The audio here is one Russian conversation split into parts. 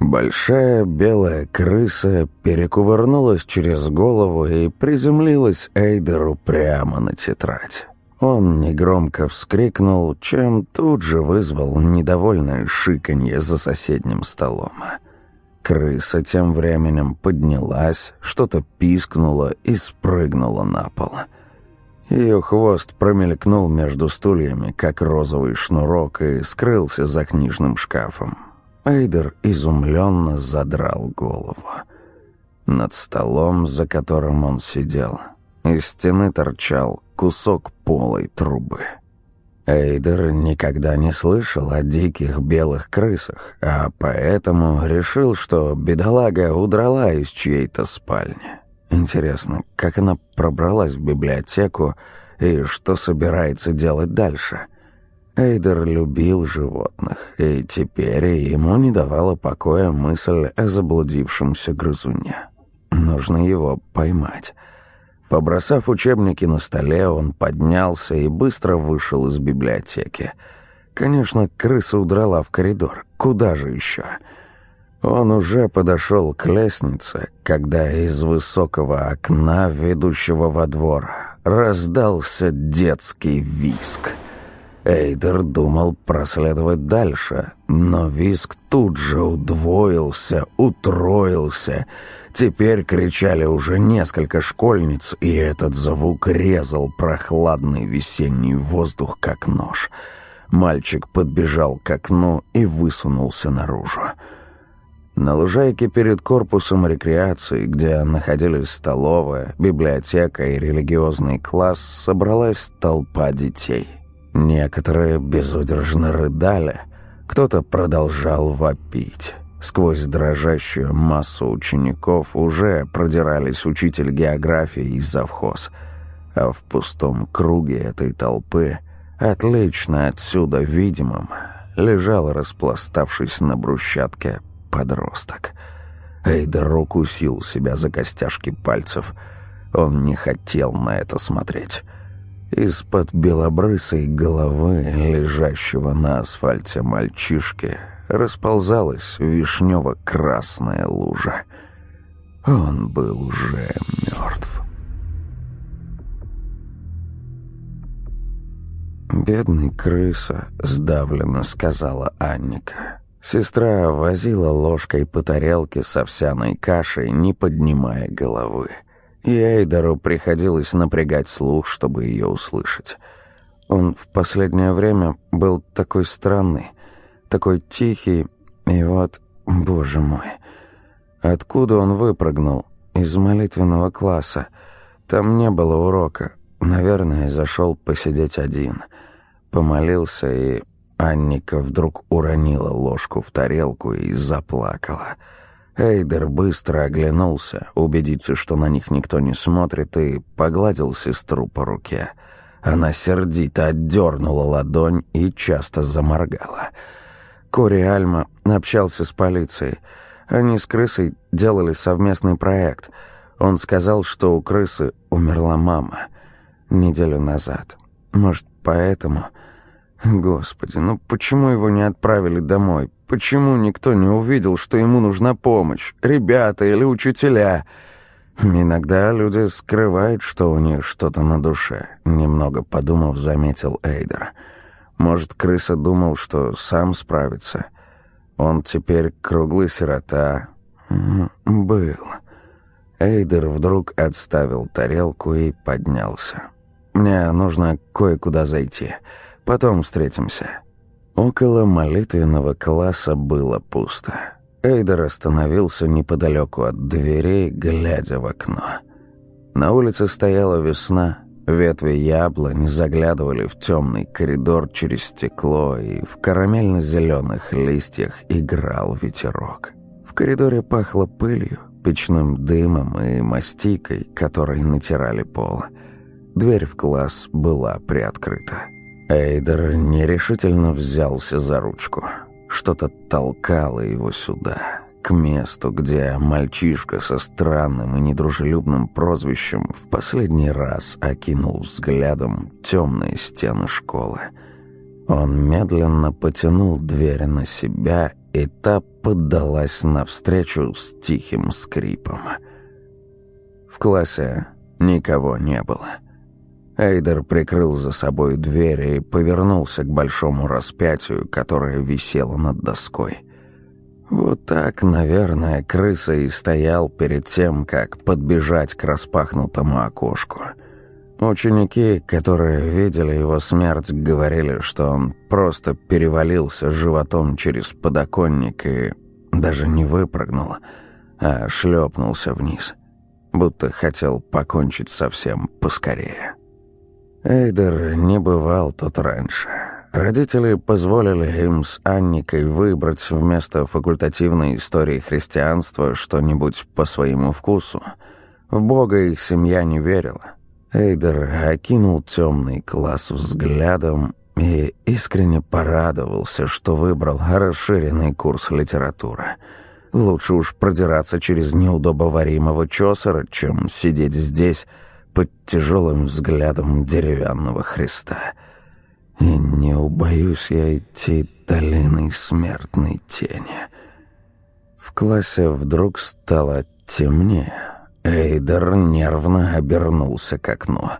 Большая белая крыса перекувырнулась через голову и приземлилась Эйдеру прямо на тетрадь. Он негромко вскрикнул, чем тут же вызвал недовольное шиканье за соседним столом. Крыса тем временем поднялась, что-то пискнула и спрыгнула на пол. Ее хвост промелькнул между стульями, как розовый шнурок, и скрылся за книжным шкафом. Эйдер изумленно задрал голову. Над столом, за которым он сидел, из стены торчал кусок полой трубы. Эйдер никогда не слышал о диких белых крысах, а поэтому решил, что бедолага удрала из чьей-то спальни. Интересно, как она пробралась в библиотеку и что собирается делать дальше? Эйдер любил животных, и теперь ему не давала покоя мысль о заблудившемся грызуне. Нужно его поймать. Побросав учебники на столе, он поднялся и быстро вышел из библиотеки. Конечно, крыса удрала в коридор. Куда же еще? Он уже подошел к лестнице, когда из высокого окна, ведущего во двор, раздался детский виск — Эйдер думал проследовать дальше, но виск тут же удвоился, утроился. Теперь кричали уже несколько школьниц, и этот звук резал прохладный весенний воздух, как нож. Мальчик подбежал к окну и высунулся наружу. На лужайке перед корпусом рекреации, где находились столовая, библиотека и религиозный класс, собралась толпа детей — Некоторые безудержно рыдали, кто-то продолжал вопить. Сквозь дрожащую массу учеников уже продирались учитель географии и завхоз. А в пустом круге этой толпы, отлично отсюда видимым, лежал, распластавшись на брусчатке, подросток. Эйдер укусил себя за костяшки пальцев. Он не хотел на это смотреть. Из-под белобрысой головы, лежащего на асфальте мальчишки, расползалась вишнево-красная лужа. Он был уже мертв. «Бедный крыса», — сдавленно сказала Анника. Сестра возила ложкой по тарелке с овсяной кашей, не поднимая головы и Эйдеру приходилось напрягать слух, чтобы ее услышать. Он в последнее время был такой странный, такой тихий, и вот, боже мой, откуда он выпрыгнул? Из молитвенного класса. Там не было урока. Наверное, зашел посидеть один. Помолился, и Анника вдруг уронила ложку в тарелку и заплакала. Эйдер быстро оглянулся, убедиться, что на них никто не смотрит, и погладил сестру по руке. Она сердито отдернула ладонь и часто заморгала. Кори Альма общался с полицией. Они с крысой делали совместный проект. Он сказал, что у крысы умерла мама неделю назад. Может, поэтому... Господи, ну почему его не отправили домой? Почему никто не увидел, что ему нужна помощь? Ребята или учителя? Иногда люди скрывают, что у них что-то на душе. Немного подумав, заметил Эйдер. Может, крыса думал, что сам справится. Он теперь круглый сирота. Был. Эйдер вдруг отставил тарелку и поднялся. «Мне нужно кое-куда зайти». Потом встретимся». Около молитвенного класса было пусто. Эйдер остановился неподалеку от дверей, глядя в окно. На улице стояла весна, ветви яблонь заглядывали в темный коридор через стекло, и в карамельно-зеленых листьях играл ветерок. В коридоре пахло пылью, печным дымом и мастикой, которой натирали пол. Дверь в класс была приоткрыта. Эйдер нерешительно взялся за ручку. Что-то толкало его сюда, к месту, где мальчишка со странным и недружелюбным прозвищем в последний раз окинул взглядом темные стены школы. Он медленно потянул дверь на себя и та поддалась навстречу с тихим скрипом. В классе никого не было. Эйдер прикрыл за собой дверь и повернулся к большому распятию, которое висело над доской. Вот так, наверное, крыса и стоял перед тем, как подбежать к распахнутому окошку. Ученики, которые видели его смерть, говорили, что он просто перевалился животом через подоконник и даже не выпрыгнул, а шлепнулся вниз, будто хотел покончить совсем поскорее. Эйдер не бывал тут раньше. Родители позволили им с Анникой выбрать вместо факультативной истории христианства что-нибудь по своему вкусу. В Бога их семья не верила. Эйдер окинул темный класс взглядом и искренне порадовался, что выбрал расширенный курс литературы. Лучше уж продираться через неудобоваримого Чосера, чем сидеть здесь под тяжелым взглядом деревянного Христа. И не убоюсь я идти долиной смертной тени. В классе вдруг стало темнее. Эйдер нервно обернулся к окну.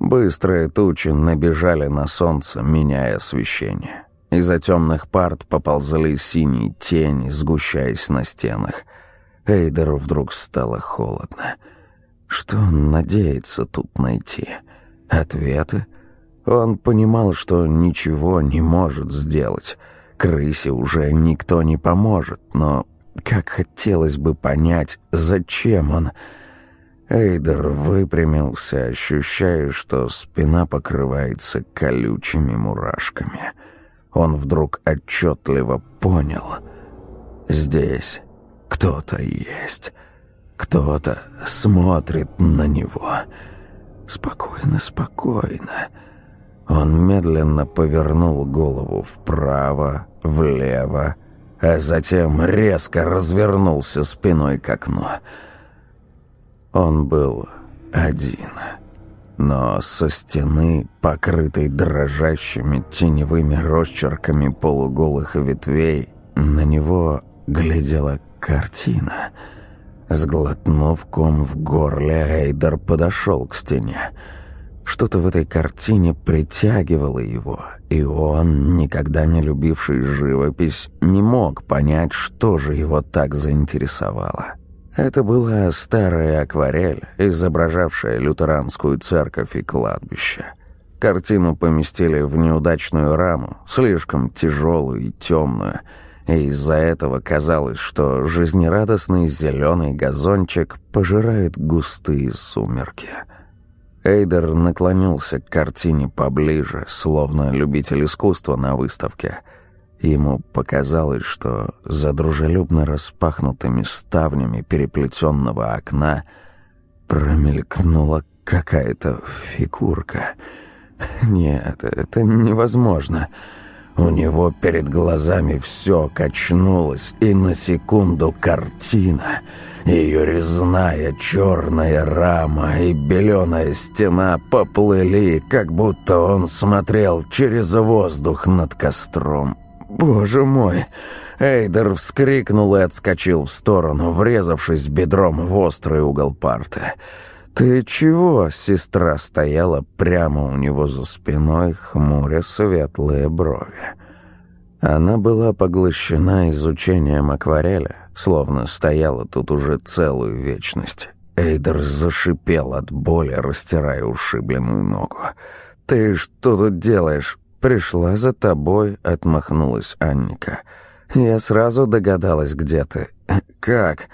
Быстрые тучи набежали на солнце, меняя освещение. Из-за темных парт поползли синие тени, сгущаясь на стенах. Эйдеру вдруг стало холодно. Что он надеется тут найти? Ответы? Он понимал, что ничего не может сделать. Крысе уже никто не поможет, но как хотелось бы понять, зачем он... Эйдер выпрямился, ощущая, что спина покрывается колючими мурашками. Он вдруг отчетливо понял. Здесь кто-то есть. Кто-то смотрит на него. Спокойно, спокойно. Он медленно повернул голову вправо, влево, а затем резко развернулся спиной к окну. Он был один, но со стены, покрытой дрожащими теневыми росчерками полуголых ветвей, на него глядела картина. Сглотнув ком в горле, Эйдер подошел к стене. Что-то в этой картине притягивало его, и он, никогда не любивший живопись, не мог понять, что же его так заинтересовало. Это была старая акварель, изображавшая лютеранскую церковь и кладбище. Картину поместили в неудачную раму, слишком тяжелую и темную, и из-за этого казалось, что жизнерадостный зеленый газончик пожирает густые сумерки — Эйдер наклонился к картине поближе, словно любитель искусства на выставке. Ему показалось, что за дружелюбно распахнутыми ставнями переплетенного окна промелькнула какая-то фигурка. Нет, это невозможно. У него перед глазами все качнулось, и на секунду картина — ее резная черная рама и беленая стена поплыли, как будто он смотрел через воздух над костром. «Боже мой!» Эйдер вскрикнул и отскочил в сторону, врезавшись бедром в острый угол парты. «Ты чего?» — сестра стояла прямо у него за спиной, хмуря светлые брови. Она была поглощена изучением аквареля, словно стояла тут уже целую вечность. Эйдер зашипел от боли, растирая ушибленную ногу. «Ты что тут делаешь?» «Пришла за тобой», — отмахнулась Анника. «Я сразу догадалась, где ты». «Как?»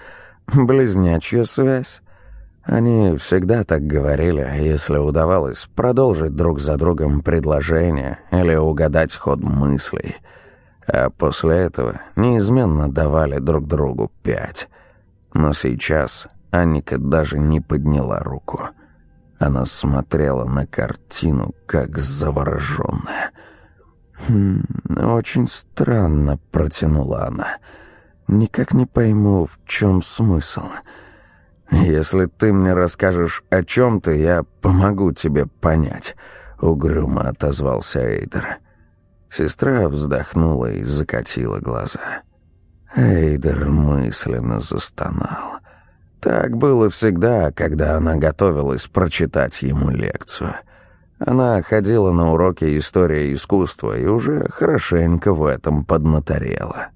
«Близнячья связь». Они всегда так говорили, если удавалось продолжить друг за другом предложение или угадать ход мыслей — а после этого неизменно давали друг другу пять. Но сейчас Анника даже не подняла руку. Она смотрела на картину, как завороженная. «Хм, очень странно», — протянула она. «Никак не пойму, в чем смысл. Если ты мне расскажешь о чем-то, я помогу тебе понять», — угрюмо отозвался. «Эйдер». Сестра вздохнула и закатила глаза. Эйдер мысленно застонал. Так было всегда, когда она готовилась прочитать ему лекцию. Она ходила на уроки истории искусства и уже хорошенько в этом поднаторела.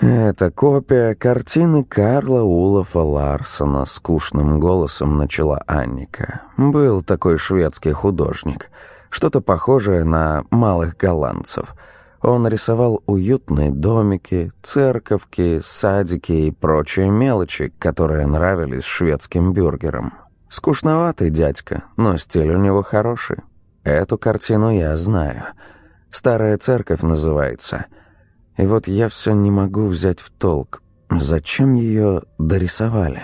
«Это копия картины Карла Улафа Ларсона», — скучным голосом начала Анника. «Был такой шведский художник. Что-то похожее на малых голландцев. Он рисовал уютные домики, церковки, садики и прочие мелочи, которые нравились шведским бюргерам. Скучноватый дядька, но стиль у него хороший. Эту картину я знаю. Старая церковь называется. И вот я все не могу взять в толк. Зачем ее дорисовали?»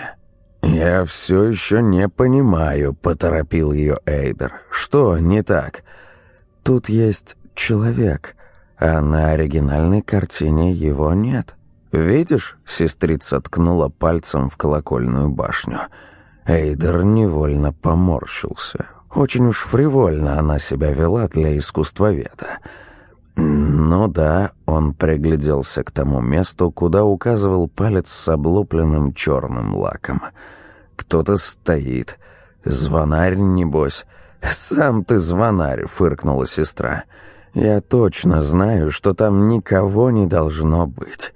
«Я все еще не понимаю», — поторопил ее Эйдер. «Что не так?» «Тут есть человек, а на оригинальной картине его нет. Видишь?» — сестрица ткнула пальцем в колокольную башню. Эйдер невольно поморщился. Очень уж фривольно она себя вела для искусствоведа. Ну да, он пригляделся к тому месту, куда указывал палец с облупленным черным лаком. Кто-то стоит. Звонарь, небось. «Сам ты звонарь», — фыркнула сестра. «Я точно знаю, что там никого не должно быть.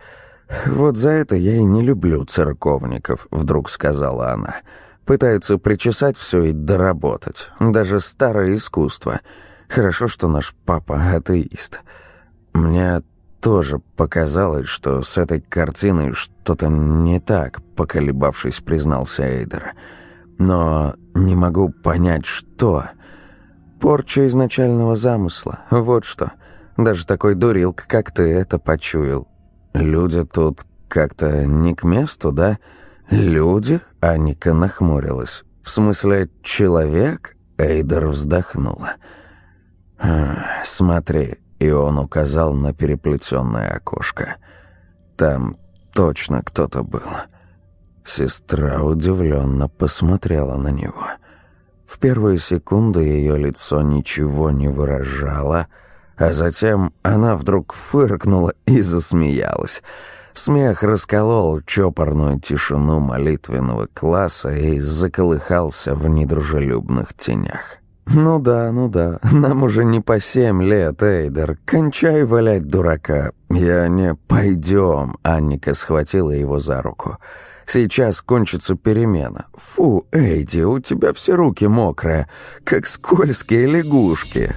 Вот за это я и не люблю церковников», — вдруг сказала она. «Пытаются причесать все и доработать. Даже старое искусство». Хорошо, что наш папа атеист. Мне тоже показалось, что с этой картиной что-то не так, поколебавшись, признался Эйдер. Но не могу понять, что. Порча изначального замысла, вот что. Даже такой дурилк, как ты, это почуял. Люди тут как-то не к месту, да? Люди? Аника нахмурилась. В смысле, человек? Эйдер вздохнула. «Смотри», — и он указал на переплетенное окошко. «Там точно кто-то был». Сестра удивленно посмотрела на него. В первые секунды ее лицо ничего не выражало, а затем она вдруг фыркнула и засмеялась. Смех расколол чопорную тишину молитвенного класса и заколыхался в недружелюбных тенях. «Ну да, ну да, нам уже не по семь лет, Эйдер. Кончай валять дурака. Я не... Пойдем!» Анника схватила его за руку. «Сейчас кончится перемена. Фу, Эйди, у тебя все руки мокрые, как скользкие лягушки».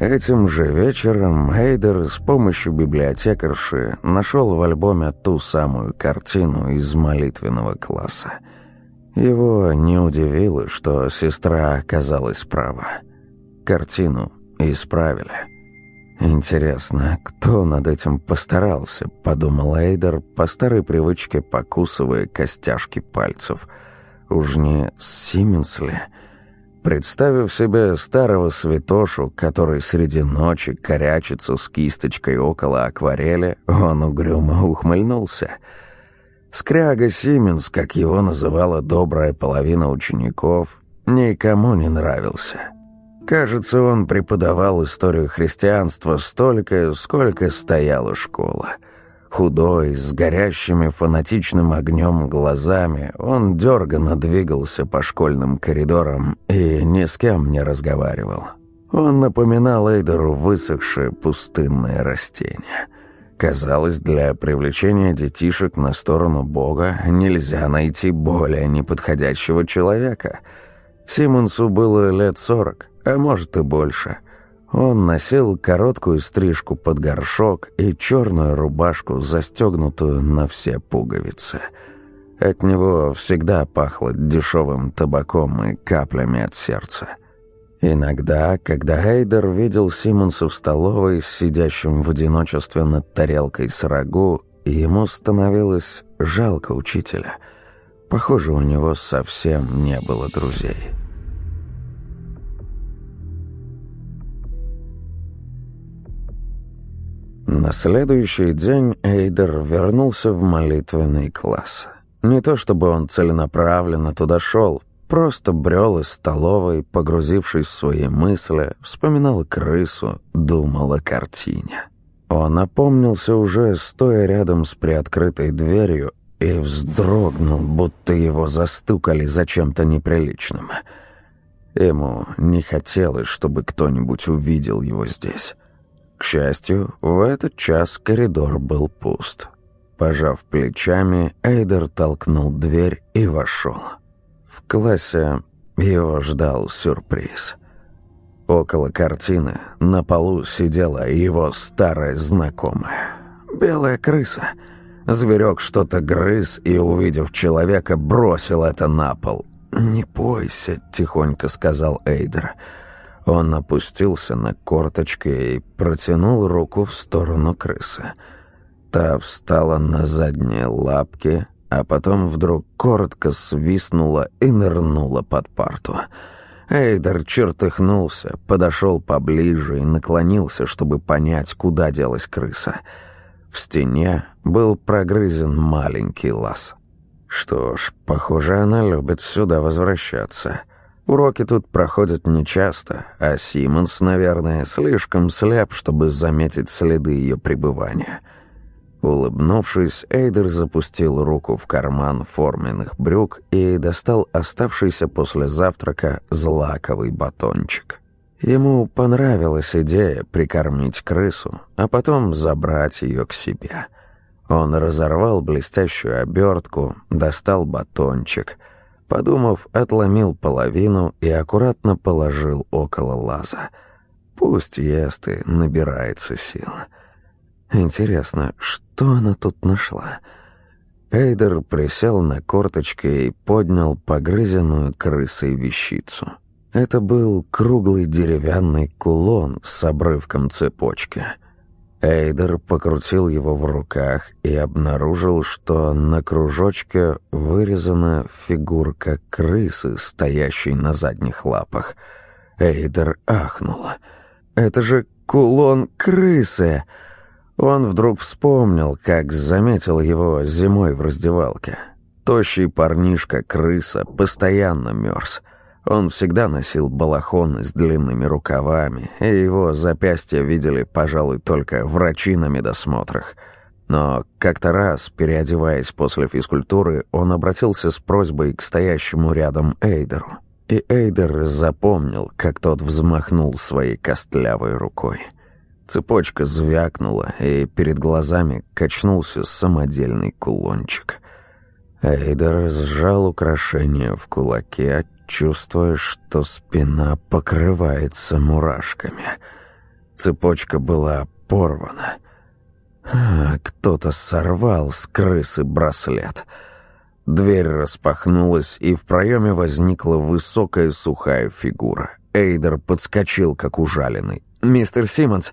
Этим же вечером Эйдер с помощью библиотекарши нашел в альбоме ту самую картину из молитвенного класса — его не удивило, что сестра оказалась права. Картину исправили. «Интересно, кто над этим постарался?» — подумал Эйдер, по старой привычке покусывая костяшки пальцев. «Уж не Сименс ли?» Представив себе старого святошу, который среди ночи корячится с кисточкой около акварели, он угрюмо ухмыльнулся — Скряга Сименс, как его называла добрая половина учеников, никому не нравился. Кажется, он преподавал историю христианства столько, сколько стояла школа. Худой, с горящими фанатичным огнем глазами, он дерганно двигался по школьным коридорам и ни с кем не разговаривал. Он напоминал Эйдеру высохшее пустынное растение — Казалось, для привлечения детишек на сторону Бога нельзя найти более неподходящего человека. Симонсу было лет сорок, а может и больше. Он носил короткую стрижку под горшок и черную рубашку, застегнутую на все пуговицы. От него всегда пахло дешевым табаком и каплями от сердца. Иногда, когда Эйдер видел Симонса в столовой, сидящим в одиночестве над тарелкой с рагу, ему становилось жалко учителя. Похоже, у него совсем не было друзей. На следующий день Эйдер вернулся в молитвенный класс. Не то чтобы он целенаправленно туда шел, Просто брел из столовой, погрузившись в свои мысли, вспоминал крысу, думал о картине. Он опомнился уже, стоя рядом с приоткрытой дверью, и вздрогнул, будто его застукали за чем-то неприличным. Ему не хотелось, чтобы кто-нибудь увидел его здесь. К счастью, в этот час коридор был пуст. Пожав плечами, Эйдер толкнул дверь и вошел. Классе его ждал сюрприз. Около картины на полу сидела его старая знакомая. Белая крыса. Зверек что-то грыз и, увидев человека, бросил это на пол. «Не бойся», — тихонько сказал Эйдер. Он опустился на корточки и протянул руку в сторону крысы. Та встала на задние лапки, а потом вдруг коротко свистнула и нырнула под парту. Эйдер чертыхнулся, подошел поближе и наклонился, чтобы понять, куда делась крыса. В стене был прогрызен маленький лаз. Что ж, похоже, она любит сюда возвращаться. Уроки тут проходят нечасто, а Симмонс, наверное, слишком слеп, чтобы заметить следы ее пребывания — Улыбнувшись, Эйдер запустил руку в карман форменных брюк и достал оставшийся после завтрака злаковый батончик. Ему понравилась идея прикормить крысу, а потом забрать ее к себе. Он разорвал блестящую обертку, достал батончик. Подумав, отломил половину и аккуратно положил около лаза. Пусть ест и набирается сил. Интересно, что она тут нашла? Эйдер присел на корточки и поднял погрызенную крысой вещицу. Это был круглый деревянный кулон с обрывком цепочки. Эйдер покрутил его в руках и обнаружил, что на кружочке вырезана фигурка крысы, стоящей на задних лапах. Эйдер ахнул. «Это же кулон крысы!» Он вдруг вспомнил, как заметил его зимой в раздевалке. Тощий парнишка-крыса постоянно мерз. Он всегда носил балахон с длинными рукавами, и его запястья видели, пожалуй, только врачи на медосмотрах. Но как-то раз, переодеваясь после физкультуры, он обратился с просьбой к стоящему рядом Эйдеру. И Эйдер запомнил, как тот взмахнул своей костлявой рукой. Цепочка звякнула, и перед глазами качнулся самодельный кулончик. Эйдер сжал украшение в кулаке, чувствуя, что спина покрывается мурашками. Цепочка была порвана. А, кто-то сорвал с крысы браслет. Дверь распахнулась, и в проеме возникла высокая сухая фигура. Эйдер подскочил, как ужаленный. «Мистер Симмонс!»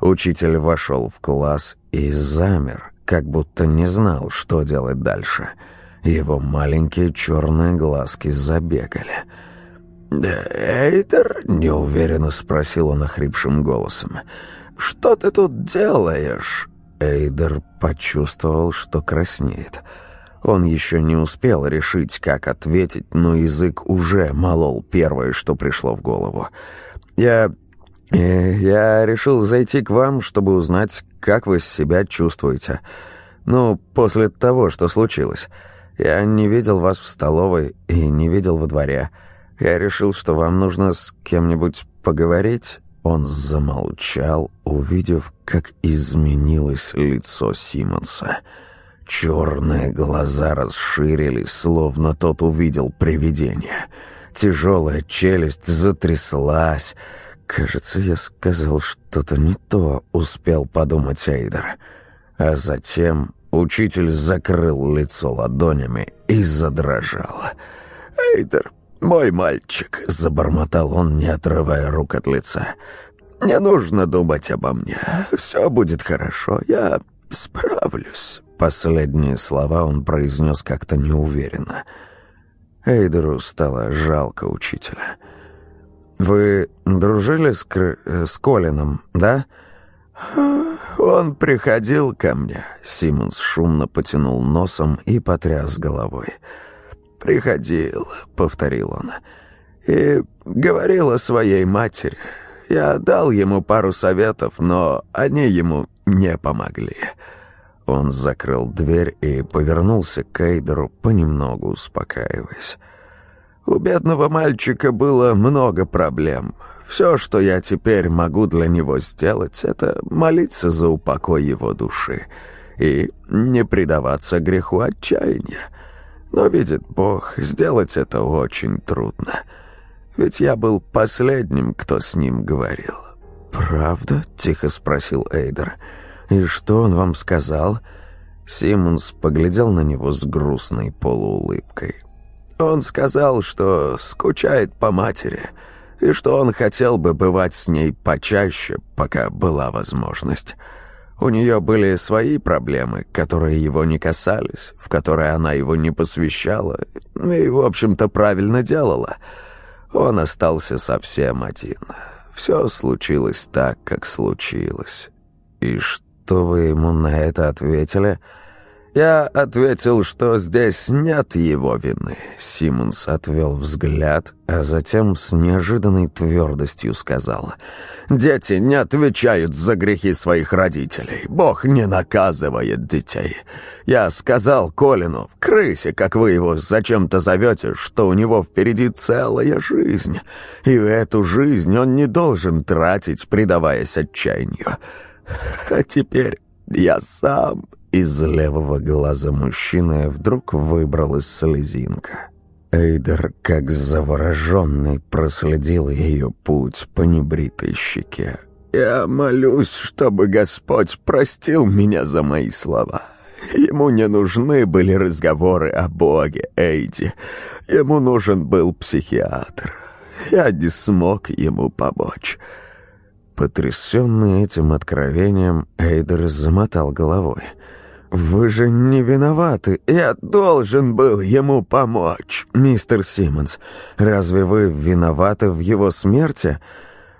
Учитель вошел в класс и замер, как будто не знал, что делать дальше. Его маленькие черные глазки забегали. «Эйдер?» — неуверенно спросил он охрипшим голосом. «Что ты тут делаешь?» Эйдер почувствовал, что краснеет. Он еще не успел решить, как ответить, но язык уже молол первое, что пришло в голову. «Я я решил зайти к вам, чтобы узнать, как вы себя чувствуете. Ну, после того, что случилось. Я не видел вас в столовой и не видел во дворе. Я решил, что вам нужно с кем-нибудь поговорить». Он замолчал, увидев, как изменилось лицо Симмонса. Черные глаза расширились, словно тот увидел привидение. Тяжелая челюсть затряслась, «Кажется, я сказал что-то не то», — успел подумать Эйдер. А затем учитель закрыл лицо ладонями и задрожал. «Эйдер, мой мальчик», — забормотал он, не отрывая рук от лица. «Не нужно думать обо мне. Все будет хорошо. Я справлюсь». Последние слова он произнес как-то неуверенно. Эйдеру стало жалко учителя. «Вы дружили с, Кр... Э, с Колином, да?» «Он приходил ко мне», — Симмонс шумно потянул носом и потряс головой. «Приходил», — повторил он, — «и говорил о своей матери. Я дал ему пару советов, но они ему не помогли». Он закрыл дверь и повернулся к Эйдеру, понемногу успокаиваясь. «У бедного мальчика было много проблем. Все, что я теперь могу для него сделать, это молиться за упокой его души и не предаваться греху отчаяния. Но, видит Бог, сделать это очень трудно. Ведь я был последним, кто с ним говорил». «Правда?» — тихо спросил Эйдер. «И что он вам сказал?» Симмонс поглядел на него с грустной полуулыбкой. Он сказал, что скучает по матери, и что он хотел бы бывать с ней почаще, пока была возможность. У нее были свои проблемы, которые его не касались, в которые она его не посвящала, и, в общем-то, правильно делала. Он остался совсем один. Все случилось так, как случилось. И что вы ему на это ответили?» Я ответил, что здесь нет его вины. Симмонс отвел взгляд, а затем с неожиданной твердостью сказал. «Дети не отвечают за грехи своих родителей. Бог не наказывает детей. Я сказал Колину, в крысе, как вы его зачем-то зовете, что у него впереди целая жизнь. И эту жизнь он не должен тратить, предаваясь отчаянию. А теперь я сам из левого глаза мужчины вдруг выбралась слезинка. Эйдер, как завороженный, проследил ее путь по небритой щеке. «Я молюсь, чтобы Господь простил меня за мои слова. Ему не нужны были разговоры о Боге, Эйди. Ему нужен был психиатр. Я не смог ему помочь». Потрясенный этим откровением, Эйдер замотал головой – «Вы же не виноваты. Я должен был ему помочь, мистер Симмонс. Разве вы виноваты в его смерти?»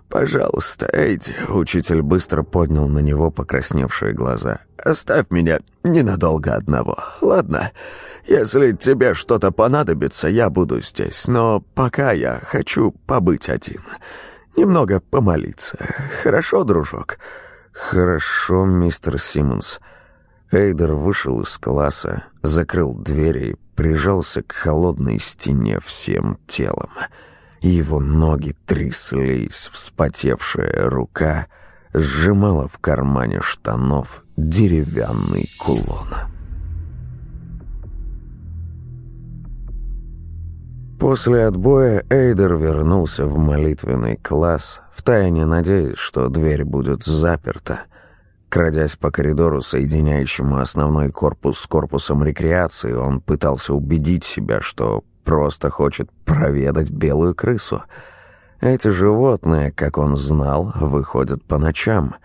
«Пожалуйста, Эйди», — учитель быстро поднял на него покрасневшие глаза. «Оставь меня ненадолго одного, ладно? Если тебе что-то понадобится, я буду здесь, но пока я хочу побыть один. Немного помолиться. Хорошо, дружок?» «Хорошо, мистер Симмонс». Эйдер вышел из класса, закрыл двери и прижался к холодной стене всем телом. Его ноги тряслись, вспотевшая рука сжимала в кармане штанов деревянный кулон. После отбоя Эйдер вернулся в молитвенный класс, втайне надеясь, что дверь будет заперта — Крадясь по коридору, соединяющему основной корпус с корпусом рекреации, он пытался убедить себя, что просто хочет проведать белую крысу. Эти животные, как он знал, выходят по ночам.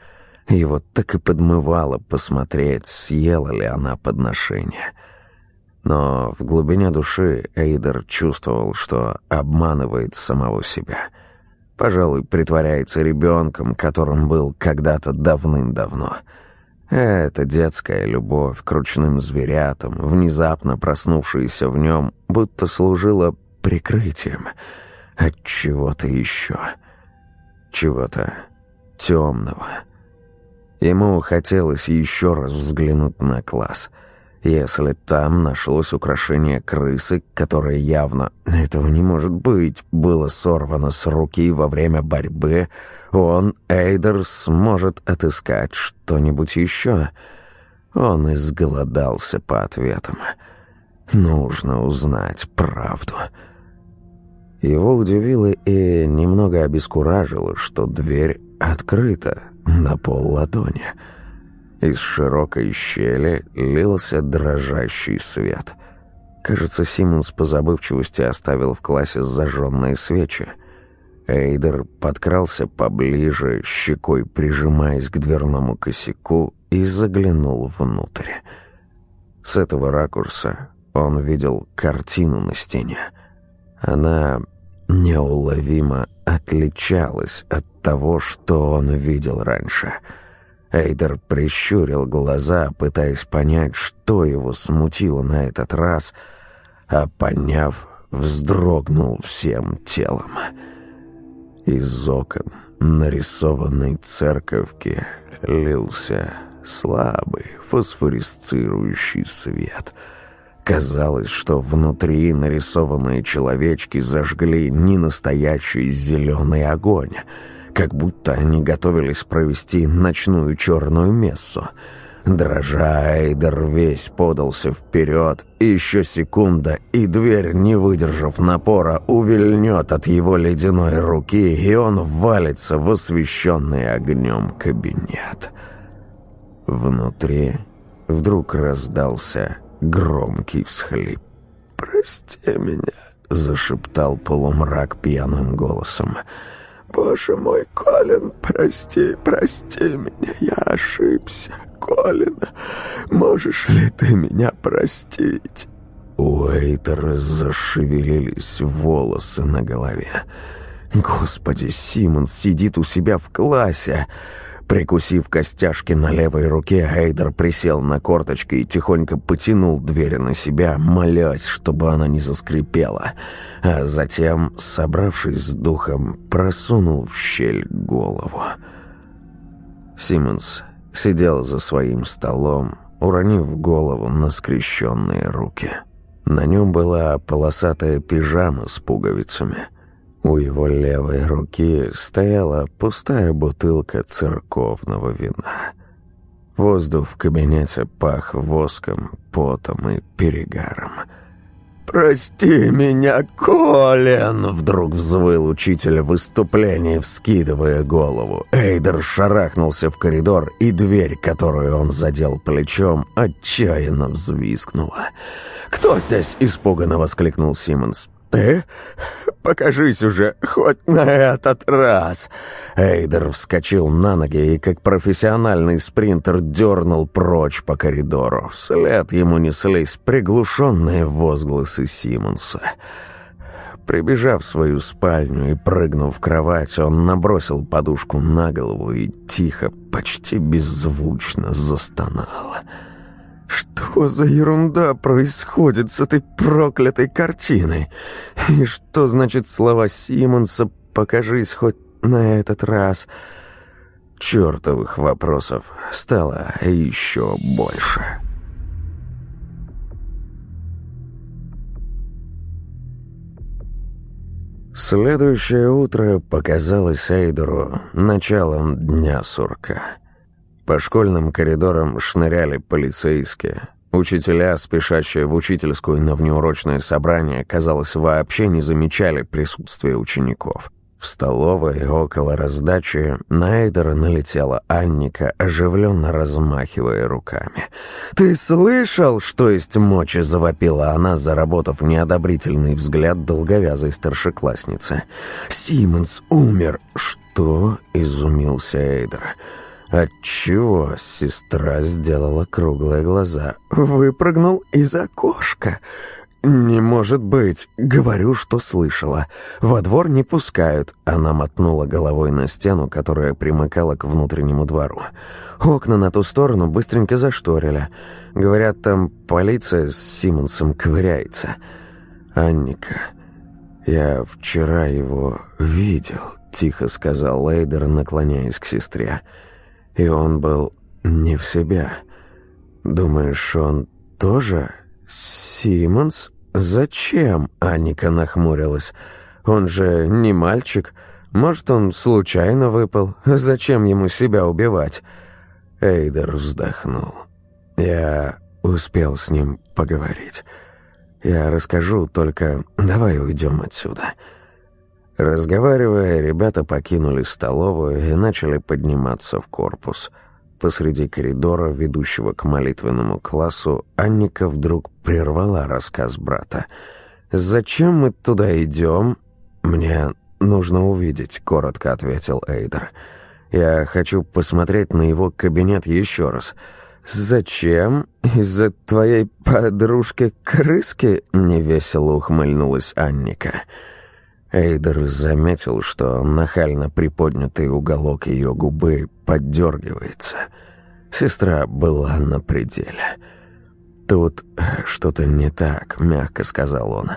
Его так и подмывало посмотреть, съела ли она подношение. Но в глубине души Эйдер чувствовал, что обманывает самого себя — Пожалуй, притворяется ребенком, которым был когда-то давным-давно. Это детская любовь к ручным зверятам, внезапно проснувшаяся в нем, будто служила прикрытием от чего-то еще, чего-то темного. Ему хотелось еще раз взглянуть на класс — если там нашлось украшение крысы, которое явно, этого не может быть, было сорвано с руки во время борьбы, он, Эйдер, сможет отыскать что-нибудь еще. Он изголодался по ответам. Нужно узнать правду. Его удивило и немного обескуражило, что дверь открыта на пол ладони — из широкой щели лился дрожащий свет. Кажется, Симмонс по забывчивости оставил в классе зажженные свечи. Эйдер подкрался поближе, щекой прижимаясь к дверному косяку, и заглянул внутрь. С этого ракурса он видел картину на стене. Она неуловимо отличалась от того, что он видел раньше — Эйдер прищурил глаза, пытаясь понять, что его смутило на этот раз, а поняв, вздрогнул всем телом. Из окон нарисованной церковки лился слабый, фосфорисцирующий свет. Казалось, что внутри нарисованные человечки зажгли ненастоящий зеленый огонь, как будто они готовились провести ночную черную мессу — Дрожа, Эйдер весь подался вперед. Еще секунда, и дверь, не выдержав напора, увильнет от его ледяной руки, и он валится в освещенный огнем кабинет. Внутри вдруг раздался громкий всхлип. «Прости меня», — зашептал полумрак пьяным голосом. «Боже мой, Колин, прости, прости меня, я ошибся. Колин, можешь ли ты меня простить?» У Эйтера зашевелились волосы на голове. «Господи, Симон сидит у себя в классе!» Прикусив костяшки на левой руке, Эйдер присел на корточки и тихонько потянул дверь на себя, молясь, чтобы она не заскрипела. А затем, собравшись с духом, просунул в щель голову. Симмонс сидел за своим столом, уронив голову на скрещенные руки. На нем была полосатая пижама с пуговицами. У его левой руки стояла пустая бутылка церковного вина. Воздух в кабинете пах воском, потом и перегаром. «Прости меня, Колин!» — вдруг взвыл учитель в выступлении, вскидывая голову. Эйдер шарахнулся в коридор, и дверь, которую он задел плечом, отчаянно взвискнула. «Кто здесь?» — испуганно воскликнул Симмонс. «Ты? Покажись уже, хоть на этот раз!» Эйдер вскочил на ноги и, как профессиональный спринтер, дернул прочь по коридору. Вслед ему неслись приглушенные возгласы Симмонса. Прибежав в свою спальню и прыгнув в кровать, он набросил подушку на голову и тихо, почти беззвучно застонал. Что за ерунда происходит с этой проклятой картиной? И что значит слова Симмонса «покажись хоть на этот раз»? Чертовых вопросов стало еще больше. Следующее утро показалось Эйдеру началом дня сурка. По школьным коридорам шныряли полицейские. Учителя, спешащие в учительскую на внеурочное собрание, казалось, вообще не замечали присутствия учеников. В столовой, около раздачи, на Эйдера налетела Анника, оживленно размахивая руками. «Ты слышал, что есть мочи?» — завопила она, заработав неодобрительный взгляд долговязой старшеклассницы. «Симмонс умер!» «Что?» — изумился Эйдер. «Эйдер». Отчего сестра сделала круглые глаза? Выпрыгнул из окошка. «Не может быть. Говорю, что слышала. Во двор не пускают». Она мотнула головой на стену, которая примыкала к внутреннему двору. Окна на ту сторону быстренько зашторили. Говорят, там полиция с Симонсом ковыряется. «Анника, я вчера его видел», — тихо сказал Лейдер, наклоняясь к сестре. «Я и он был не в себя. Думаешь, он тоже Симмонс? Зачем? Аника нахмурилась. Он же не мальчик. Может, он случайно выпал. Зачем ему себя убивать? Эйдер вздохнул. Я успел с ним поговорить. Я расскажу, только давай уйдем отсюда. Разговаривая, ребята покинули столовую и начали подниматься в корпус. Посреди коридора, ведущего к молитвенному классу, Анника вдруг прервала рассказ брата. «Зачем мы туда идем?» «Мне нужно увидеть», — коротко ответил Эйдер. «Я хочу посмотреть на его кабинет еще раз». «Зачем? Из-за твоей подружки-крыски?» — невесело ухмыльнулась Анника. «Анника». Эйдер заметил, что нахально приподнятый уголок ее губы поддергивается. Сестра была на пределе. «Тут что-то не так», — мягко сказал он.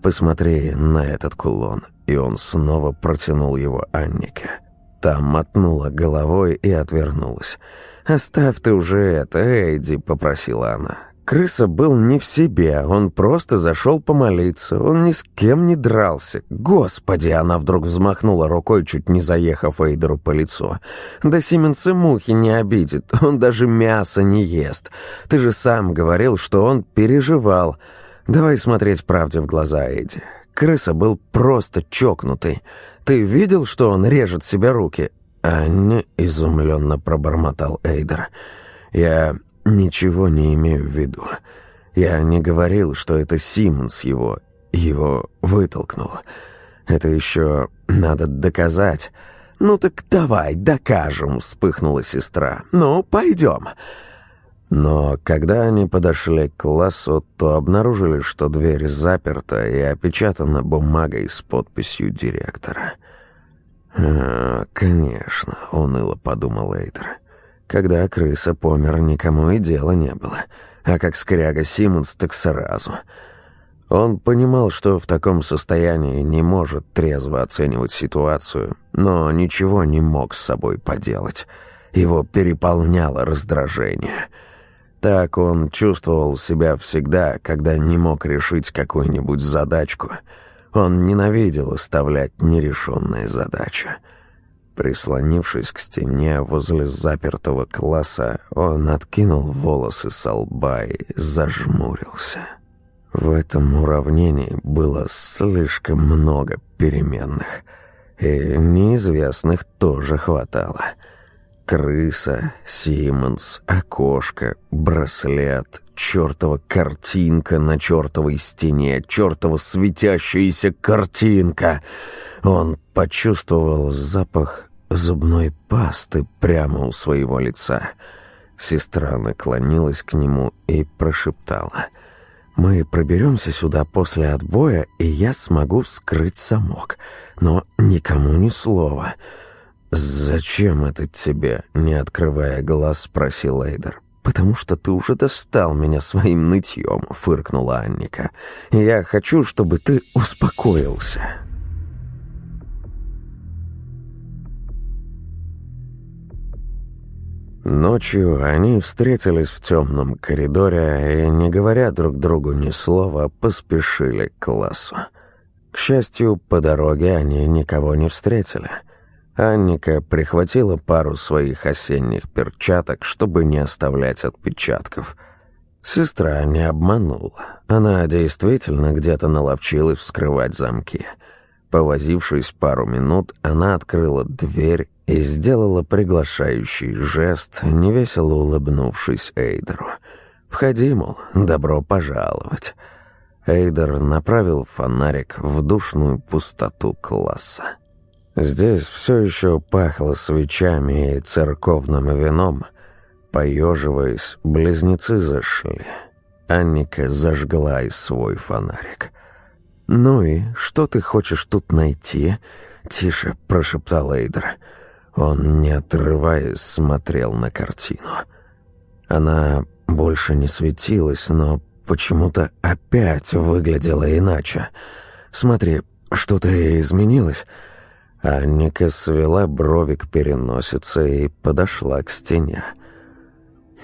«Посмотри на этот кулон». И он снова протянул его Аннике. Та мотнула головой и отвернулась. «Оставь ты уже это, Эйди», — попросила она. Крыса был не в себе, он просто зашел помолиться, он ни с кем не дрался. Господи, она вдруг взмахнула рукой, чуть не заехав Эйдеру по лицу. Да Сименс мухи не обидит, он даже мясо не ест. Ты же сам говорил, что он переживал. Давай смотреть правде в глаза, Эйди. Крыса был просто чокнутый. Ты видел, что он режет себе руки? Анне изумленно пробормотал Эйдер. Я «Ничего не имею в виду. Я не говорил, что это Симмонс его... его вытолкнул. Это еще надо доказать». «Ну так давай, докажем», — вспыхнула сестра. «Ну, пойдем». Но когда они подошли к классу, то обнаружили, что дверь заперта и опечатана бумагой с подписью директора. «А, конечно», — уныло подумал Эйдер. Когда крыса помер, никому и дела не было. А как скряга Симмонс, так сразу. Он понимал, что в таком состоянии не может трезво оценивать ситуацию, но ничего не мог с собой поделать. Его переполняло раздражение. Так он чувствовал себя всегда, когда не мог решить какую-нибудь задачку. Он ненавидел оставлять нерешенные задачи. Прислонившись к стене возле запертого класса, он откинул волосы со лба и зажмурился. В этом уравнении было слишком много переменных, и неизвестных тоже хватало. Крыса, Симмонс, окошко, браслет, чертова картинка на чертовой стене, чертова светящаяся картинка. Он почувствовал запах зубной пасты прямо у своего лица. Сестра наклонилась к нему и прошептала. «Мы проберемся сюда после отбоя, и я смогу вскрыть замок. Но никому ни слова». «Зачем это тебе?» — не открывая глаз, спросил Эйдер. «Потому что ты уже достал меня своим нытьем», — фыркнула Анника. «Я хочу, чтобы ты успокоился». Ночью они встретились в темном коридоре и, не говоря друг другу ни слова, поспешили к классу. К счастью, по дороге они никого не встретили. Анника прихватила пару своих осенних перчаток, чтобы не оставлять отпечатков. Сестра не обманула. Она действительно где-то наловчилась вскрывать замки. Повозившись пару минут, она открыла дверь и сделала приглашающий жест, невесело улыбнувшись Эйдеру. «Входи, мол, добро пожаловать». Эйдер направил фонарик в душную пустоту класса. Здесь все еще пахло свечами и церковным вином. Поеживаясь, близнецы зашли. Анника зажгла и свой фонарик. «Ну и что ты хочешь тут найти?» «Тише», — прошептал Эйдер. Он, не отрываясь, смотрел на картину. Она больше не светилась, но почему-то опять выглядела иначе. «Смотри, что-то изменилось?» Анника свела брови к переносице и подошла к стене.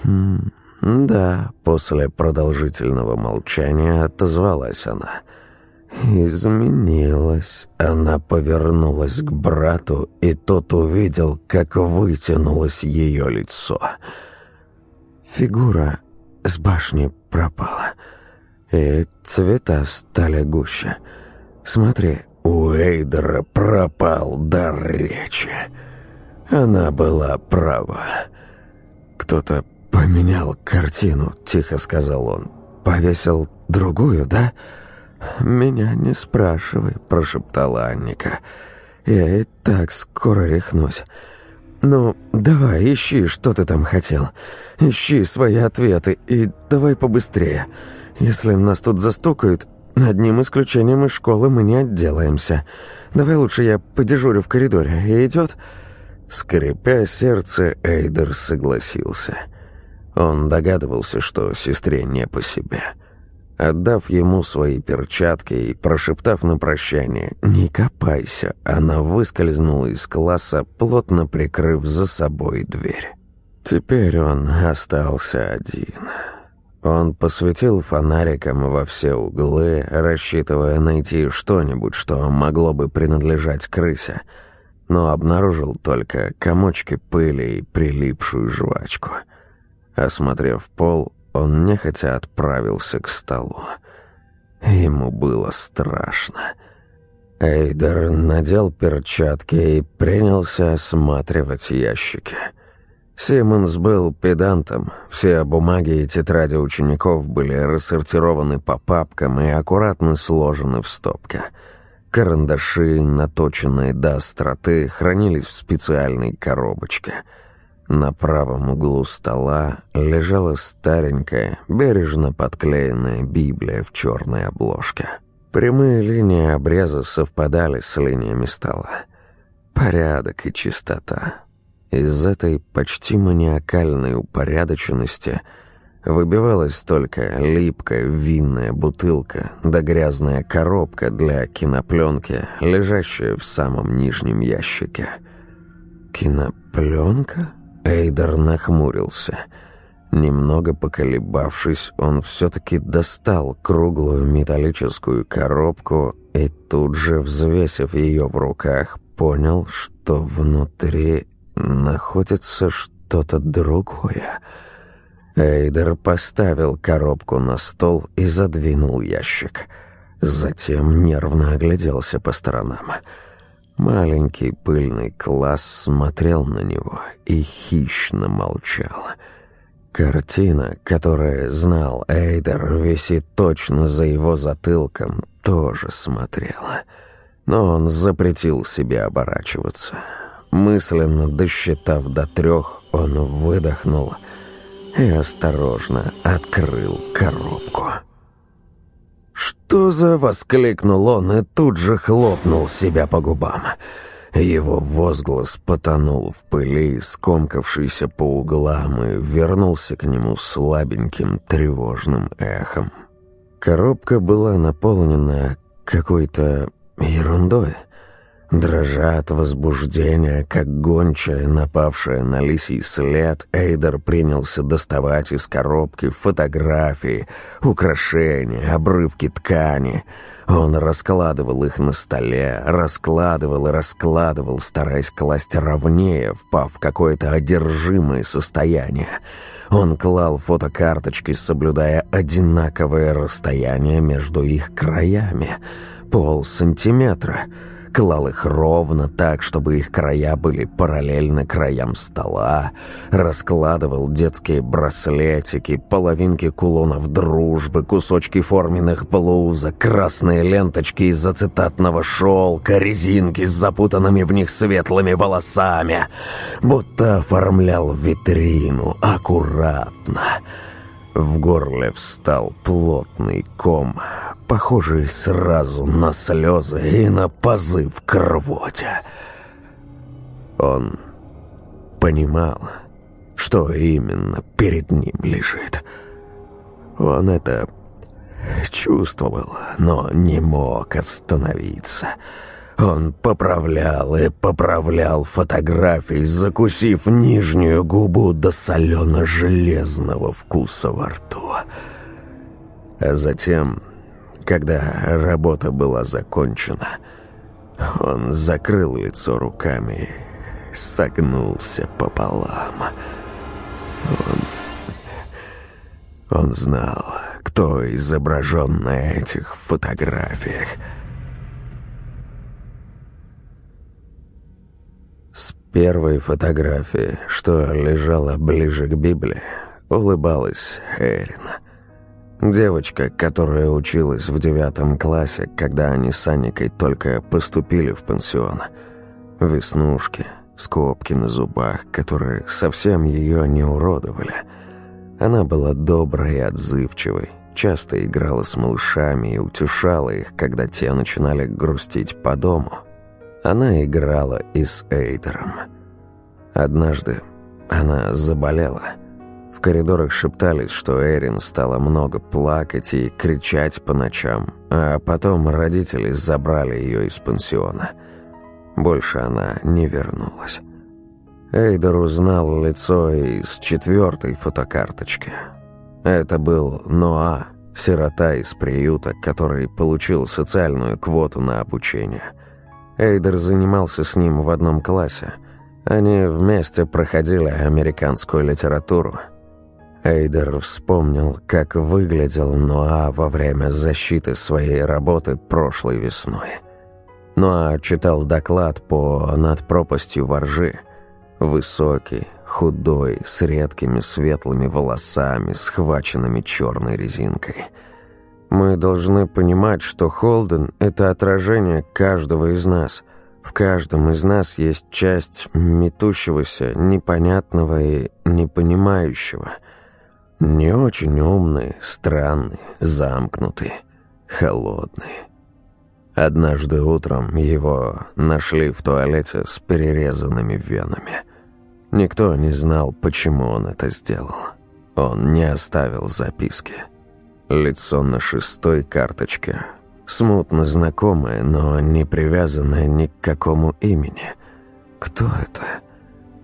«Хм, да», — после продолжительного молчания отозвалась она. Изменилась. Она повернулась к брату, и тот увидел, как вытянулось ее лицо. Фигура с башни пропала, и цвета стали гуще. Смотри, у Эйдера пропал дар речи. Она была права. Кто-то поменял картину, тихо сказал он. Повесил другую, да? — «Меня не спрашивай», — прошептала Анника. «Я и так скоро рехнусь. Ну, давай, ищи, что ты там хотел. Ищи свои ответы и давай побыстрее. Если нас тут застукают, одним исключением из школы мы не отделаемся. Давай лучше я подежурю в коридоре. Идет?» Скрипя сердце, Эйдер согласился. Он догадывался, что сестре не по себе. Отдав ему свои перчатки и прошептав на прощание «Не копайся», она выскользнула из класса, плотно прикрыв за собой дверь. Теперь он остался один. Он посветил фонариком во все углы, рассчитывая найти что-нибудь, что могло бы принадлежать крысе, но обнаружил только комочки пыли и прилипшую жвачку. Осмотрев пол, он нехотя отправился к столу. Ему было страшно. Эйдер надел перчатки и принялся осматривать ящики — Симмонс был педантом. Все бумаги и тетради учеников были рассортированы по папкам и аккуратно сложены в стопке. Карандаши, наточенные до остроты, хранились в специальной коробочке. На правом углу стола лежала старенькая, бережно подклеенная Библия в черной обложке. Прямые линии обреза совпадали с линиями стола. Порядок и чистота. Из этой почти маниакальной упорядоченности выбивалась только липкая винная бутылка да грязная коробка для кинопленки, лежащая в самом нижнем ящике. «Кинопленка?» Эйдер нахмурился. Немного поколебавшись, он все-таки достал круглую металлическую коробку и тут же, взвесив ее в руках, понял, что внутри находится что-то другое. Эйдер поставил коробку на стол и задвинул ящик. Затем нервно огляделся по сторонам. Маленький пыльный класс смотрел на него и хищно молчал. Картина, которую знал Эйдер, висит точно за его затылком, тоже смотрела. Но он запретил себе оборачиваться. Мысленно досчитав до трех, он выдохнул и осторожно открыл коробку. «Что за...» — воскликнул он и тут же хлопнул себя по губам. Его возглас потонул в пыли, скомкавшийся по углам, и вернулся к нему слабеньким тревожным эхом. Коробка была наполнена какой-то ерундой — Дрожа от возбуждения, как гончая, напавшая на лисий след, Эйдер принялся доставать из коробки фотографии, украшения, обрывки ткани. Он раскладывал их на столе, раскладывал и раскладывал, стараясь класть ровнее, впав в какое-то одержимое состояние. Он клал фотокарточки, соблюдая одинаковое расстояние между их краями — пол сантиметра — клал их ровно так, чтобы их края были параллельно краям стола, раскладывал детские браслетики, половинки кулонов дружбы, кусочки форменных блузок, красные ленточки из ацетатного шелка, резинки с запутанными в них светлыми волосами, будто оформлял витрину аккуратно. В горле встал плотный ком, похожий сразу на слезы и на позыв к рвоте. Он понимал, что именно перед ним лежит. Он это чувствовал, но не мог остановиться — он поправлял и поправлял фотографии, закусив нижнюю губу до солено-железного вкуса во рту. А затем, когда работа была закончена, он закрыл лицо руками и согнулся пополам. Он... Он знал, кто изображен на этих фотографиях — первой фотографии, что лежала ближе к Библии, улыбалась Эрина. Девочка, которая училась в девятом классе, когда они с Анникой только поступили в пансион. Веснушки, скобки на зубах, которые совсем ее не уродовали. Она была доброй и отзывчивой, часто играла с малышами и утешала их, когда те начинали грустить по дому – она играла и с Эйдером. Однажды она заболела. В коридорах шептались, что Эрин стала много плакать и кричать по ночам, а потом родители забрали ее из пансиона. Больше она не вернулась. Эйдер узнал лицо из четвертой фотокарточки. Это был Ноа, сирота из приюта, который получил социальную квоту на обучение. Эйдер занимался с ним в одном классе. Они вместе проходили американскую литературу. Эйдер вспомнил, как выглядел Ноа во время защиты своей работы прошлой весной. Ноа читал доклад по «Над пропастью воржи», Высокий, худой, с редкими светлыми волосами, схваченными черной резинкой. Мы должны понимать, что Холден — это отражение каждого из нас. В каждом из нас есть часть метущегося, непонятного и непонимающего. Не очень умный, странный, замкнутый, холодный. Однажды утром его нашли в туалете с перерезанными венами. Никто не знал, почему он это сделал. Он не оставил записки. Лицо на шестой карточке. Смутно знакомое, но не привязанное ни к какому имени. Кто это?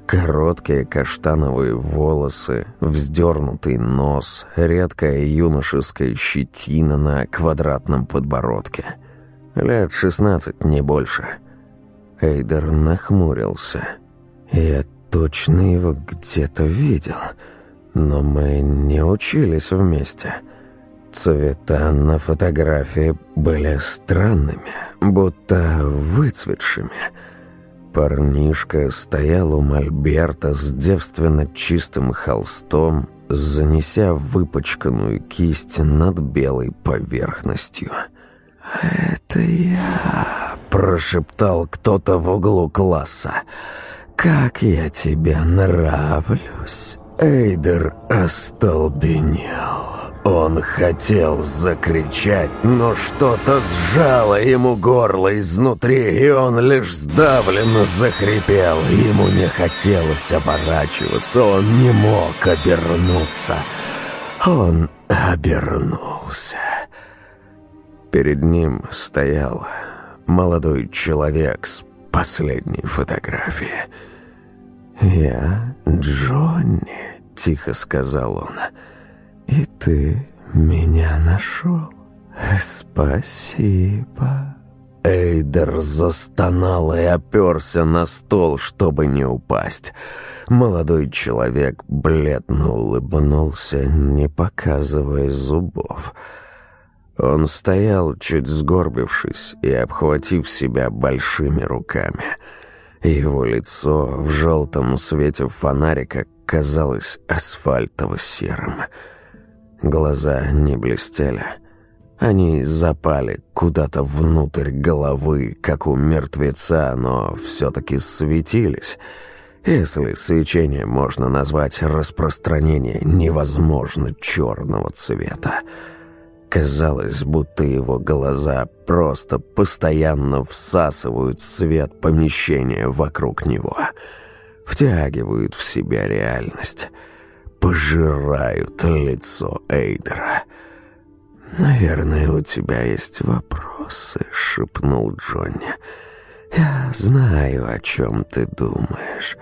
Короткие каштановые волосы, вздернутый нос, редкая юношеская щетина на квадратном подбородке – Лет шестнадцать, не больше. Эйдер нахмурился. Я точно его где-то видел, но мы не учились вместе. Цвета на фотографии были странными, будто выцветшими. Парнишка стоял у мольберта с девственно чистым холстом, занеся выпачканную кисть над белой поверхностью – «Это я», — прошептал кто-то в углу класса. «Как я тебе нравлюсь!» Эйдер остолбенел. Он хотел закричать, но что-то сжало ему горло изнутри, и он лишь сдавленно захрипел. Ему не хотелось оборачиваться, он не мог обернуться. Он обернулся. Перед ним стоял молодой человек с последней фотографии. «Я Джонни», — тихо сказал он, — «и ты меня нашел. Спасибо». Эйдер застонал и оперся на стол, чтобы не упасть. Молодой человек бледно улыбнулся, не показывая зубов. Он стоял, чуть сгорбившись и обхватив себя большими руками. Его лицо в желтом свете фонарика казалось асфальтово-серым. Глаза не блестели. Они запали куда-то внутрь головы, как у мертвеца, но все-таки светились, если свечение можно назвать распространение невозможно черного цвета. Казалось, будто его глаза просто постоянно всасывают свет помещения вокруг него, втягивают в себя реальность, пожирают лицо Эйдера. «Наверное, у тебя есть вопросы», — шепнул Джонни. «Я знаю, о чем ты думаешь.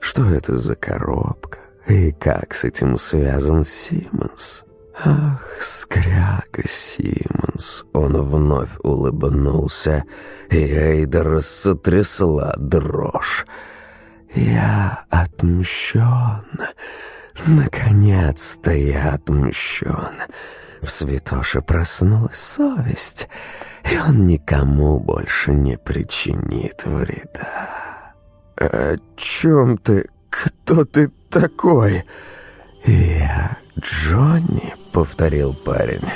Что это за коробка и как с этим связан Симмонс?» «Ах, скряга Симмонс!» Он вновь улыбнулся, и Эйдер сотрясла дрожь. «Я отмщен. Наконец-то я отмщен». В Святоше проснулась совесть, и он никому больше не причинит вреда. «О чем ты? Кто ты такой?» «Я Джонни», — повторил парень.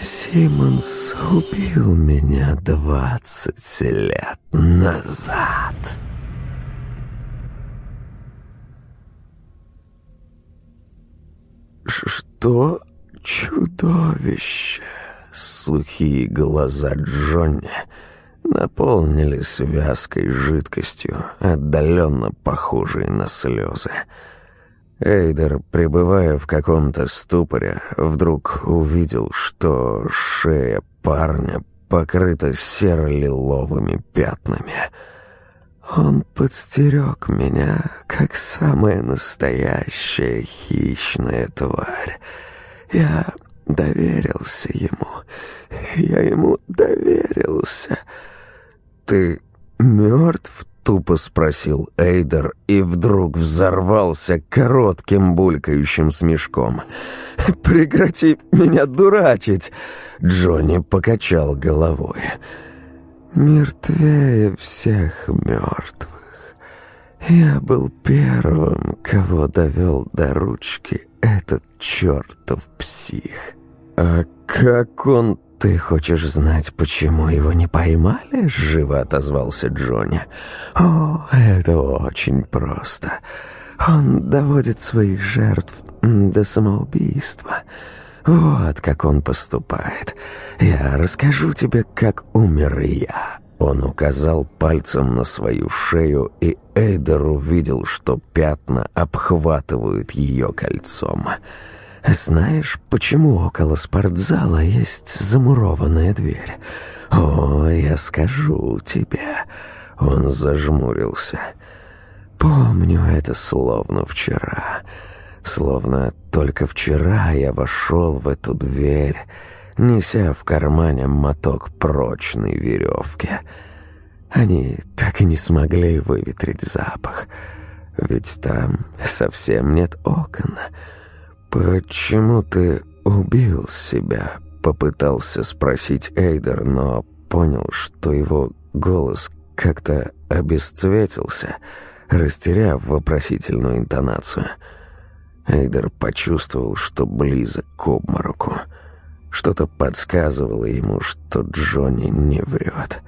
«Симмонс убил меня двадцать лет назад». «Что? Чудовище!» Сухие глаза Джонни наполнились вязкой жидкостью, отдаленно похожей на слезы. Эйдер, пребывая в каком-то ступоре, вдруг увидел, что шея парня покрыта серо-лиловыми пятнами. Он подстерег меня, как самая настоящая хищная тварь. Я доверился ему. Я ему доверился. Ты мертв? Тупо спросил Эйдер и вдруг взорвался коротким булькающим смешком. «Прекрати меня дурачить!» Джонни покачал головой. «Мертвее всех мертвых. Я был первым, кого довел до ручки этот чертов псих. А как он «Ты хочешь знать, почему его не поймали?» — живо отозвался Джонни. «О, это очень просто. Он доводит своих жертв до самоубийства. Вот как он поступает. Я расскажу тебе, как умер я». Он указал пальцем на свою шею, и Эйдер увидел, что пятна обхватывают ее кольцом. «Я знаешь, почему около спортзала есть замурованная дверь? О, я скажу тебе. Он зажмурился. Помню это словно вчера. Словно только вчера я вошел в эту дверь, неся в кармане моток прочной веревки. Они так и не смогли выветрить запах, ведь там совсем нет окон. «Почему ты убил себя?» — попытался спросить Эйдер, но понял, что его голос как-то обесцветился, растеряв вопросительную интонацию. Эйдер почувствовал, что близок к обмороку. Что-то подсказывало ему, что Джонни не врет.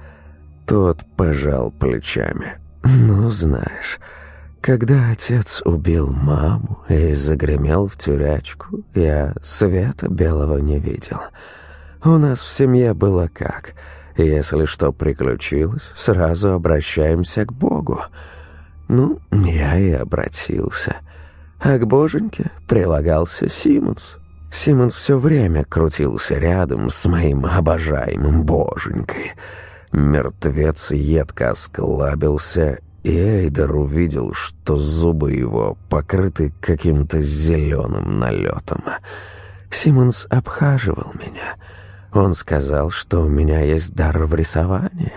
Тот пожал плечами. «Ну, знаешь...» Когда отец убил маму и загремел в тюрячку, я света белого не видел. У нас в семье было как. Если что приключилось, сразу обращаемся к Богу. Ну, я и обратился. А к боженьке прилагался Симмонс. Симмонс все время крутился рядом с моим обожаемым боженькой. Мертвец едко осклабился и Эйдер увидел, что зубы его покрыты каким-то зеленым налетом. Симмонс обхаживал меня. Он сказал, что у меня есть дар в рисовании,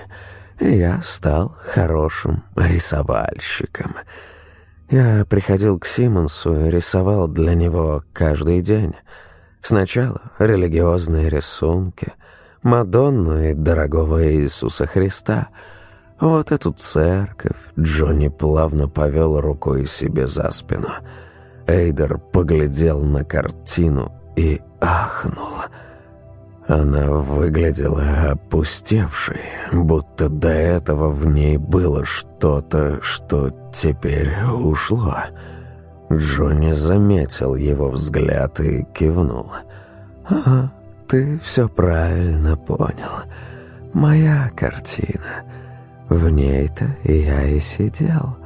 и я стал хорошим рисовальщиком. Я приходил к Симмонсу и рисовал для него каждый день. Сначала религиозные рисунки, Мадонну и дорогого Иисуса Христа — вот эту церковь Джонни плавно повел рукой себе за спину. Эйдер поглядел на картину и ахнул. Она выглядела опустевшей, будто до этого в ней было что-то, что теперь ушло. Джонни заметил его взгляд и кивнул. «Ага, ты все правильно понял. Моя картина». В ней-то я и сидел.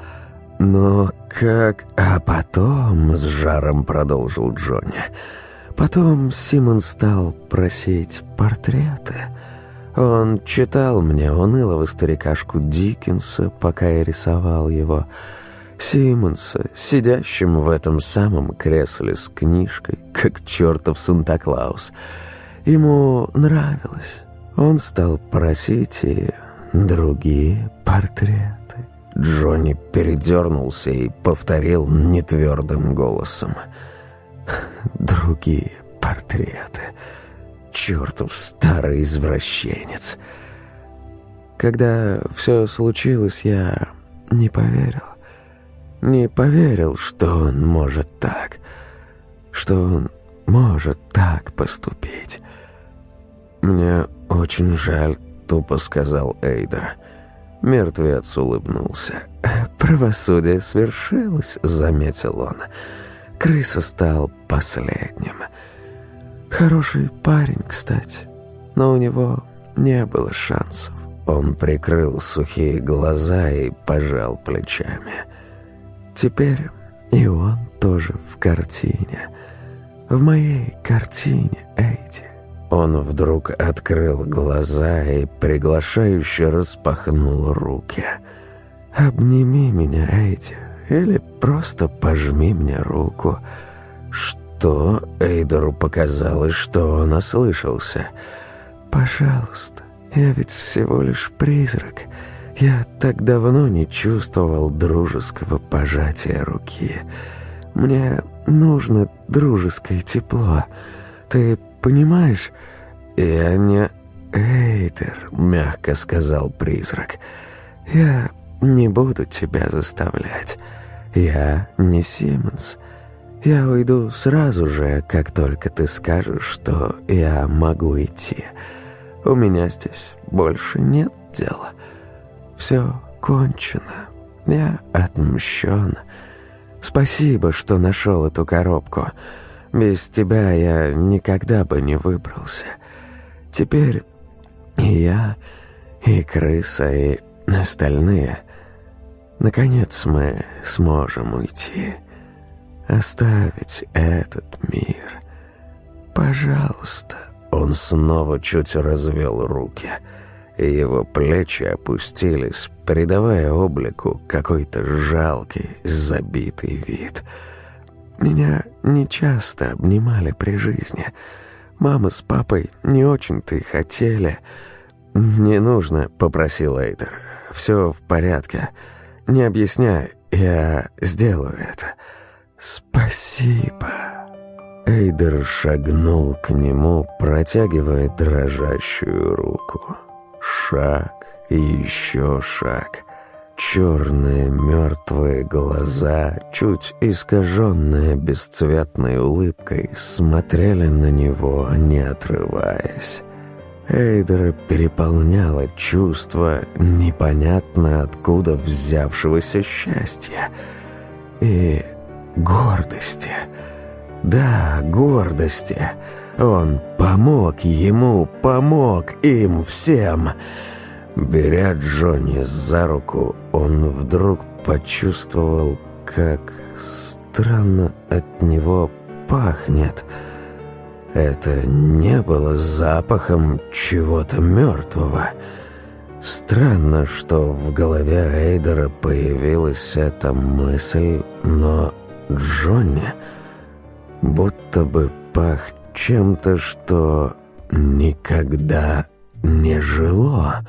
Но как... А потом, с жаром продолжил Джонни, потом Симон стал просить портреты. Он читал мне унылого старикашку Диккенса, пока я рисовал его. Симмонса, сидящим в этом самом кресле с книжкой, как чертов Санта-Клаус. Ему нравилось. Он стал просить, и другие портреты. Джонни передернулся и повторил нетвердым голосом. Другие портреты. Чертов старый извращенец. Когда все случилось, я не поверил. Не поверил, что он может так. Что он может так поступить. Мне очень жаль тупо сказал Эйдер. Мертвец улыбнулся. «Правосудие свершилось», — заметил он. «Крыса стал последним. Хороший парень, кстати, но у него не было шансов». Он прикрыл сухие глаза и пожал плечами. «Теперь и он тоже в картине. В моей картине, Эйди». Он вдруг открыл глаза и приглашающе распахнул руки. обними меня, Эйди, или просто пожми мне руку». Что Эйдеру показалось, что он ослышался. «Пожалуйста, я ведь всего лишь призрак. Я так давно не чувствовал дружеского пожатия руки. Мне нужно дружеское тепло. Ты понимаешь?» «Я не Эйдер», — мягко сказал призрак. «Я не буду тебя заставлять. Я не Симмонс. Я уйду сразу же, как только ты скажешь, что я могу идти. У меня здесь больше нет дела. Все кончено. Я отмщен. Спасибо, что нашел эту коробку. Без тебя я никогда бы не выбрался. Теперь и я, и крыса, и остальные. Наконец мы сможем уйти. Оставить этот мир. Пожалуйста. Он снова чуть развел руки, и его плечи опустились, придавая облику какой-то жалкий, забитый вид. Меня нечасто обнимали при жизни. Мама с папой не очень-то и хотели. «Не нужно», — попросил Эйдер. «Все в порядке. Не объясняй, я сделаю это». «Спасибо». Эйдер шагнул к нему, протягивая дрожащую руку. Шаг и еще шаг. Черные мертвые глаза, чуть искаженные бесцветной улыбкой, смотрели на него, не отрываясь. Эйдера переполняло чувство непонятно откуда взявшегося счастья и гордости. Да, гордости. Он помог ему, помог им всем. Беря Джонни за руку, он вдруг почувствовал, как странно от него пахнет. Это не было запахом чего-то мертвого. Странно, что в голове Эйдера появилась эта мысль, но Джонни будто бы пах чем-то, что никогда не жило.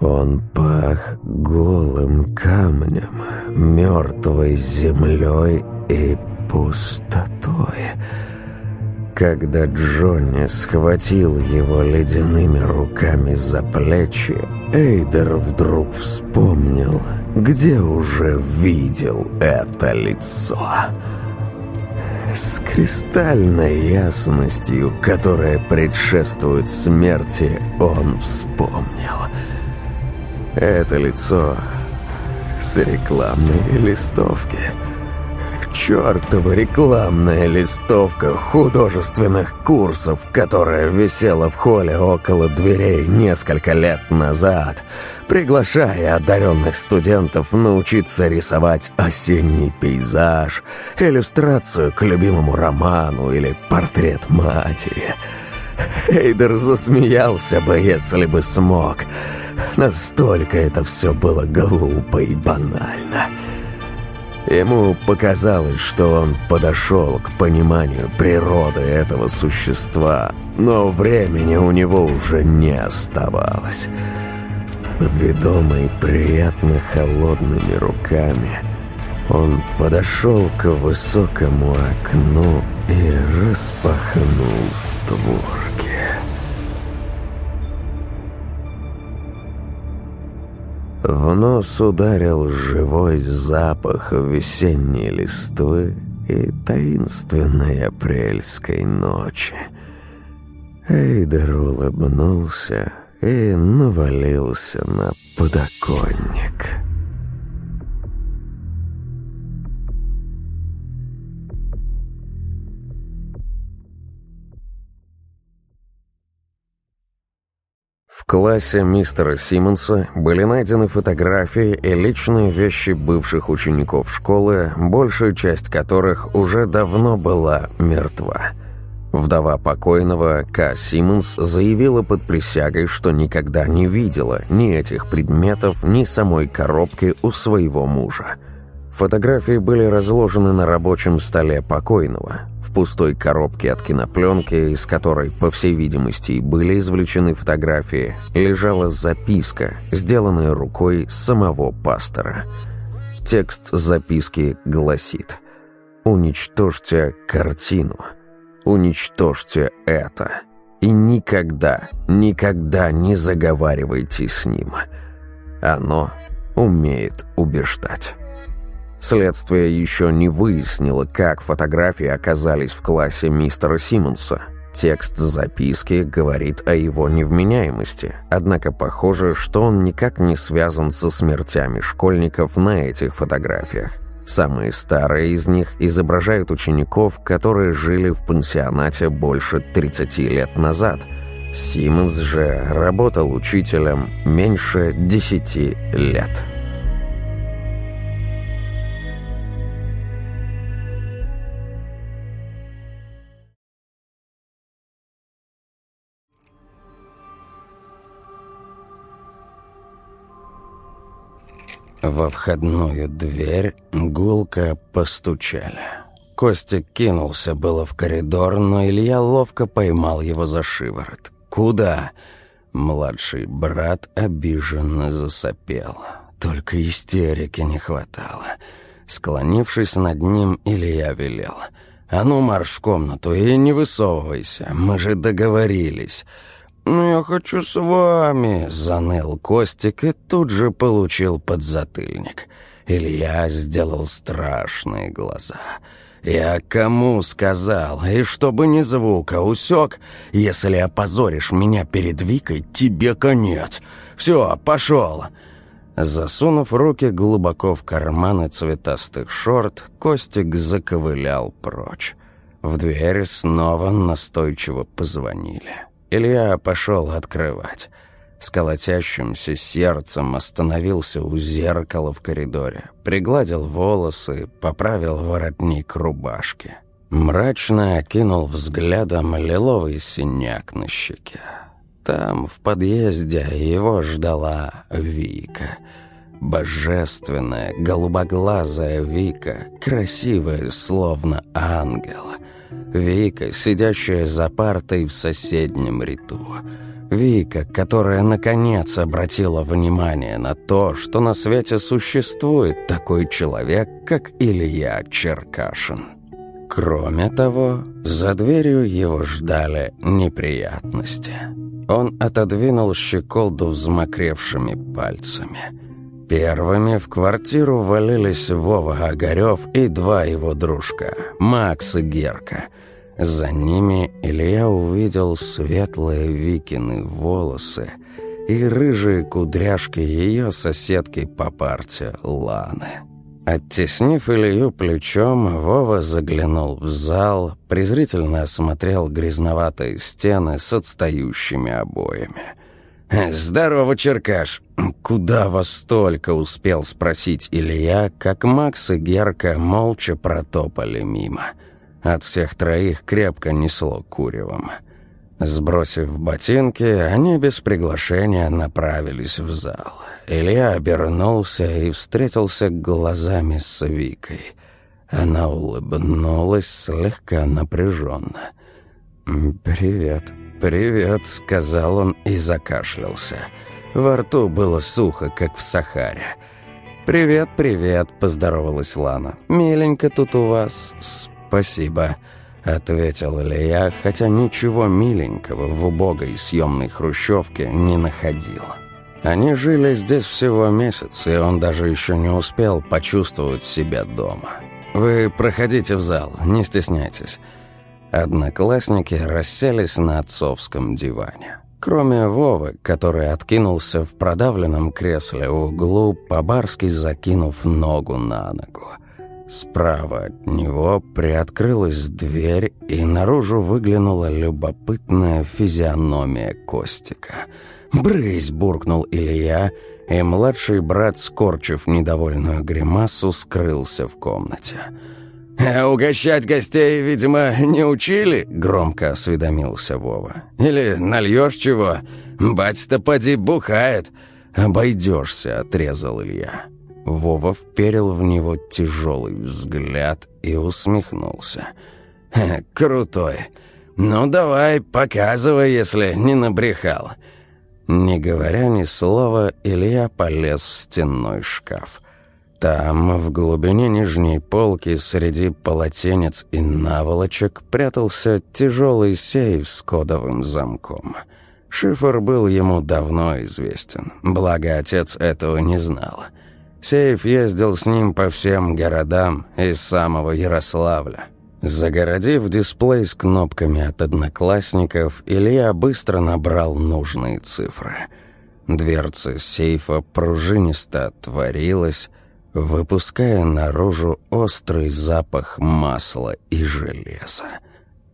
Он пах голым камнем, мертвой землей и пустотой. Когда Джонни схватил его ледяными руками за плечи, Эйдер вдруг вспомнил, где уже видел это лицо. С кристальной ясностью, которая предшествует смерти, он вспомнил. Это лицо с рекламной листовки — чертова рекламная листовка художественных курсов, которая висела в холле около дверей несколько лет назад, приглашая одаренных студентов научиться рисовать осенний пейзаж, иллюстрацию к любимому роману или портрет матери. Эйдер засмеялся бы, если бы смог. Настолько это все было глупо и банально. Ему показалось, что он подошел к пониманию природы этого существа, но времени у него уже не оставалось. Ведомый приятно холодными руками, он подошел к высокому окну и распахнул створки. В нос ударил живой запах весенней листвы и таинственной апрельской ночи. Эйдер улыбнулся и навалился на подоконник. Классе мистера Симмонса были найдены фотографии и личные вещи бывших учеников школы, большая часть которых уже давно была мертва. Вдова покойного К. Симмонс заявила под присягой, что никогда не видела ни этих предметов, ни самой коробки у своего мужа. Фотографии были разложены на рабочем столе покойного. В пустой коробке от кинопленки, из которой, по всей видимости, и были извлечены фотографии, лежала записка, сделанная рукой самого пастора. Текст записки гласит «Уничтожьте картину». Уничтожьте это. И никогда, никогда не заговаривайте с ним. Оно умеет убеждать. Следствие еще не выяснило, как фотографии оказались в классе мистера Симмонса. Текст записки говорит о его невменяемости, однако похоже, что он никак не связан со смертями школьников на этих фотографиях. Самые старые из них изображают учеников, которые жили в пансионате больше 30 лет назад. Симмонс же работал учителем меньше 10 лет. Во входную дверь гулко постучали. Костик кинулся было в коридор, но Илья ловко поймал его за шиворот. «Куда?» Младший брат обиженно засопел. Только истерики не хватало. Склонившись над ним, Илья велел. «А ну, марш в комнату и не высовывайся, мы же договорились». «Ну, я хочу с вами», — заныл Костик и тут же получил подзатыльник. Илья сделал страшные глаза. «Я кому сказал? И чтобы ни звука, усек? Если опозоришь меня перед Викой, тебе конец. Все, пошел!» Засунув руки глубоко в карманы цветастых шорт, Костик заковылял прочь. В дверь снова настойчиво позвонили. Илья пошел открывать. С колотящимся сердцем остановился у зеркала в коридоре, пригладил волосы, поправил воротник рубашки. Мрачно окинул взглядом лиловый синяк на щеке. Там, в подъезде, его ждала Вика. Божественная, голубоглазая Вика, красивая, словно ангел — Вика, сидящая за партой в соседнем ряду. Вика, которая наконец обратила внимание на то, что на свете существует такой человек, как Илья Черкашин. Кроме того, за дверью его ждали неприятности. Он отодвинул щеколду взмокревшими пальцами – Первыми в квартиру валились Вова Огарев и два его дружка, Макс и Герка. За ними Илья увидел светлые Викины волосы и рыжие кудряшки ее соседки по парте Ланы. Оттеснив Илью плечом, Вова заглянул в зал, презрительно осмотрел грязноватые стены с отстающими обоями. «Здорово, Черкаш!» «Куда вас столько?» — успел спросить Илья, как Макс и Герка молча протопали мимо. От всех троих крепко несло куревом. Сбросив ботинки, они без приглашения направились в зал. Илья обернулся и встретился глазами с Викой. Она улыбнулась слегка напряженно. «Привет», «Привет», — сказал он и закашлялся. Во рту было сухо, как в Сахаре. «Привет, привет», — поздоровалась Лана. «Миленько тут у вас». «Спасибо», — ответил Илья, хотя ничего миленького в убогой съемной хрущевке не находил. Они жили здесь всего месяц, и он даже еще не успел почувствовать себя дома. «Вы проходите в зал, не стесняйтесь». Одноклассники расселись на отцовском диване. Кроме Вовы, который откинулся в продавленном кресле в углу, по-барски закинув ногу на ногу. Справа от него приоткрылась дверь, и наружу выглянула любопытная физиономия Костика. «Брысь!» — буркнул Илья, и младший брат, скорчив недовольную гримасу, скрылся в комнате. «А угощать гостей, видимо, не учили?» — громко осведомился Вова. «Или нальешь чего? Бать-то поди бухает». «Обойдешься», — отрезал Илья. Вова вперил в него тяжелый взгляд и усмехнулся. «Крутой. Ну давай, показывай, если не набрехал». Не говоря ни слова, Илья полез в стенной шкаф. Там, в глубине нижней полки, среди полотенец и наволочек, прятался тяжелый сейф с кодовым замком. Шифр был ему давно известен, благо отец этого не знал. Сейф ездил с ним по всем городам из самого Ярославля. Загородив дисплей с кнопками от одноклассников, Илья быстро набрал нужные цифры. Дверца сейфа пружинисто отворилась, выпуская наружу острый запах масла и железа.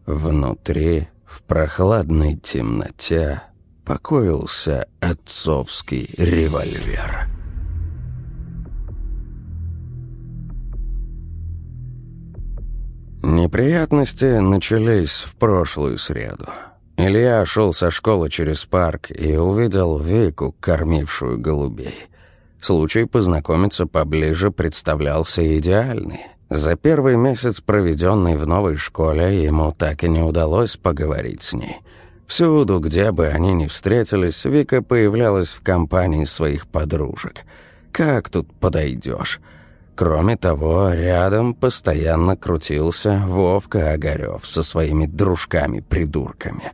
Внутри, в прохладной темноте, покоился отцовский револьвер. Неприятности начались в прошлую среду. Илья шел со школы через парк и увидел Вику, кормившую голубей. Случай познакомиться поближе представлялся идеальный. За первый месяц, проведенный в новой школе, ему так и не удалось поговорить с ней. Всюду, где бы они ни встретились, Вика появлялась в компании своих подружек. «Как тут подойдешь?» Кроме того, рядом постоянно крутился Вовка Огарев со своими дружками-придурками.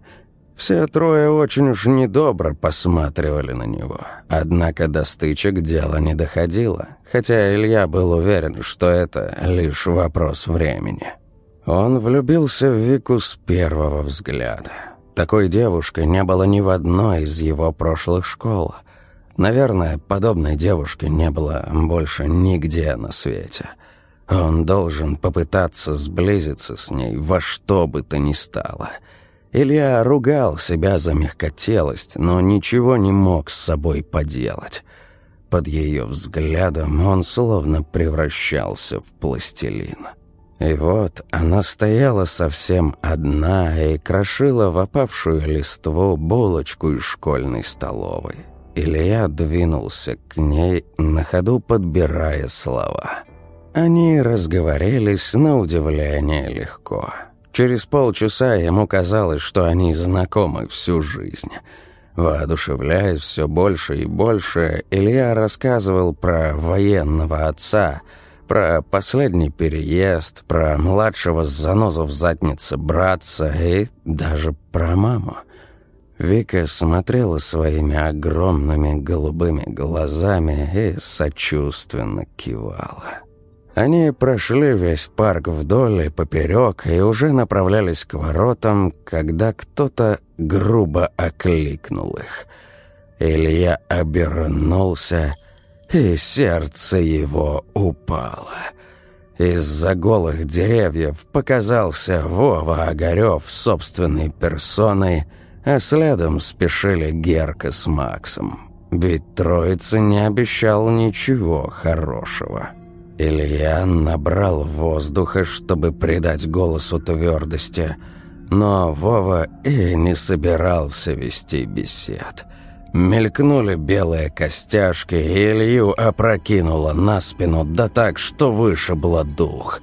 Все трое очень уж недобро посматривали на него. Однако до стычек дело не доходило, хотя Илья был уверен, что это лишь вопрос времени. Он влюбился в Вику с первого взгляда. Такой девушкой не было ни в одной из его прошлых школ – Наверное, подобной девушки не было больше нигде на свете. Он должен попытаться сблизиться с ней во что бы то ни стало. Илья ругал себя за мягкотелость, но ничего не мог с собой поделать. Под ее взглядом он словно превращался в пластилин. И вот она стояла совсем одна и крошила в опавшую листву булочку из школьной столовой. Илья двинулся к ней, на ходу подбирая слова. Они разговорились на удивление легко. Через полчаса ему казалось, что они знакомы всю жизнь. Воодушевляясь все больше и больше, Илья рассказывал про военного отца, про последний переезд, про младшего занозу в заднице братца и даже про маму. Вика смотрела своими огромными голубыми глазами и сочувственно кивала. Они прошли весь парк вдоль и поперек и уже направлялись к воротам, когда кто-то грубо окликнул их. Илья обернулся, и сердце его упало. Из-за голых деревьев показался Вова Огарев собственной персоной — а следом спешили Герка с Максом. Ведь троица не обещал ничего хорошего. Илья набрал воздуха, чтобы придать голосу твердости, но Вова и не собирался вести бесед. Мелькнули белые костяшки, и Илью опрокинуло на спину, да так, что вышибло дух.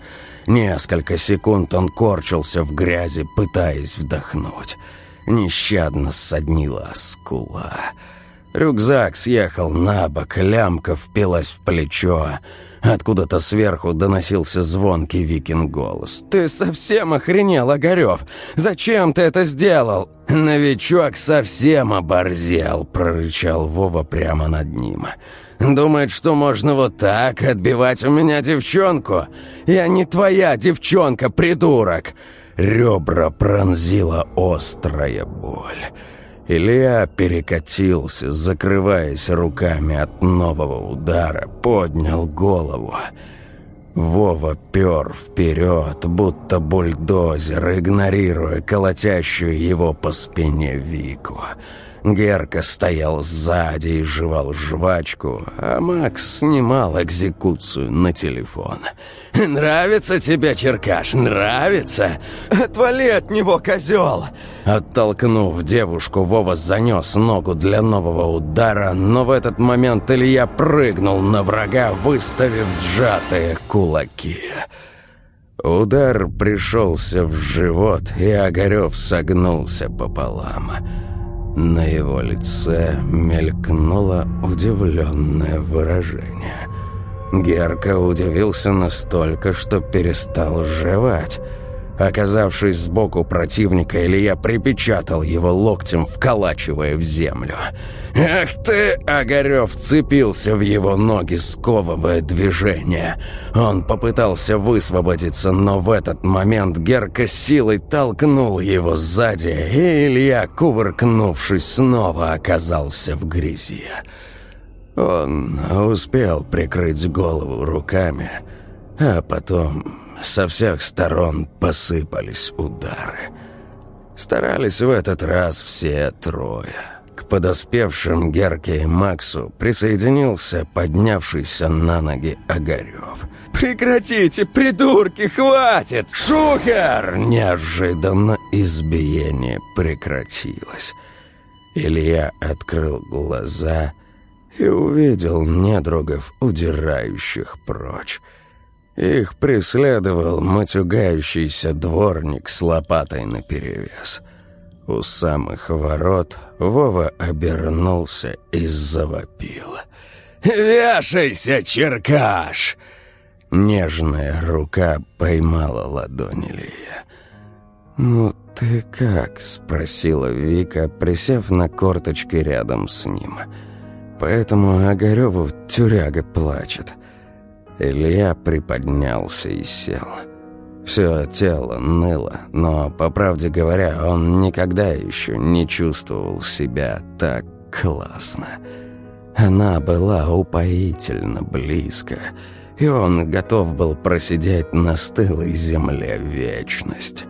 Несколько секунд он корчился в грязи, пытаясь вдохнуть нещадно ссаднила скула. Рюкзак съехал на бок, лямка впилась в плечо. Откуда-то сверху доносился звонкий Викин голос. «Ты совсем охренел, Огарев? Зачем ты это сделал?» «Новичок совсем оборзел», — прорычал Вова прямо над ним. «Думает, что можно вот так отбивать у меня девчонку? Я не твоя девчонка, придурок!» Ребра пронзила острая боль. Илья перекатился, закрываясь руками от нового удара, поднял голову. Вова пер вперед, будто бульдозер, игнорируя колотящую его по спине Вику. Герка стоял сзади и жевал жвачку, а Макс снимал экзекуцию на телефон. «Нравится тебе, Черкаш, нравится? Отвали от него, козел!» Оттолкнув девушку, Вова занес ногу для нового удара, но в этот момент Илья прыгнул на врага, выставив сжатые кулаки. Удар пришелся в живот, и Огарев согнулся пополам. На его лице мелькнуло удивленное выражение. Герка удивился настолько, что перестал жевать – Оказавшись сбоку противника, Илья припечатал его локтем, вколачивая в землю. «Ах ты!» — Огарев цепился в его ноги, сковывая движение. Он попытался высвободиться, но в этот момент Герка силой толкнул его сзади, и Илья, кувыркнувшись, снова оказался в грязи. Он успел прикрыть голову руками, а потом со всех сторон посыпались удары. Старались в этот раз все трое. К подоспевшим Герке и Максу присоединился поднявшийся на ноги Огарев. «Прекратите, придурки, хватит! Шухер!» Неожиданно избиение прекратилось. Илья открыл глаза и увидел недругов, удирающих прочь. Их преследовал матюгающийся дворник с лопатой наперевес. У самых ворот Вова обернулся и завопил. «Вешайся, черкаш!» Нежная рука поймала ладонь Илья. «Ну ты как?» — спросила Вика, присев на корточки рядом с ним. «Поэтому Огареву тюряга плачет». Илья приподнялся и сел. Все тело ныло, но, по правде говоря, он никогда еще не чувствовал себя так классно. Она была упоительно близко, и он готов был просидеть на стылой земле вечность.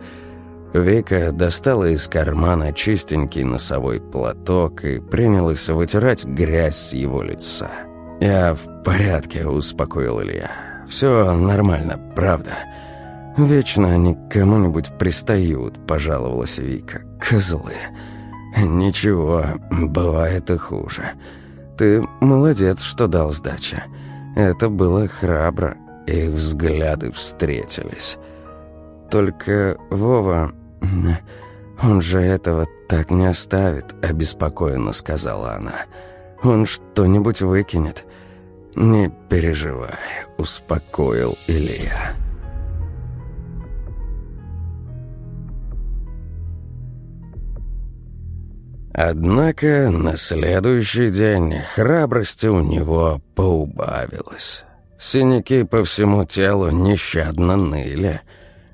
Вика достала из кармана чистенький носовой платок и принялась вытирать грязь с его лица. «Я в порядке», — успокоил Илья. «Все нормально, правда. Вечно они к кому-нибудь пристают», — пожаловалась Вика. «Козлы. Ничего, бывает и хуже. Ты молодец, что дал сдачи. Это было храбро, их взгляды встретились. Только Вова... Он же этого так не оставит», — обеспокоенно сказала она. «Он что-нибудь выкинет». «Не переживай», — успокоил Илья. Однако на следующий день храбрости у него поубавилось. Синяки по всему телу нещадно ныли.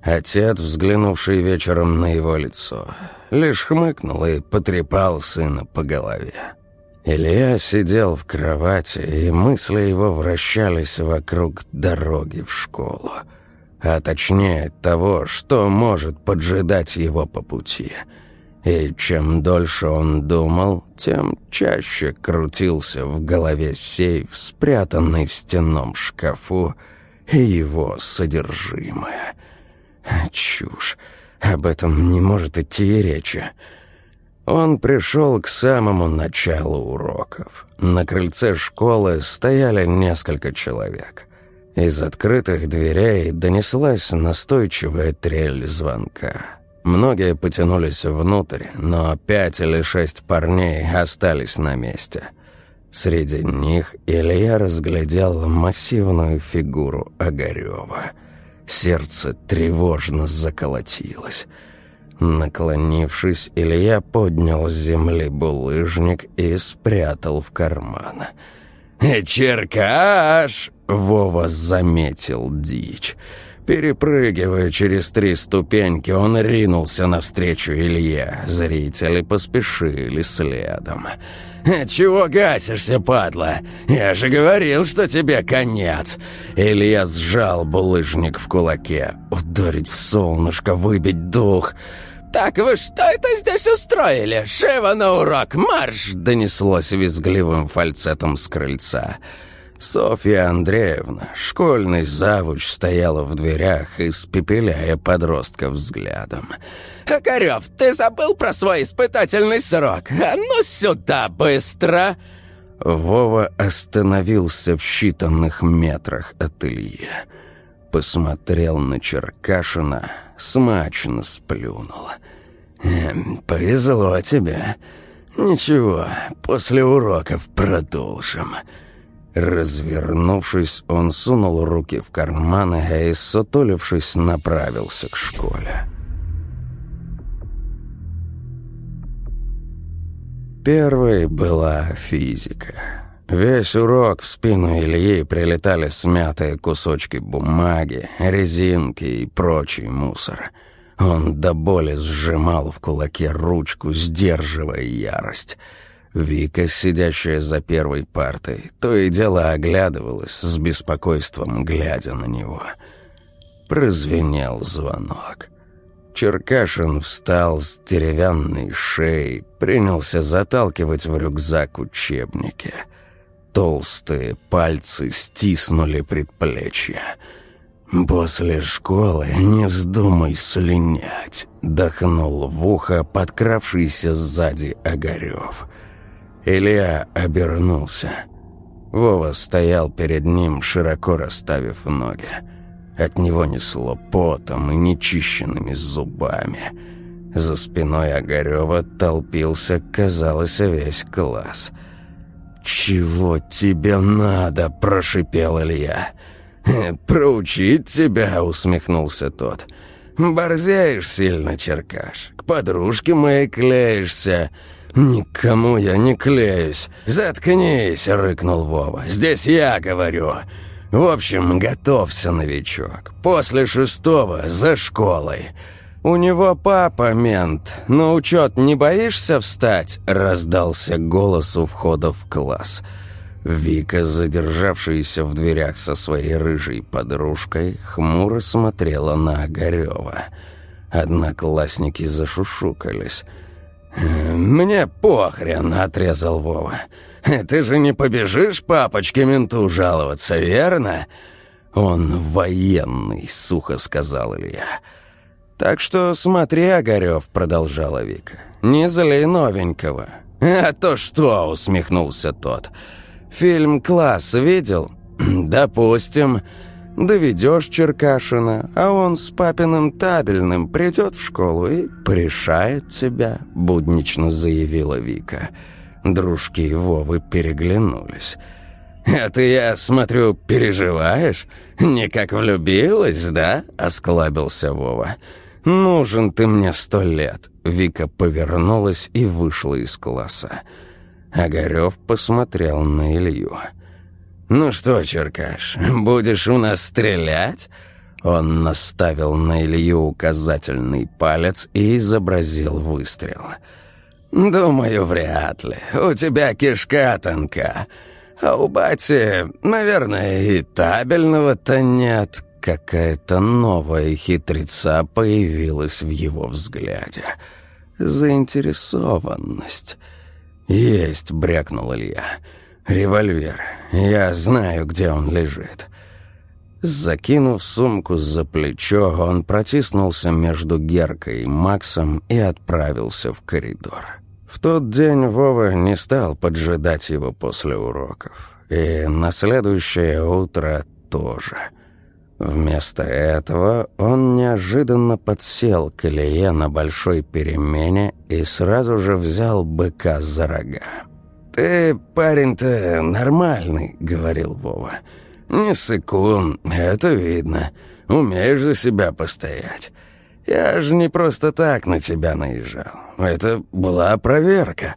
Отец, взглянувший вечером на его лицо, лишь хмыкнул и потрепал сына по голове. Илья сидел в кровати, и мысли его вращались вокруг дороги в школу. А точнее того, что может поджидать его по пути. И чем дольше он думал, тем чаще крутился в голове сейф, спрятанный в стенном шкафу, и его содержимое. Чушь. Об этом не может идти и речи. Он пришел к самому началу уроков. На крыльце школы стояли несколько человек. Из открытых дверей донеслась настойчивая трель звонка. Многие потянулись внутрь, но пять или шесть парней остались на месте. Среди них Илья разглядел массивную фигуру Огарева. Сердце тревожно заколотилось – Наклонившись, Илья поднял с земли булыжник и спрятал в карман. «Черкаш!» — Вова заметил дичь. Перепрыгивая через три ступеньки, он ринулся навстречу Илье. Зрители поспешили следом. «Чего гасишься, падла? Я же говорил, что тебе конец!» Илья сжал булыжник в кулаке. Ударить в солнышко, выбить дух. «Так вы что это здесь устроили? Шева на урок, марш!» донеслось визгливым фальцетом с крыльца. Софья Андреевна, школьный завуч, стояла в дверях, испепеляя подростка взглядом. «Огарев, ты забыл про свой испытательный срок? А ну сюда, быстро!» Вова остановился в считанных метрах от Ильи. Посмотрел на Черкашина, смачно сплюнул. «Эм, «Повезло тебе. Ничего, после уроков продолжим». Развернувшись, он сунул руки в карманы и, сутулившись, направился к школе. Первой была физика. Весь урок в спину Ильи прилетали смятые кусочки бумаги, резинки и прочий мусор. Он до боли сжимал в кулаке ручку, сдерживая ярость — Вика, сидящая за первой партой, то и дело оглядывалась с беспокойством, глядя на него. Прозвенел звонок. Черкашин встал с деревянной шеей, принялся заталкивать в рюкзак учебники. Толстые пальцы стиснули предплечья. «После школы не вздумай слинять», — дохнул в ухо подкравшийся сзади Огарев. Илья обернулся. Вова стоял перед ним, широко расставив ноги. От него несло потом и нечищенными зубами. За спиной Огарева толпился, казалось, весь класс. «Чего тебе надо?» – прошипел Илья. «Проучить тебя?» – усмехнулся тот. «Борзеешь сильно, черкаш. К подружке моей клеишься. «Никому я не клеюсь. Заткнись!» — рыкнул Вова. «Здесь я говорю. В общем, готовься, новичок. После шестого за школой». «У него папа мент. На учет не боишься встать?» — раздался голос у входа в класс. Вика, задержавшаяся в дверях со своей рыжей подружкой, хмуро смотрела на Огарева. Одноклассники зашушукались. «Мне похрен», — отрезал Вова. «Ты же не побежишь папочке менту жаловаться, верно?» «Он военный», — сухо сказал Илья. «Так что смотри, Огарев», — продолжала Вика. «Не залей новенького». «А то что?» — усмехнулся тот. «Фильм «Класс» видел?» «Допустим». Доведешь Черкашина, а он с папиным табельным придет в школу и порешает тебя», — буднично заявила Вика. Дружки Вовы переглянулись. «Это я смотрю, переживаешь? Не как влюбилась, да?» — осклабился Вова. «Нужен ты мне сто лет». Вика повернулась и вышла из класса. Огарев посмотрел на Илью. «Ну что, Черкаш, будешь у нас стрелять?» Он наставил на Илью указательный палец и изобразил выстрел. «Думаю, вряд ли. У тебя кишка тонка. А у бати, наверное, и табельного-то нет». Какая-то новая хитреца появилась в его взгляде. Заинтересованность. «Есть», — брякнул Илья. «Револьвер. Я знаю, где он лежит». Закинув сумку за плечо, он протиснулся между Геркой и Максом и отправился в коридор. В тот день Вова не стал поджидать его после уроков. И на следующее утро тоже. Вместо этого он неожиданно подсел к Илье на большой перемене и сразу же взял быка за рога. «Ты, парень-то, нормальный», — говорил Вова. «Не сыкун, это видно. Умеешь за себя постоять. Я же не просто так на тебя наезжал. Это была проверка.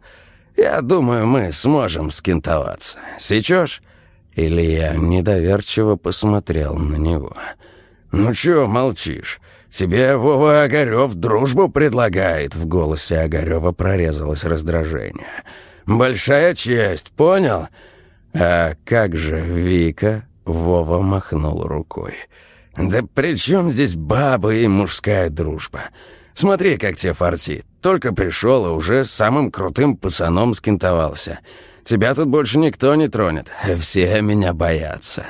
Я думаю, мы сможем скинтоваться. Сечешь?» Илья недоверчиво посмотрел на него. «Ну чё молчишь? Тебе Вова Огарёв дружбу предлагает». В голосе Огарёва прорезалось раздражение. Большая честь, понял? А как же Вика? Вова махнул рукой. Да при чем здесь баба и мужская дружба? Смотри, как тебе фартит. Только пришел и уже самым крутым пацаном скинтовался. Тебя тут больше никто не тронет. Все меня боятся».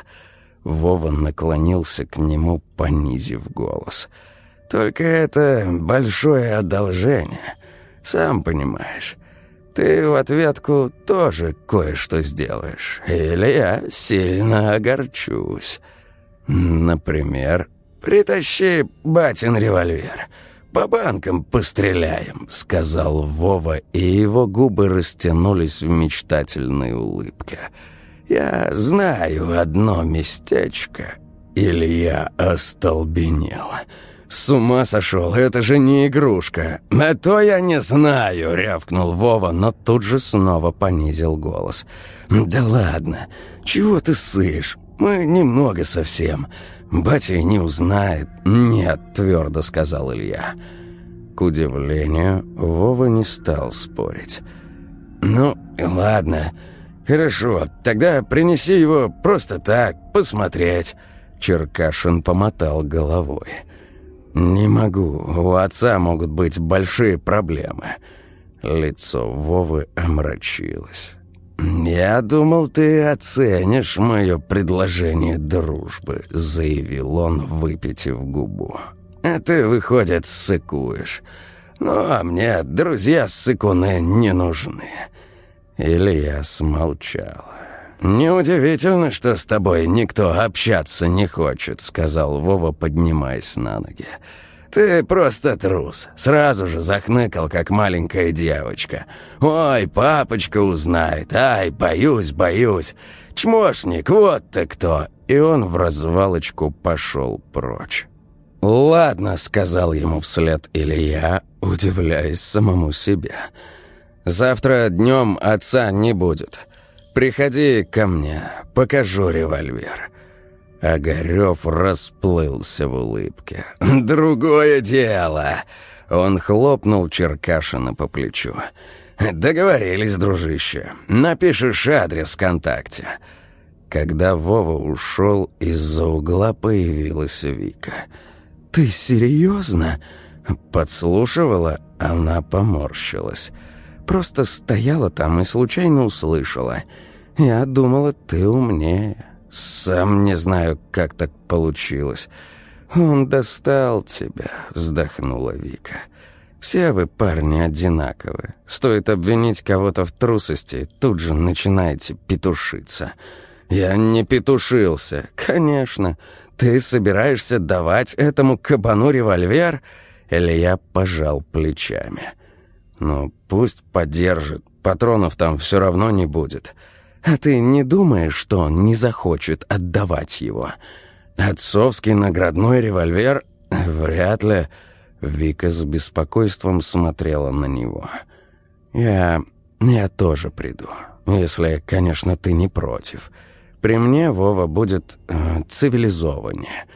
Вова наклонился к нему, понизив голос. «Только это большое одолжение. Сам понимаешь. Ты в ответку тоже кое-что сделаешь. Или я сильно огорчусь. Например, притащи батин револьвер». «По банкам постреляем», — сказал Вова, и его губы растянулись в мечтательной улыбке. «Я знаю одно местечко». Илья остолбенел. «С ума сошел, это же не игрушка!» «А то я не знаю!» — рявкнул Вова, но тут же снова понизил голос. «Да ладно, чего ты сышь? Мы немного совсем. Батя не узнает». «Нет», — твердо сказал Илья. К удивлению, Вова не стал спорить. «Ну, ладно, хорошо, тогда принеси его просто так, посмотреть». Черкашин помотал головой. «Не могу, у отца могут быть большие проблемы». Лицо Вовы омрачилось. «Я думал, ты оценишь мое предложение дружбы», — заявил он, выпитив губу. «А ты, выходит, ссыкуешь. Ну, а мне друзья-ссыкуны не нужны». Илья смолчал. «Неудивительно, что с тобой никто общаться не хочет», — сказал Вова, поднимаясь на ноги. «Ты просто трус. Сразу же захныкал, как маленькая девочка. Ой, папочка узнает. Ай, боюсь, боюсь. Чмошник, вот ты кто!» И он в развалочку пошел прочь. «Ладно», — сказал ему вслед Илья, удивляясь самому себе. «Завтра днем отца не будет. Приходи ко мне, покажу револьвер». Огарев расплылся в улыбке. «Другое дело!» Он хлопнул Черкашина по плечу. «Договорились, дружище. Напишешь адрес ВКонтакте». Когда Вова ушел, из-за угла появилась Вика. «Ты серьезно?» Подслушивала, она поморщилась. «Просто стояла там и случайно услышала. Я думала, ты умнее». «Сам не знаю, как так получилось». «Он достал тебя», — вздохнула Вика. «Все вы, парни, одинаковы. Стоит обвинить кого-то в трусости, тут же начинаете петушиться». «Я не петушился. Конечно. Ты собираешься давать этому кабану револьвер?» Илья пожал плечами. «Ну, пусть подержит. Патронов там все равно не будет». А ты не думаешь, что он не захочет отдавать его? Отцовский наградной револьвер? Вряд ли. Вика с беспокойством смотрела на него. Я... я тоже приду. Если, конечно, ты не против. При мне Вова будет э, цивилизованнее.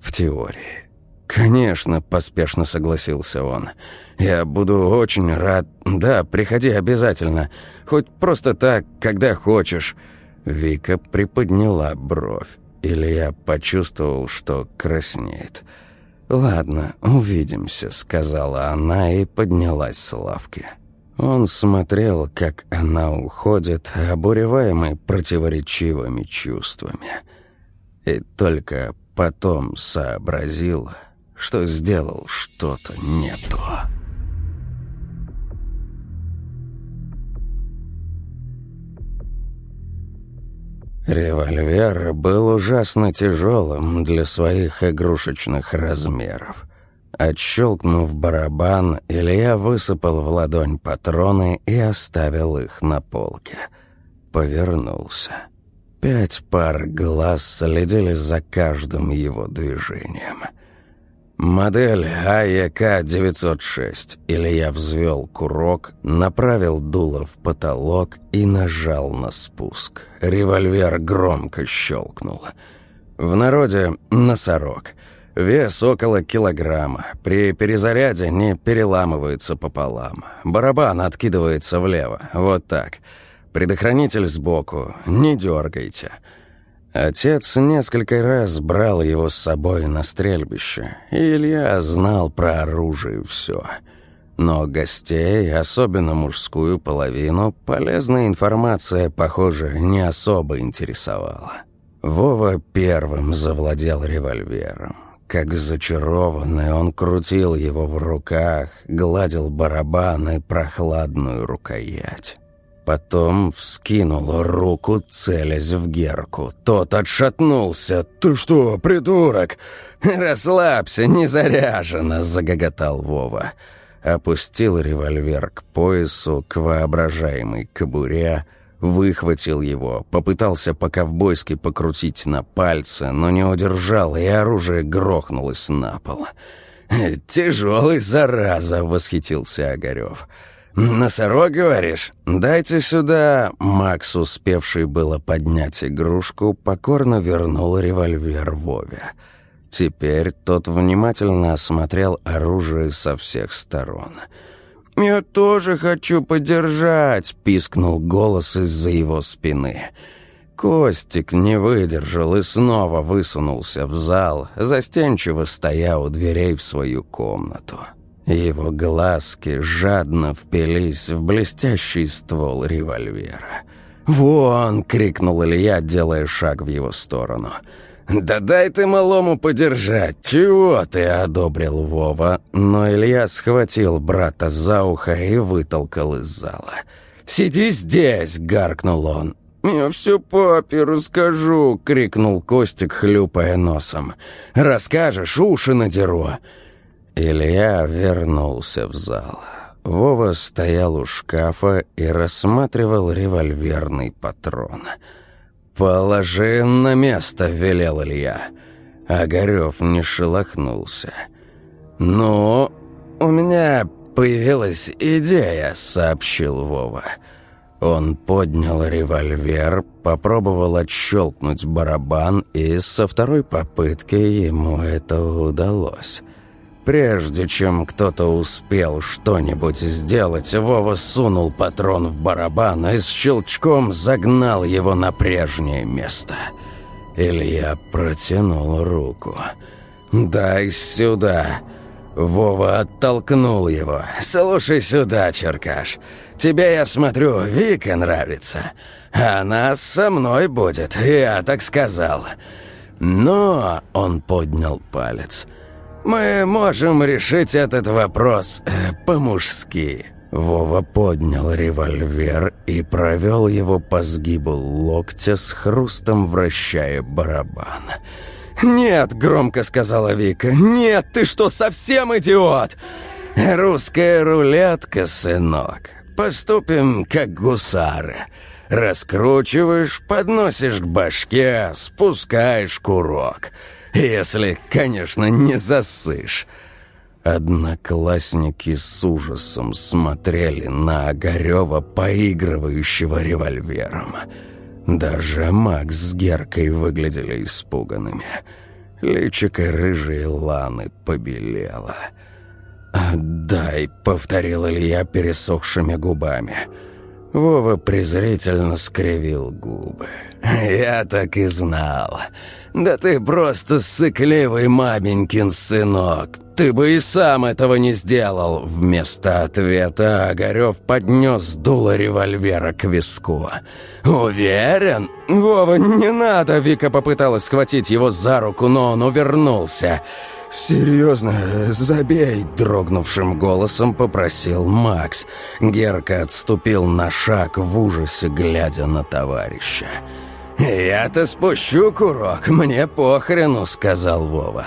В теории. «Конечно», — поспешно согласился он. «Я буду очень рад. Да, приходи обязательно. Хоть просто так, когда хочешь». Вика приподняла бровь. Или я почувствовал, что краснеет. «Ладно, увидимся», — сказала она и поднялась с лавки. Он смотрел, как она уходит, обуреваемый противоречивыми чувствами. И только потом сообразил, что сделал что-то не то. Револьвер был ужасно тяжелым для своих игрушечных размеров. Отщелкнув барабан, Илья высыпал в ладонь патроны и оставил их на полке. Повернулся. Пять пар глаз следили за каждым его движением — Модель АЕК-906. Илья взвел курок, направил дуло в потолок и нажал на спуск. Револьвер громко щелкнул. В народе «носорог». Вес около килограмма. При перезаряде не переламывается пополам. Барабан откидывается влево. Вот так. Предохранитель сбоку. Не дергайте. Отец несколько раз брал его с собой на стрельбище, и Илья знал про оружие все. Но гостей, особенно мужскую половину, полезная информация, похоже, не особо интересовала. Вова первым завладел револьвером. Как зачарованный, он крутил его в руках, гладил барабан и прохладную рукоять. Потом вскинул руку, целясь в Герку. Тот отшатнулся. «Ты что, придурок?» «Расслабься, не заряжено!» — загоготал Вова. Опустил револьвер к поясу, к воображаемой кобуре, выхватил его, попытался по-ковбойски покрутить на пальце, но не удержал, и оружие грохнулось на пол. «Тяжелый, зараза!» — восхитился Огарев. «Огарев!» «Носорог, говоришь? Дайте сюда!» Макс, успевший было поднять игрушку, покорно вернул револьвер Вове. Теперь тот внимательно осмотрел оружие со всех сторон. «Я тоже хочу подержать!» — пискнул голос из-за его спины. Костик не выдержал и снова высунулся в зал, застенчиво стоя у дверей в свою комнату. Его глазки жадно впились в блестящий ствол револьвера. «Вон!» — крикнул Илья, делая шаг в его сторону. «Да дай ты малому подержать! Чего ты?» — одобрил Вова. Но Илья схватил брата за ухо и вытолкал из зала. «Сиди здесь!» — гаркнул он. «Я все папе расскажу!» — крикнул Костик, хлюпая носом. «Расскажешь, уши надеру!» Илья вернулся в зал. Вова стоял у шкафа и рассматривал револьверный патрон. «Положи на место», — велел Илья. Огарев не шелохнулся. «Ну, у меня появилась идея», — сообщил Вова. Он поднял револьвер, попробовал отщелкнуть барабан, и со второй попытки ему это удалось. Прежде чем кто-то успел что-нибудь сделать, Вова сунул патрон в барабан и с щелчком загнал его на прежнее место. Илья протянул руку. «Дай сюда!» Вова оттолкнул его. «Слушай сюда, Черкаш. Тебе, я смотрю, Вика нравится. Она со мной будет, я так сказал. Но...» — он поднял палец — мы можем решить этот вопрос э, по-мужски». Вова поднял револьвер и провел его по сгибу локтя с хрустом вращая барабан. «Нет!» — громко сказала Вика. «Нет! Ты что, совсем идиот?» «Русская рулетка, сынок. Поступим как гусары. Раскручиваешь, подносишь к башке, спускаешь курок». Если, конечно, не засышь. Одноклассники с ужасом смотрели на Огарева, поигрывающего револьвером. Даже Макс с Геркой выглядели испуганными. Личико рыжей Ланы побелело. «Дай», — повторил Илья пересохшими губами. Вова презрительно скривил губы. «Я так и знал. Да ты просто сыкливый маменькин сынок. Ты бы и сам этого не сделал. Вместо ответа Огарев поднес дуло револьвера к виску. Уверен? Вова, не надо! Вика попыталась схватить его за руку, но он увернулся. «Серьезно, забей!» – дрогнувшим голосом попросил Макс. Герка отступил на шаг в ужасе, глядя на товарища. «Я-то спущу курок, мне похрену», — сказал Вова.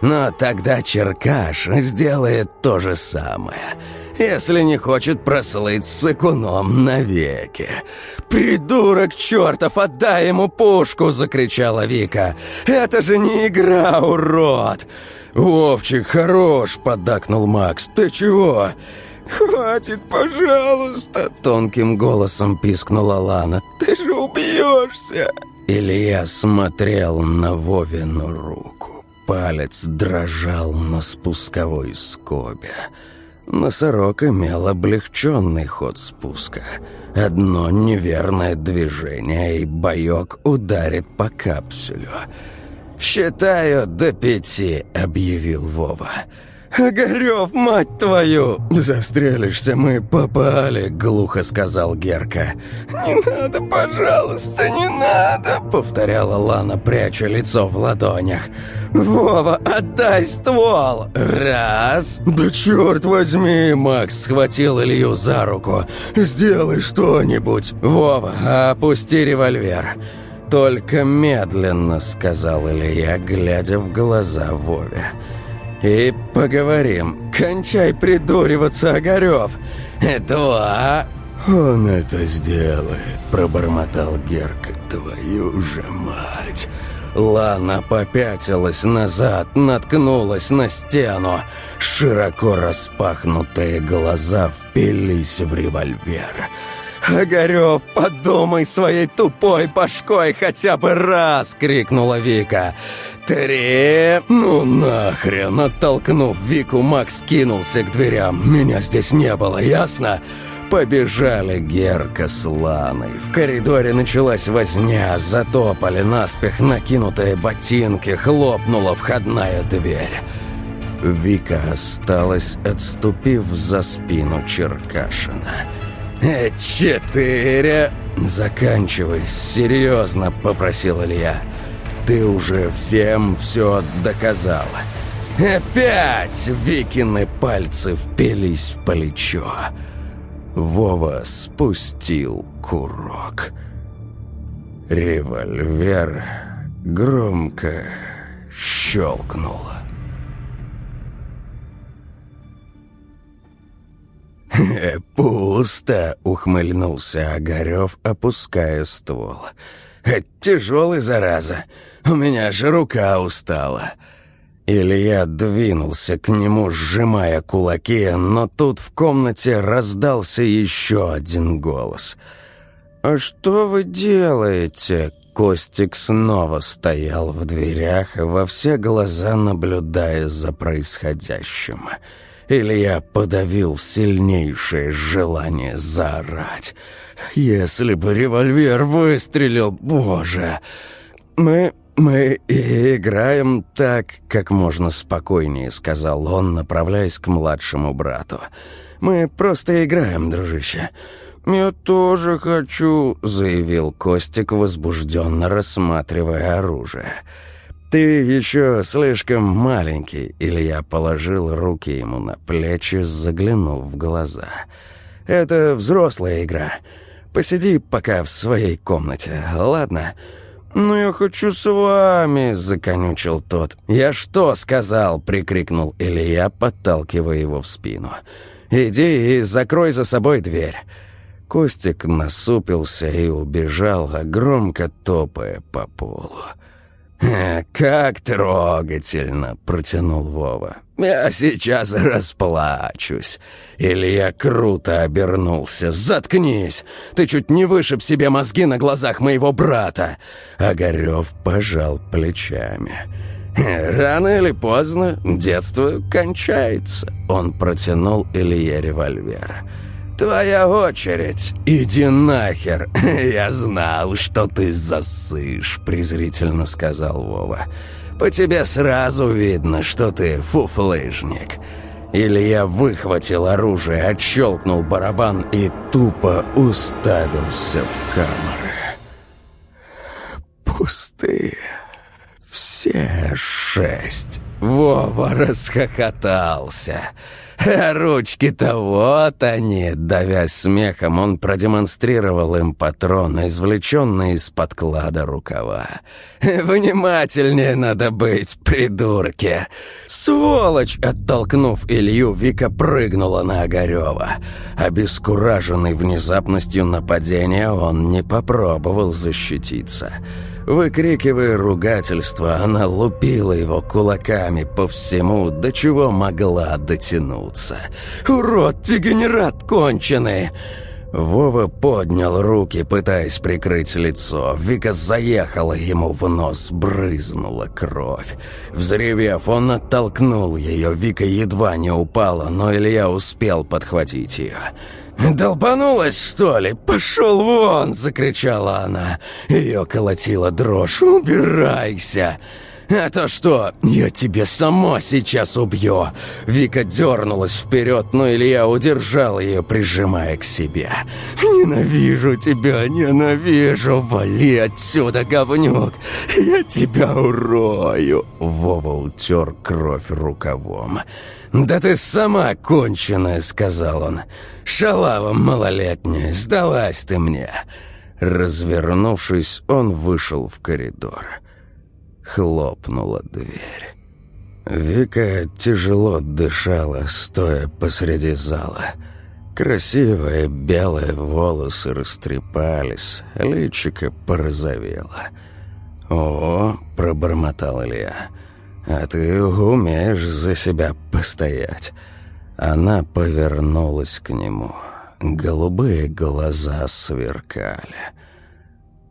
«Но тогда Черкаш сделает то же самое, если не хочет прослыть сыкуном навеки». «Придурок чертов, отдай ему пушку!» — закричала Вика. «Это же не игра, урод!» «Вовчик, хорош!» — поддакнул Макс. «Ты чего?» «Хватит, пожалуйста!» — тонким голосом пискнула Лана. «Ты же убьешься!» Илья смотрел на Вовину руку. Палец дрожал на спусковой скобе. Носорог имел облегченный ход спуска. Одно неверное движение, и боек ударит по капсулю. «Считаю до пяти», — объявил Вова. «Огарев, мать твою!» «Застрелишься, мы попали», — глухо сказал Герка. «Не надо, пожалуйста, не надо», — повторяла Лана, пряча лицо в ладонях. «Вова, отдай ствол!» «Раз!» «Да черт возьми!» — Макс схватил Илью за руку. «Сделай что-нибудь!» «Вова, опусти револьвер!» «Только медленно», — сказал Илья, глядя в глаза Вове и поговорим. Кончай придуриваться, Огарев. Два...» «Он это сделает», — пробормотал Герка. «Твою же мать!» Лана попятилась назад, наткнулась на стену. Широко распахнутые глаза впились в револьвер. «Огарев, подумай своей тупой башкой хотя бы раз!» — крикнула Вика. «Три!» «Ну нахрен!» Оттолкнув Вику, Макс кинулся к дверям. «Меня здесь не было, ясно?» Побежали Герка с Ланой. В коридоре началась возня, затопали наспех накинутые ботинки, хлопнула входная дверь. Вика осталась, отступив за спину Черкашина. «Четыре!» «Заканчивай, серьезно!» — попросил Илья. «Ты уже всем все доказал!» «Опять!» — Викины пальцы впились в плечо. Вова спустил курок. Револьвер громко щелкнул. «Пусто!» — ухмыльнулся Огарев, опуская ствол. «Тяжелый, зараза! У меня же рука устала!» Илья двинулся к нему, сжимая кулаки, но тут в комнате раздался еще один голос. «А что вы делаете?» Костик снова стоял в дверях, во все глаза наблюдая за происходящим. «Илья» Илья подавил сильнейшее желание заорать. «Если бы револьвер выстрелил, боже! Мы... мы и играем так, как можно спокойнее», — сказал он, направляясь к младшему брату. «Мы просто играем, дружище». «Я тоже хочу», — заявил Костик, возбужденно рассматривая оружие. «Я «Ты еще слишком маленький», — Илья положил руки ему на плечи, заглянув в глаза. «Это взрослая игра. Посиди пока в своей комнате, ладно?» «Ну, я хочу с вами», — законючил тот. «Я что сказал?» — прикрикнул Илья, подталкивая его в спину. «Иди и закрой за собой дверь». Костик насупился и убежал, громко топая по полу. «Как трогательно!» — протянул Вова. «Я сейчас расплачусь!» Илья круто обернулся. «Заткнись! Ты чуть не вышиб себе мозги на глазах моего брата!» Огарев пожал плечами. «Рано или поздно детство кончается!» Он протянул Илье револьвер. «Револьвер!» «Твоя очередь! Иди нахер! Я знал, что ты засышь!» — презрительно сказал Вова. «По тебе сразу видно, что ты фуфлыжник!» Илья выхватил оружие, отщелкнул барабан и тупо уставился в камеры. Пустые. Все шесть. Вова расхохотался. «Ручки-то вот они!» Давясь смехом, он продемонстрировал им патрон, извлеченный из-под клада рукава. «Внимательнее надо быть, придурки!» «Сволочь!» Оттолкнув Илью, Вика прыгнула на Огарева. Обескураженный внезапностью нападения, он не попробовал защититься. Выкрикивая ругательство, она лупила его кулаками по всему, до чего могла дотянуться. «Урод, дегенерат конченый!» Вова поднял руки, пытаясь прикрыть лицо. Вика заехала ему в нос, брызнула кровь. Взревев, он оттолкнул ее. Вика едва не упала, но Илья успел подхватить ее. «Долбанулась, что ли? Пошел вон!» — закричала она. Ее колотила дрожь. «Убирайся!» «Это что? Я тебе сама сейчас убью!» Вика дернулась вперед, но Илья удержал ее, прижимая к себе. «Ненавижу тебя, ненавижу! Вали отсюда, говнюк! Я тебя урою!» Вова утер кровь рукавом. «Да ты сама конченая!» — сказал он. «Шалава малолетняя, сдалась ты мне!» Развернувшись, он вышел в коридор. Хлопнула дверь. Вика тяжело дышала, стоя посреди зала. Красивые белые волосы растрепались, личико порозовело. «О!» — пробормотал Илья. «А ты умеешь за себя постоять». Она повернулась к нему. Голубые глаза сверкали.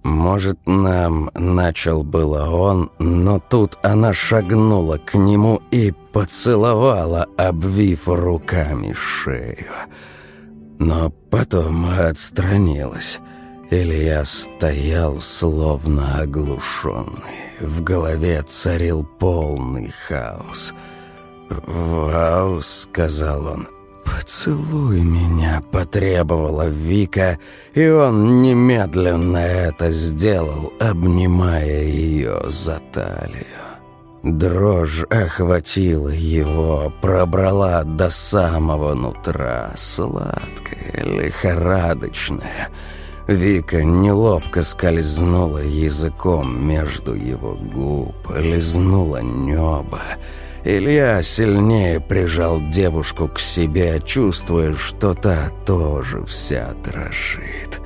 «Может, нам...» — начал было он, но тут она шагнула к нему и поцеловала, обвив руками шею. Но потом отстранилась. Илья стоял, словно оглушенный. В голове царил полный хаос. «Вау», — сказал он, «Поцелуй меня», — потребовала Вика, и он немедленно это сделал, обнимая ее за талию. Дрожь охватила его, пробрала до самого нутра, сладкая, лихорадочная. Вика неловко скользнула языком между его губ, лизнула небо, Илья сильнее прижал девушку к себе, чувствуя, что та тоже вся дрожит.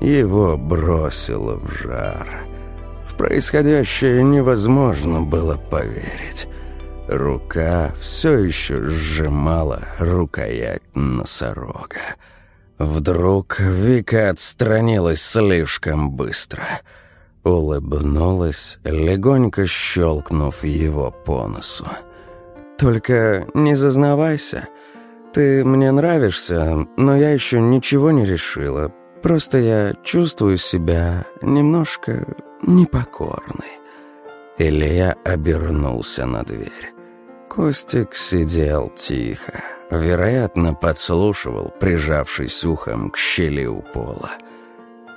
Его бросило в жар. В происходящее невозможно было поверить. Рука все еще сжимала рукоять носорога. Вдруг Вика отстранилась слишком быстро. Улыбнулась, легонько щелкнув его по носу. Только не зазнавайся. Ты мне нравишься, но я еще ничего не решила. Просто я чувствую себя немножко непокорной». Илья обернулся на дверь. Костик сидел тихо, вероятно, подслушивал, прижавшись ухом к щели у пола.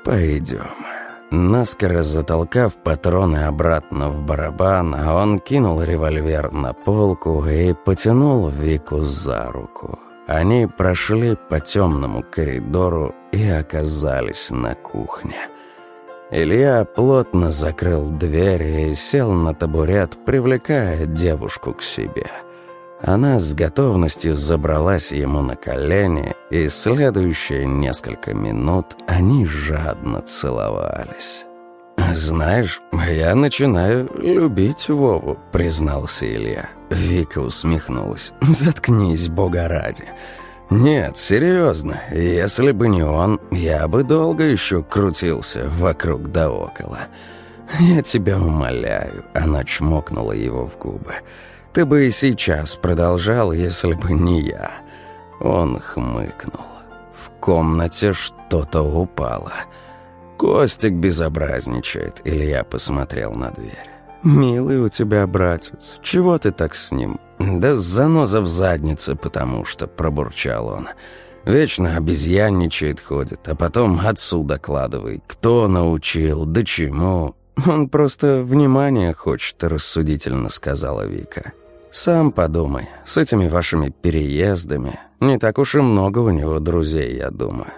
«Пойдем». Наскоро затолкав патроны обратно в барабан, он кинул револьвер на полку и потянул Вику за руку. Они прошли по темному коридору и оказались на кухне. Илья плотно закрыл дверь и сел на табурет, привлекая девушку к себе – она с готовностью забралась ему на колени, и следующие несколько минут они жадно целовались. «Знаешь, я начинаю любить Вову», — признался Илья. Вика усмехнулась. «Заткнись, бога ради». «Нет, серьезно, если бы не он, я бы долго еще крутился вокруг да около». «Я тебя умоляю», — она чмокнула его в губы. Ты бы и сейчас продолжал, если бы не я». Он хмыкнул. В комнате что-то упало. Костик безобразничает, Илья посмотрел на дверь. «Милый у тебя братец, чего ты так с ним?» «Да заноза в заднице, потому что», — пробурчал он. «Вечно обезьянничает, ходит, а потом отцу докладывай, кто научил, да чему». «Он просто внимания хочет», — рассудительно сказала Вика. Сам подумай, с этими вашими переездами. Не так уж и много у него друзей, я думаю.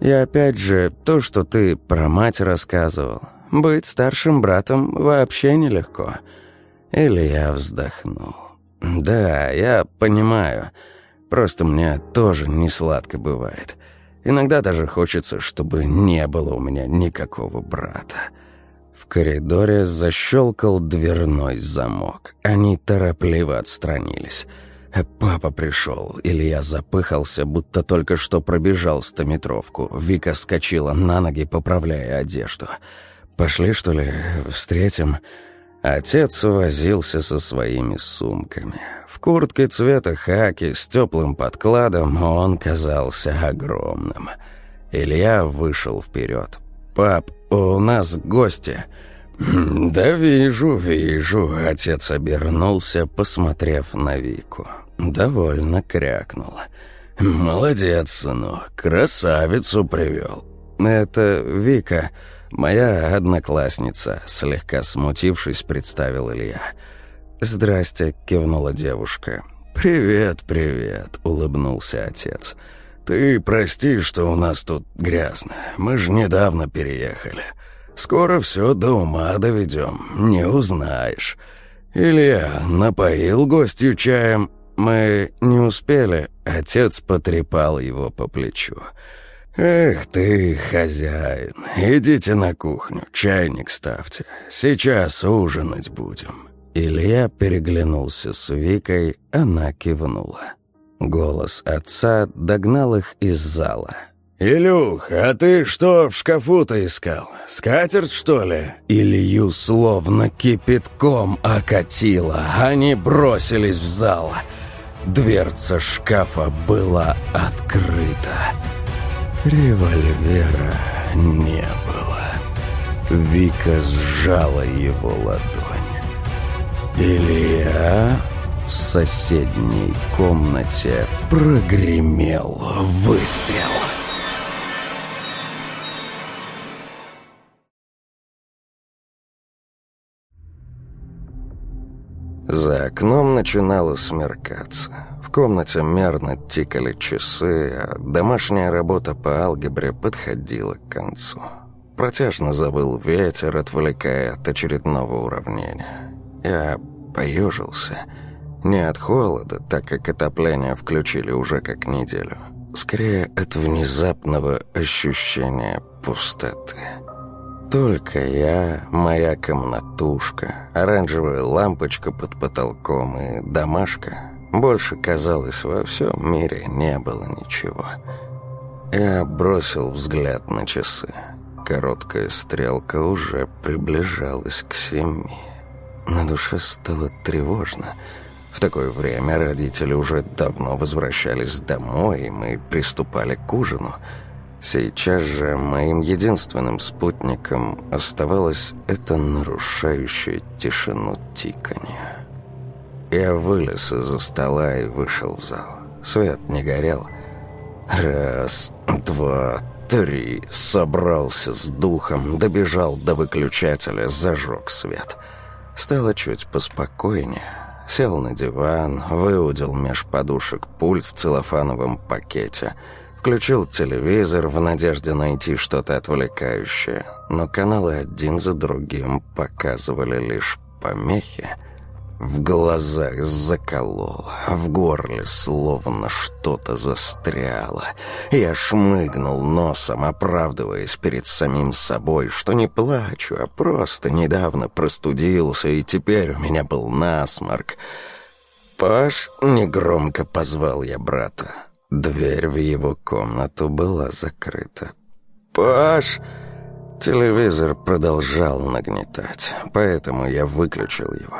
И опять же, то, что ты про мать рассказывал. Быть старшим братом вообще нелегко. Или я вздохнул. Да, я понимаю. Просто мне тоже не сладко бывает. Иногда даже хочется, чтобы не было у меня никакого брата. В коридоре защелкал дверной замок. Они торопливо отстранились. Папа пришел. Илья запыхался, будто только что пробежал стометровку. Вика скочила на ноги, поправляя одежду. «Пошли, что ли, встретим?» Отец возился со своими сумками. В куртке цвета хаки с теплым подкладом он казался огромным. Илья вышел вперед. «Пап, у нас гости». «Да вижу, вижу», — отец обернулся, посмотрев на Вику. Довольно крякнул. «Молодец, сынок, красавицу привел». «Это Вика, моя одноклассница», — слегка смутившись, представил Илья. «Здрасте», — кивнула девушка. «Привет, привет», — улыбнулся отец. «Ты прости, что у нас тут грязно. Мы же недавно переехали. Скоро все до ума доведем, не узнаешь. Илья напоил гостью чаем, мы не успели. Отец потрепал его по плечу. «Эх ты, хозяин, идите на кухню, чайник ставьте. Сейчас ужинать будем». Илья переглянулся с Викой, она кивнула. Голос отца догнал их из зала. «Илюх, а ты что в шкафу-то искал? Скатерть, что ли?» Илью словно кипятком окатило. Они бросились в зал. Дверца шкафа была открыта. Револьвера не было. Вика сжала его ладонь. Илья в соседней комнате прогремел выстрел. За окном начинало смеркаться. В комнате мерно тикали часы, а домашняя работа по алгебре подходила к концу. Протяжно завыл ветер, отвлекая от очередного уравнения. Я поежился. Не от холода, так как отопление включили уже как неделю. Скорее, от внезапного ощущения пустоты. Только я, моя комнатушка, оранжевая лампочка под потолком и домашка. Больше, казалось, во всем мире не было ничего. Я бросил взгляд на часы. Короткая стрелка уже приближалась к семи. На душе стало тревожно. В такое время родители уже давно возвращались домой, и мы приступали к ужину – Сейчас же моим единственным спутником оставалось это нарушающее тишину тиканье. Я вылез из-за стола и вышел в зал. Свет не горел. Раз, два, три. Собрался с духом, добежал до выключателя, зажег свет. Стало чуть поспокойнее. Сел на диван, выудил меж подушек пульт в целлофановом пакете — Включил телевизор в надежде найти что-то отвлекающее, но каналы один за другим показывали лишь помехи. В глазах закололо, в горле словно что-то застряло. Я шмыгнул носом, оправдываясь перед самим собой, что не плачу, а просто недавно простудился, и теперь у меня был насморк. «Паш!» — негромко позвал я брата. Дверь в его комнату была закрыта. «Паш!» Телевизор продолжал нагнетать, поэтому я выключил его.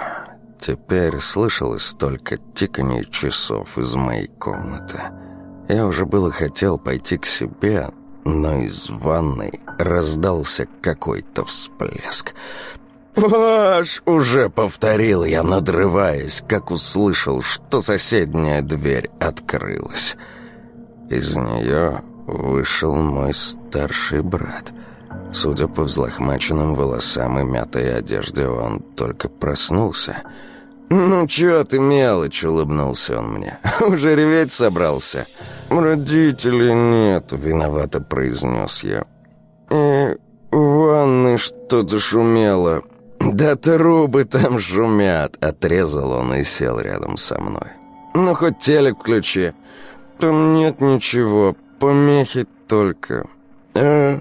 Теперь слышалось только тиканье часов из моей комнаты. Я уже было хотел пойти к себе, но из ванной раздался какой-то всплеск. «Паш!» — уже повторил я, надрываясь, как услышал, что соседняя дверь открылась. Из нее вышел мой старший брат. Судя по взлохмаченным волосам и мятой одежде, он только проснулся. «Ну чё ты, мелочь?» — улыбнулся он мне. «Уже реветь собрался?» «Родителей нет», — виновато произнес я. «И в ванной что-то шумело». «Да трубы там шумят», — отрезал он и сел рядом со мной. «Ну, хоть телек включи». «Там нет ничего, помехи только». «А,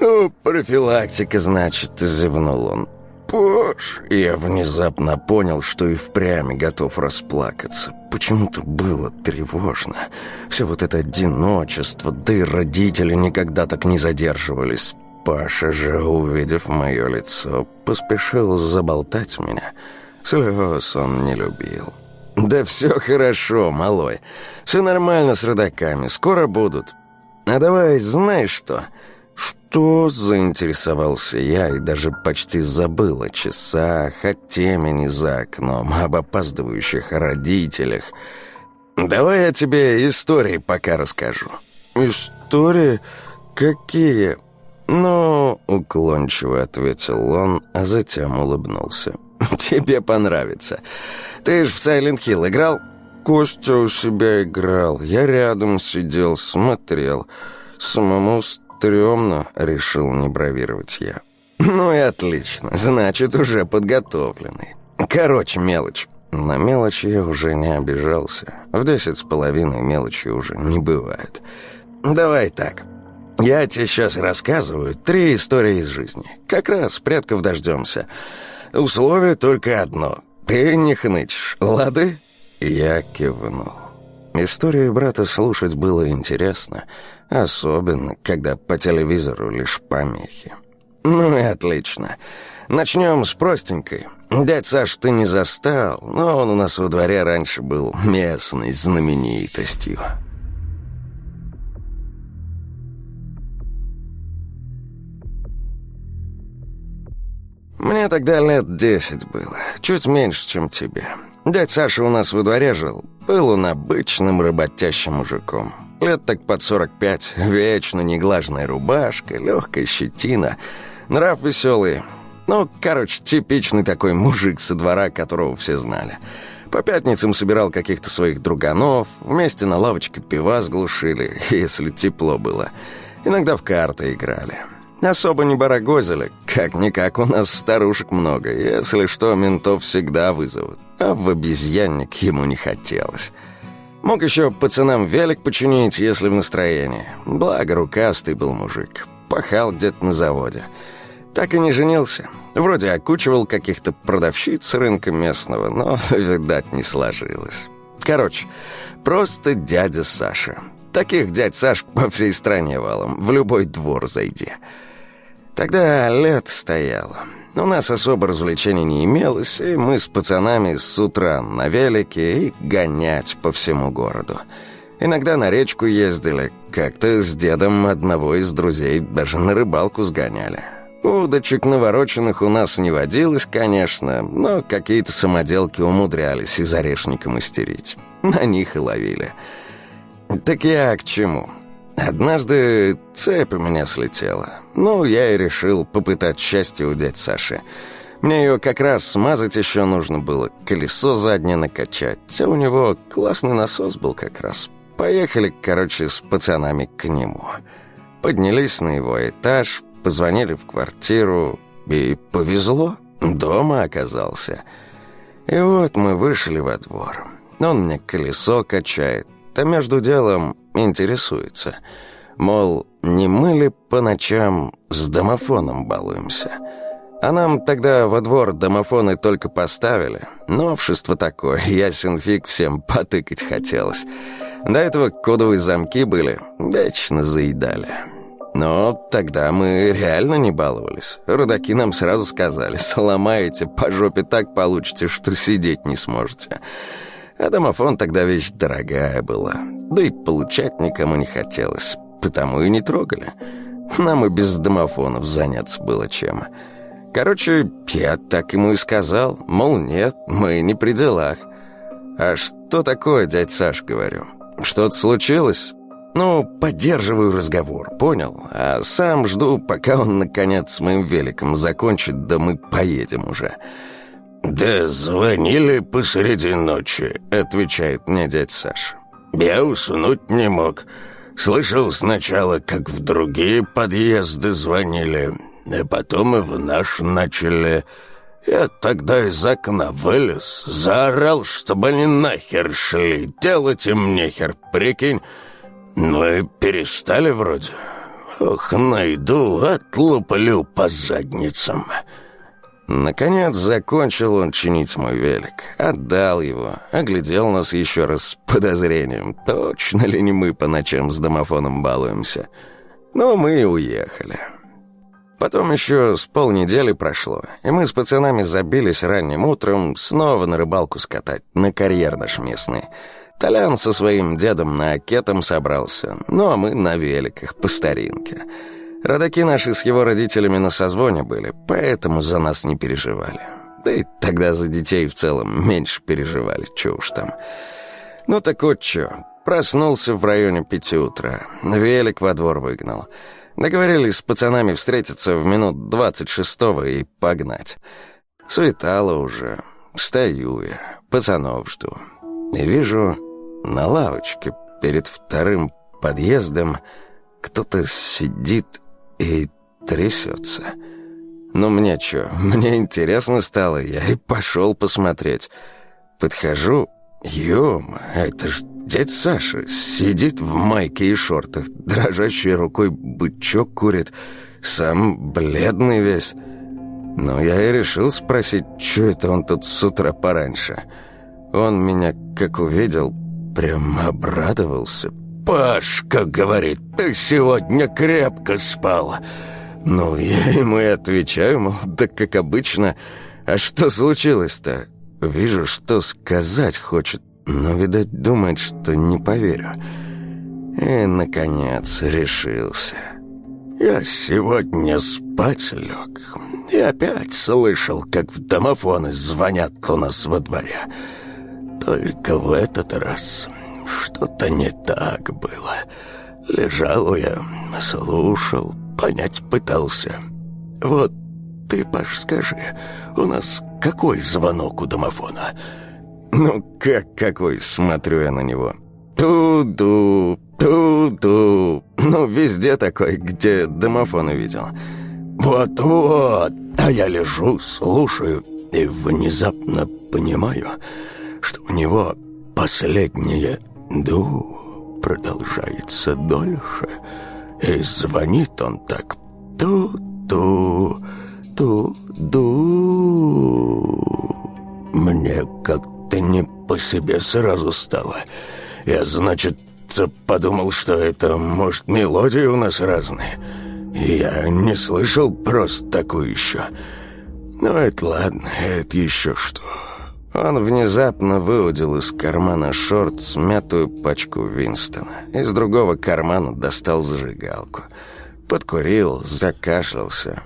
ну, профилактика, значит», — зевнул он. Боже!» Я внезапно понял, что и впрямь готов расплакаться. Почему-то было тревожно. Все вот это одиночество, да и родители никогда так не задерживались. Паша же, увидев мое лицо, поспешил заболтать меня. Слез он не любил. «Да все хорошо, малой. Все нормально с родаками. Скоро будут. А давай, знаешь что?» «Что?» — заинтересовался я и даже почти забыл о часах, о темени за окном, об опаздывающих родителях. «Давай я тебе истории пока расскажу». «Истории? Какие?» «Ну...» — уклончиво ответил он, а затем улыбнулся. «Тебе понравится. Ты ж в Сайлент Хилл играл?» «Костя у себя играл. Я рядом сидел, смотрел. Самому стрёмно», — решил не бравировать я. «Ну и отлично. Значит, уже подготовленный. Короче, мелочь». На мелочи я уже не обижался. В десять с половиной мелочи уже не бывает. «Давай так. Я тебе сейчас рассказываю три истории из жизни. Как раз предков дождемся. Условие только одно. Ты не хнычешь, лады?» Я кивнул. Историю брата слушать было интересно, особенно, когда по телевизору лишь помехи. «Ну и отлично. Начнем с простенькой. Дядь Саш ты не застал, но он у нас во дворе раньше был местной знаменитостью». Мне тогда лет десять было, чуть меньше, чем тебе. Дядь Саша у нас во дворе жил. Был он обычным работящим мужиком. Лет так под сорок пять, вечно неглажная рубашка, легкая щетина, нрав веселый. Ну, короче, типичный такой мужик со двора, которого все знали. По пятницам собирал каких-то своих друганов, вместе на лавочке пива сглушили, если тепло было. Иногда в карты играли. Особо не барагозили. Как-никак у нас старушек много. Если что, ментов всегда вызовут. А в обезьянник ему не хотелось. Мог еще пацанам велик починить, если в настроении. Благо, рукастый был мужик. Пахал где-то на заводе. Так и не женился. Вроде окучивал каких-то продавщиц рынка местного, но, видать, не сложилось. Короче, просто дядя Саша. Таких дядь Саш по всей стране валом. В любой двор зайди. Тогда лет стояло. У нас особо развлечений не имелось, и мы с пацанами с утра на велике и гонять по всему городу. Иногда на речку ездили, как-то с дедом одного из друзей даже на рыбалку сгоняли. Удочек навороченных у нас не водилось, конечно, но какие-то самоделки умудрялись из орешника мастерить. На них и ловили. Так я к чему? Однажды цепь у меня слетела. Ну, я и решил попытать счастье у дядь Саши. Мне ее как раз смазать еще нужно было, колесо заднее накачать. А у него классный насос был как раз. Поехали, короче, с пацанами к нему. Поднялись на его этаж, позвонили в квартиру, и повезло, дома оказался. И вот мы вышли во двор. Он мне колесо качает, а между делом интересуется. Мол, не мы ли по ночам с домофоном балуемся? А нам тогда во двор домофоны только поставили. Новшество такое, ясен фиг всем потыкать хотелось. До этого кодовые замки были, вечно заедали. Но тогда мы реально не баловались. Родаки нам сразу сказали, сломаете, по жопе так получите, что сидеть не сможете. А домофон тогда вещь дорогая была. Да и получать никому не хотелось. Потому и не трогали. Нам и без домофонов заняться было чем. Короче, я так ему и сказал. Мол, нет, мы не при делах. «А что такое, дядь Саш?» — говорю. «Что-то случилось?» «Ну, поддерживаю разговор, понял? А сам жду, пока он, наконец, с моим великом закончит, да мы поедем уже». «Да звонили посреди ночи», — отвечает мне дядь Саша. «Я уснуть не мог. Слышал сначала, как в другие подъезды звонили, а потом и в наш начали. Я тогда из окна вылез, заорал, чтобы они нахер шли, делать им нехер, прикинь. Ну и перестали вроде. Ох, найду, отлуплю по задницам». Наконец закончил он чинить мой велик, отдал его, оглядел нас еще раз с подозрением, точно ли не мы по ночам с домофоном балуемся. Но мы и уехали. Потом еще с полнедели прошло, и мы с пацанами забились ранним утром снова на рыбалку скатать, на карьер наш местный. Толян со своим дедом на окетом собрался, ну а мы на великах, по старинке. Родаки наши с его родителями на созвоне были, поэтому за нас не переживали. Да и тогда за детей в целом меньше переживали, чё уж там. Ну так вот чё, проснулся в районе пяти утра, велик во двор выгнал. Договорились с пацанами встретиться в минут двадцать шестого и погнать. Светало уже, стою я, пацанов жду. И вижу, на лавочке перед вторым подъездом кто-то сидит и трясется. Ну мне чё, мне интересно стало, я и пошел посмотреть. Подхожу, ём, это ж дядь Саша, сидит в майке и шортах, дрожащей рукой бычок курит, сам бледный весь. Но я и решил спросить, что это он тут с утра пораньше. Он меня, как увидел, прям обрадовался, «Пашка, — говорит, — ты сегодня крепко спал». Ну, я ему и отвечаю, мол, да как обычно. А что случилось-то? Вижу, что сказать хочет, но, видать, думает, что не поверю. И, наконец, решился. Я сегодня спать лег и опять слышал, как в домофоны звонят у нас во дворе. Только в этот раз что-то не так было. Лежал я, слушал, понять пытался. Вот ты, Паш, скажи, у нас какой звонок у домофона? Ну, как какой, смотрю я на него. Ту-ду, ту-ду. Ну, везде такой, где домофон видел. Вот-вот. А я лежу, слушаю и внезапно понимаю, что у него последнее Ду продолжается дольше, и звонит он так ту-ту, ту-ду. Мне как-то не по себе сразу стало. Я, значит, подумал, что это, может, мелодии у нас разные. Я не слышал просто такую еще. Но ну, это ладно, это еще что. Он внезапно выудил из кармана шорт смятую пачку Винстона. Из другого кармана достал зажигалку. Подкурил, закашлялся,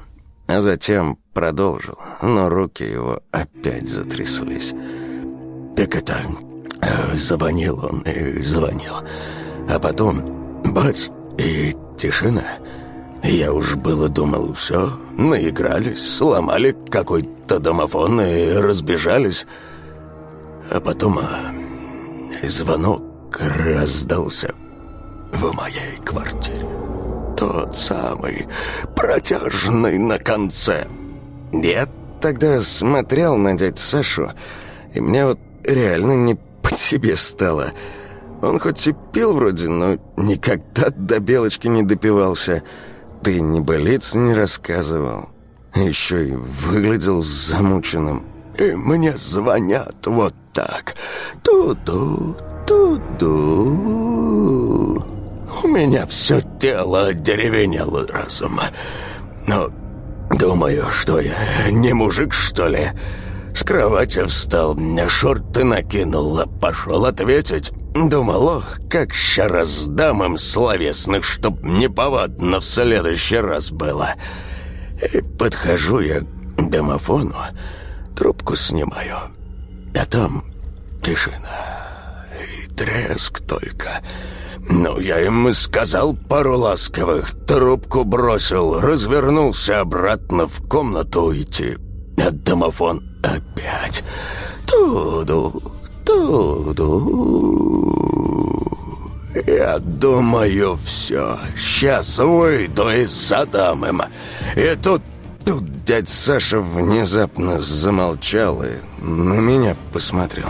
а затем продолжил, но руки его опять затряслись. «Так это...» э, Звонил он и звонил. А потом бац, и тишина. Я уж было думал, все, наигрались, сломали какой-то домофон и разбежались. А потом а, звонок раздался в моей квартире. Тот самый, протяжный на конце. Я тогда смотрел на дядь Сашу, и мне вот реально не по себе стало. Он хоть и пил вроде, но никогда до белочки не допивался. Ты ни болец не рассказывал. Еще и выглядел замученным. И мне звонят вот так. Туду, туду. У меня все тело деревенело разум. Но думаю, что я не мужик, что ли? С кровати встал, мне шорты накинул, пошел ответить. Думал, ох, как ща раздам им словесных, чтоб неповадно в следующий раз было. И подхожу я к домофону, трубку снимаю, а там тишина и треск только. Ну, я им сказал пару ласковых, трубку бросил, развернулся обратно в комнату идти. А домофон опять. Туду, туду. Я думаю, все, сейчас выйду и задам им. И тут Тут дядь Саша внезапно замолчал и на меня посмотрел.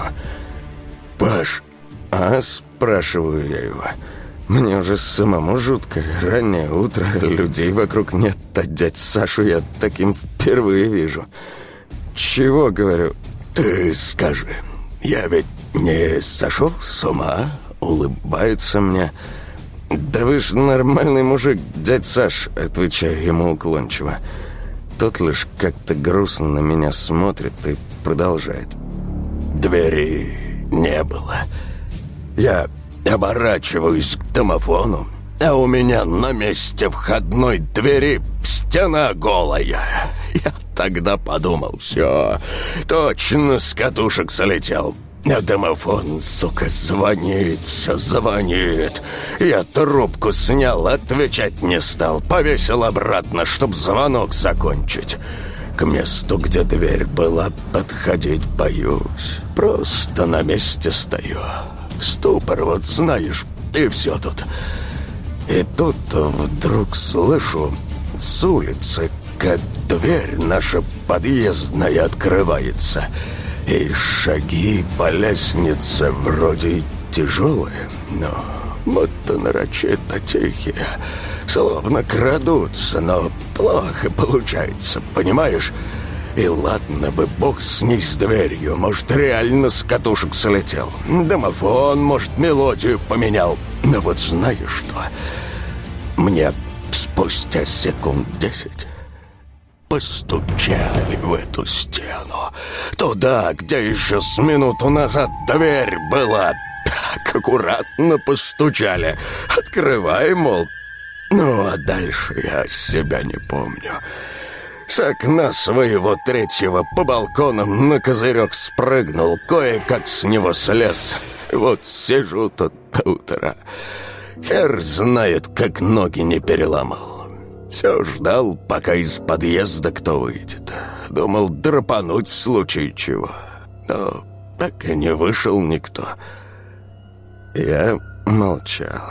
«Паш, а?» – спрашиваю я его. «Мне уже самому жутко. Раннее утро, людей вокруг нет, а дядь Сашу я таким впервые вижу. чего, говорю? Ты скажи, я ведь не сошел с ума?» Улыбается мне. «Да вы ж нормальный мужик, дядь Саш», — отвечаю ему уклончиво. Тот лишь как-то грустно на меня смотрит и продолжает. «Двери не было. Я оборачиваюсь к домофону, а у меня на месте входной двери стена голая. Я тогда подумал, все, точно с катушек солетел». А домофон, сука, звонит, все звонит. Я трубку снял, отвечать не стал. Повесил обратно, чтоб звонок закончить. К месту, где дверь была, подходить боюсь. Просто на месте стою. Ступор, вот знаешь, и все тут. И тут вдруг слышу с улицы, как дверь наша подъездная открывается — и шаги по лестнице вроде тяжелые, но будто нарочито тихие, словно крадутся, но плохо получается, понимаешь? И ладно бы бог с ней с дверью, может, реально с катушек слетел. Домофон, может, мелодию поменял. Но вот знаешь что? Мне спустя секунд десять постучали в эту стену. Туда, где еще с минуту назад дверь была. Так аккуратно постучали. Открывай, мол. Ну, а дальше я себя не помню. С окна своего третьего по балконам на козырек спрыгнул, кое-как с него слез. Вот сижу тут до утра. Хер знает, как ноги не переломал. Все ждал, пока из подъезда кто выйдет. Думал драпануть в случае чего. Но так и не вышел никто. Я молчал.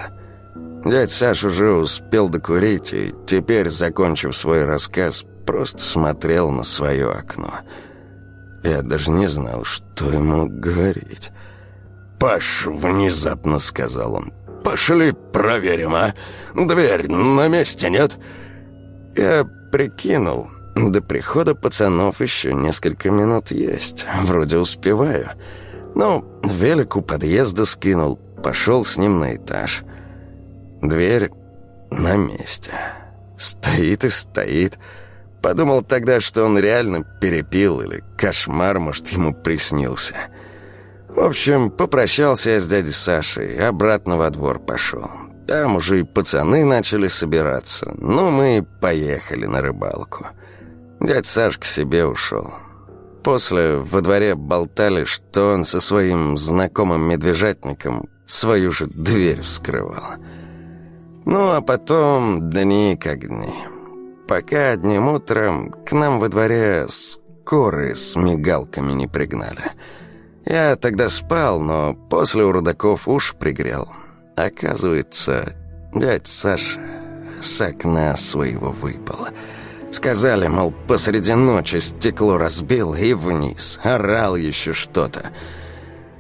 Дядь Саш уже успел докурить, и теперь, закончив свой рассказ, просто смотрел на свое окно. Я даже не знал, что ему говорить. «Паш!» — внезапно сказал он. «Пошли проверим, а? Дверь на месте нет?» Я прикинул, до прихода пацанов еще несколько минут есть. Вроде успеваю. Ну, велик у подъезда скинул, пошел с ним на этаж. Дверь на месте. Стоит и стоит. Подумал тогда, что он реально перепил или кошмар, может, ему приснился. В общем, попрощался я с дядей Сашей, обратно во двор пошел. Там уже и пацаны начали собираться. Ну, мы поехали на рыбалку. Дядь Саш к себе ушел. После во дворе болтали, что он со своим знакомым медвежатником свою же дверь вскрывал. Ну, а потом дни как дни. Пока одним утром к нам во дворе скорые с мигалками не пригнали. Я тогда спал, но после у рудаков уж пригрел. Оказывается, дядь Саша с окна своего выпал. Сказали, мол, посреди ночи стекло разбил и вниз. Орал еще что-то.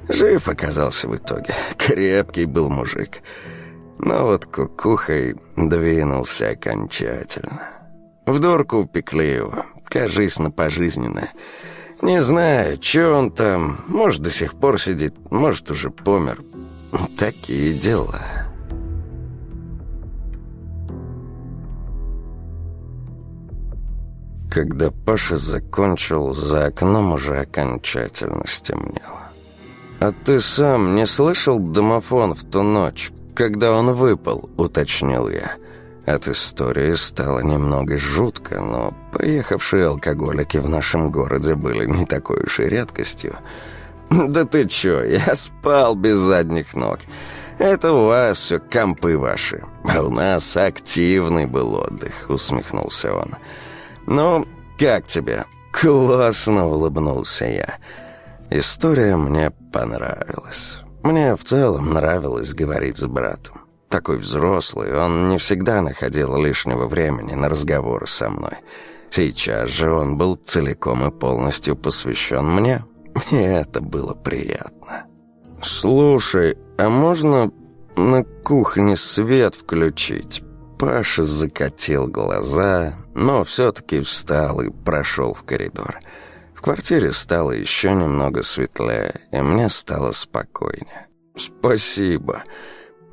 Жив оказался в итоге. Крепкий был мужик. Но вот кукухой двинулся окончательно. В дурку упекли его, кажись, на пожизненное. Не знаю, что он там, может, до сих пор сидит, может, уже помер. Такие дела. Когда Паша закончил, за окном уже окончательно стемнело. «А ты сам не слышал домофон в ту ночь, когда он выпал?» — уточнил я. От истории стало немного жутко, но поехавшие алкоголики в нашем городе были не такой уж и редкостью. «Да ты чё, я спал без задних ног. Это у вас все компы ваши, а у нас активный был отдых», — усмехнулся он. «Ну, как тебе?» «Классно!» — улыбнулся я. История мне понравилась. Мне в целом нравилось говорить с братом. Такой взрослый, он не всегда находил лишнего времени на разговоры со мной. Сейчас же он был целиком и полностью посвящен мне, и это было приятно. «Слушай, а можно на кухне свет включить?» Паша закатил глаза, но все-таки встал и прошел в коридор. В квартире стало еще немного светлее, и мне стало спокойнее. «Спасибо.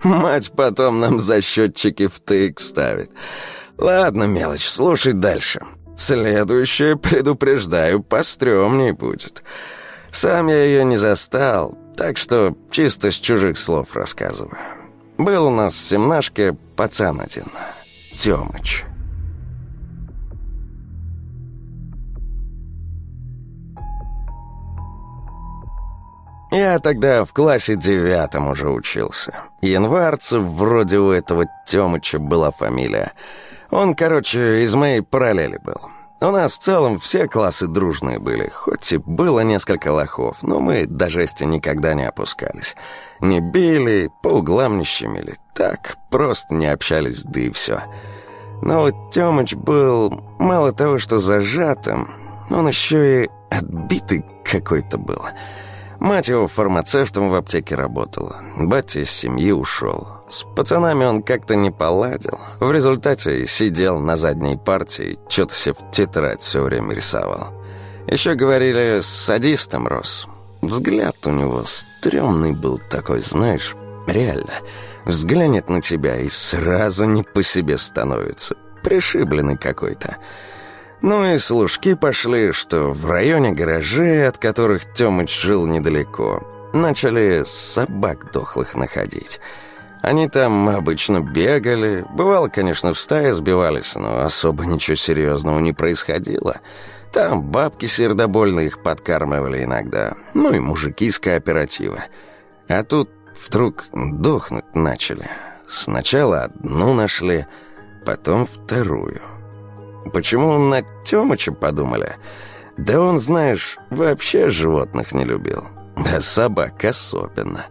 Мать потом нам за счетчики в тык ставит. Ладно, мелочь, слушай дальше. Следующее, предупреждаю, пострёмней будет. Сам я ее не застал, так что чисто с чужих слов рассказываю. Был у нас в семнашке пацан один, Тёмыч». Я тогда в классе девятом уже учился. Январцев вроде у этого Тёмыча была фамилия. Он, короче, из моей параллели был. У нас в целом все классы дружные были, хоть и было несколько лохов, но мы до жести никогда не опускались. Не били, по углам не щемили. Так, просто не общались, да и все. Но вот Тёмыч был мало того, что зажатым, он еще и отбитый какой-то был. Мать его фармацевтом в аптеке работала. Батя из семьи ушел. С пацанами он как-то не поладил. В результате сидел на задней партии, что-то себе в тетрадь все время рисовал. Еще говорили, с садистом рос. Взгляд у него стрёмный был такой, знаешь, реально. Взглянет на тебя и сразу не по себе становится. Пришибленный какой-то. Ну и служки пошли, что в районе гаражей, от которых Тёмыч жил недалеко, начали собак дохлых находить. Они там обычно бегали, бывало, конечно, в стае сбивались, но особо ничего серьезного не происходило. Там бабки сердобольно их подкармливали иногда, ну и мужики с кооператива. А тут вдруг дохнуть начали. Сначала одну нашли, потом вторую — Почему на Тёмыча подумали? Да он, знаешь, вообще животных не любил. А собак особенно.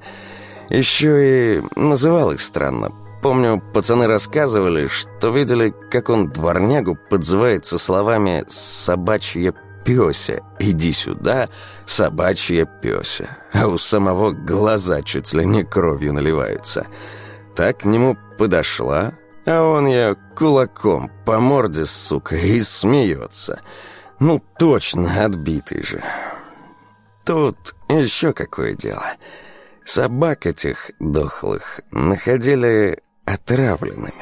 Еще и называл их странно. Помню, пацаны рассказывали, что видели, как он дворнягу подзывает со словами «собачья пёся, иди сюда, собачья пёся». А у самого глаза чуть ли не кровью наливаются. Так к нему подошла, а он я кулаком по морде, сука, и смеется. Ну, точно отбитый же. Тут еще какое дело. Собак этих дохлых находили отравленными.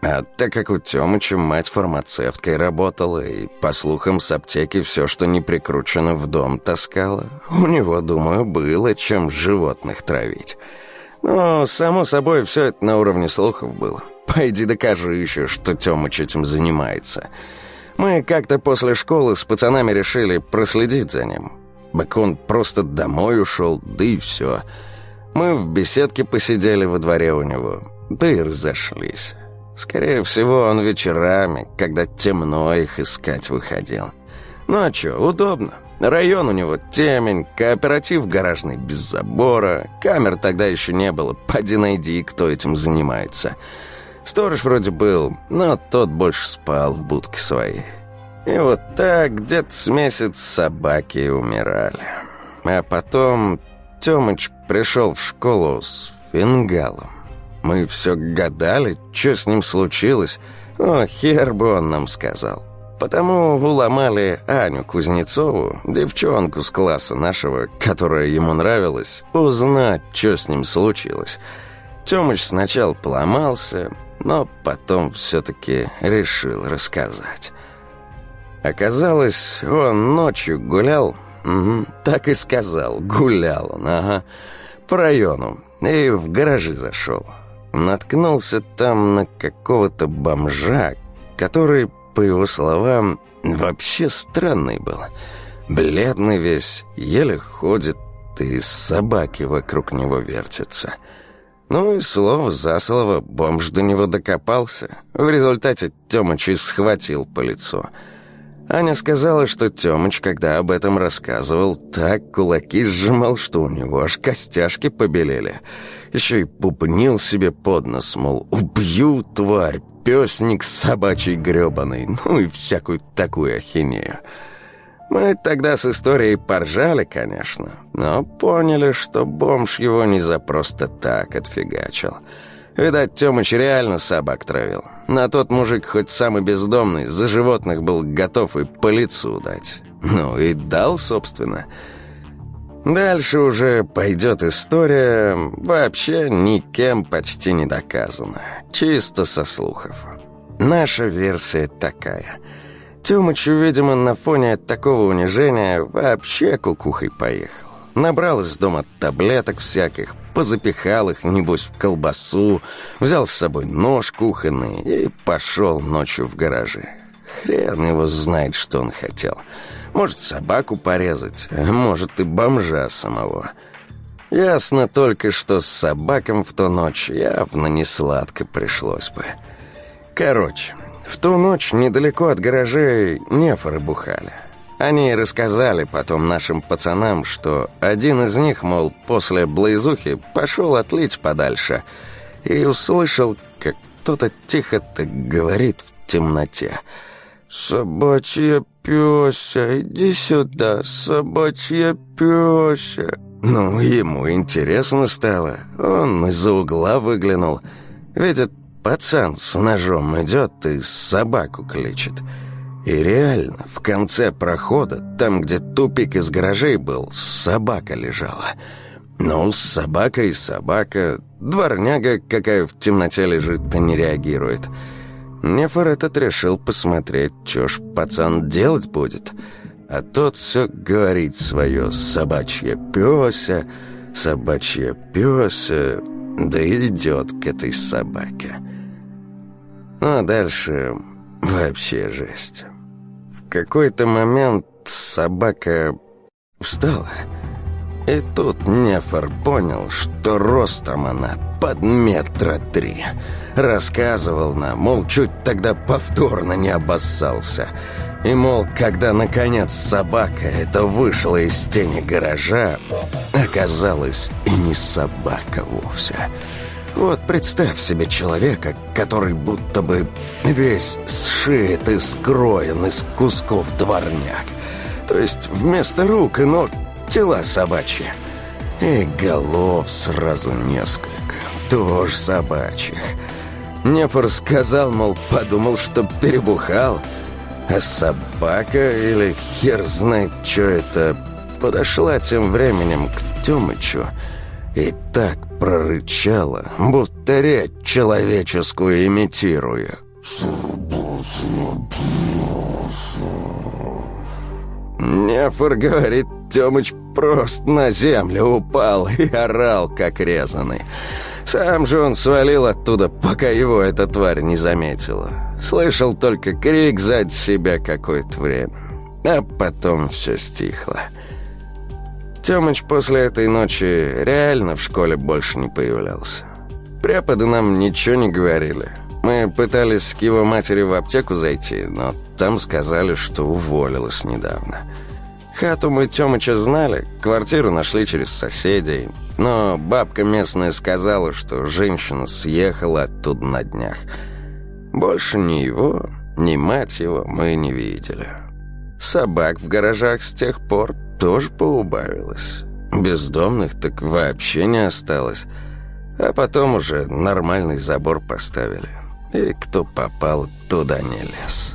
А так как у Тёмыча мать фармацевткой работала и, по слухам, с аптеки все, что не прикручено в дом таскала, у него, думаю, было чем животных травить. Но, само собой, все это на уровне слухов было. Пойди докажи еще, что Тёмыч этим занимается. Мы как-то после школы с пацанами решили проследить за ним. Бак он просто домой ушел, да и все. Мы в беседке посидели во дворе у него, да и разошлись. Скорее всего, он вечерами, когда темно их искать выходил. Ну а чё, удобно. Район у него темень, кооператив гаражный без забора, камер тогда еще не было, поди найди, кто этим занимается. Сторож вроде был, но тот больше спал в будке своей. И вот так где-то с месяц собаки умирали. А потом Тёмыч пришел в школу с фингалом. Мы все гадали, что с ним случилось. О, хер бы он нам сказал. Потому уломали Аню Кузнецову, девчонку с класса нашего, которая ему нравилась, узнать, что с ним случилось. Тёмыч сначала поломался, но потом все-таки решил рассказать. Оказалось, он ночью гулял, угу, так и сказал, гулял он, ага, по району, и в гаражи зашел. Наткнулся там на какого-то бомжа, который, по его словам, вообще странный был. Бледный весь, еле ходит, и собаки вокруг него вертятся — ну и слово за слово бомж до него докопался. В результате Тёмыч и схватил по лицу. Аня сказала, что Тёмыч, когда об этом рассказывал, так кулаки сжимал, что у него аж костяшки побелели. Еще и пупнил себе под нос, мол, «Убью, тварь, пёсник собачий грёбаный», ну и всякую такую ахинею. Мы тогда с историей поржали, конечно, но поняли, что бомж его не за просто так отфигачил. Видать, Тёмыч реально собак травил. На тот мужик, хоть самый бездомный, за животных был готов и по лицу дать. Ну и дал, собственно. Дальше уже пойдет история, вообще никем почти не доказана, чисто со слухов. Наша версия такая. Тёмычу, видимо, на фоне такого унижения вообще кукухой поехал. Набрал из дома таблеток всяких, позапихал их, небось, в колбасу, взял с собой нож кухонный и пошел ночью в гараже. Хрен его знает, что он хотел. Может, собаку порезать, а может, и бомжа самого. Ясно только, что с собакам в ту ночь явно не сладко пришлось бы. Короче, в ту ночь недалеко от гаражей нефоры бухали. Они рассказали потом нашим пацанам, что один из них, мол, после близухи пошел отлить подальше и услышал, как кто-то тихо так говорит в темноте. «Собачья пёся, иди сюда, собачья пёся». Ну, ему интересно стало. Он из-за угла выглянул. Видит, пацан с ножом идет и собаку кличет. И реально, в конце прохода, там, где тупик из гаражей был, собака лежала. Ну, собака и собака. Дворняга, какая в темноте лежит, то не реагирует. Нефор этот решил посмотреть, что ж пацан делать будет. А тот все говорит свое «собачье пёся», «собачье пёся», да и идет к этой собаке. Ну, а дальше вообще жесть. В какой-то момент собака встала, и тут Нефор понял, что ростом она под метра три. Рассказывал нам, мол, чуть тогда повторно не обоссался. И, мол, когда, наконец, собака это вышла из тени гаража, оказалась и не собака вовсе. Вот представь себе человека, который будто бы весь сшит и скроен из кусков дворняк. То есть вместо рук и ног тела собачьи. И голов сразу несколько, тоже собачьих. Нефор сказал, мол, подумал, что перебухал. А собака или хер знает, что это, подошла тем временем к Тёмычу и так прорычала, будто речь человеческую имитируя. Нефор говорит, Тёмыч просто на землю упал и орал, как резанный. Сам же он свалил оттуда, пока его эта тварь не заметила. Слышал только крик сзади себя какое-то время. А потом все стихло. Тёмыч после этой ночи реально в школе больше не появлялся. Преподы нам ничего не говорили. Мы пытались к его матери в аптеку зайти, но там сказали, что уволилась недавно. Хату мы Тёмыча знали, квартиру нашли через соседей, но бабка местная сказала, что женщина съехала оттуда на днях. Больше ни его, ни мать его мы не видели. Собак в гаражах с тех пор тоже поубавилось. Бездомных так вообще не осталось. А потом уже нормальный забор поставили. И кто попал, туда не лез.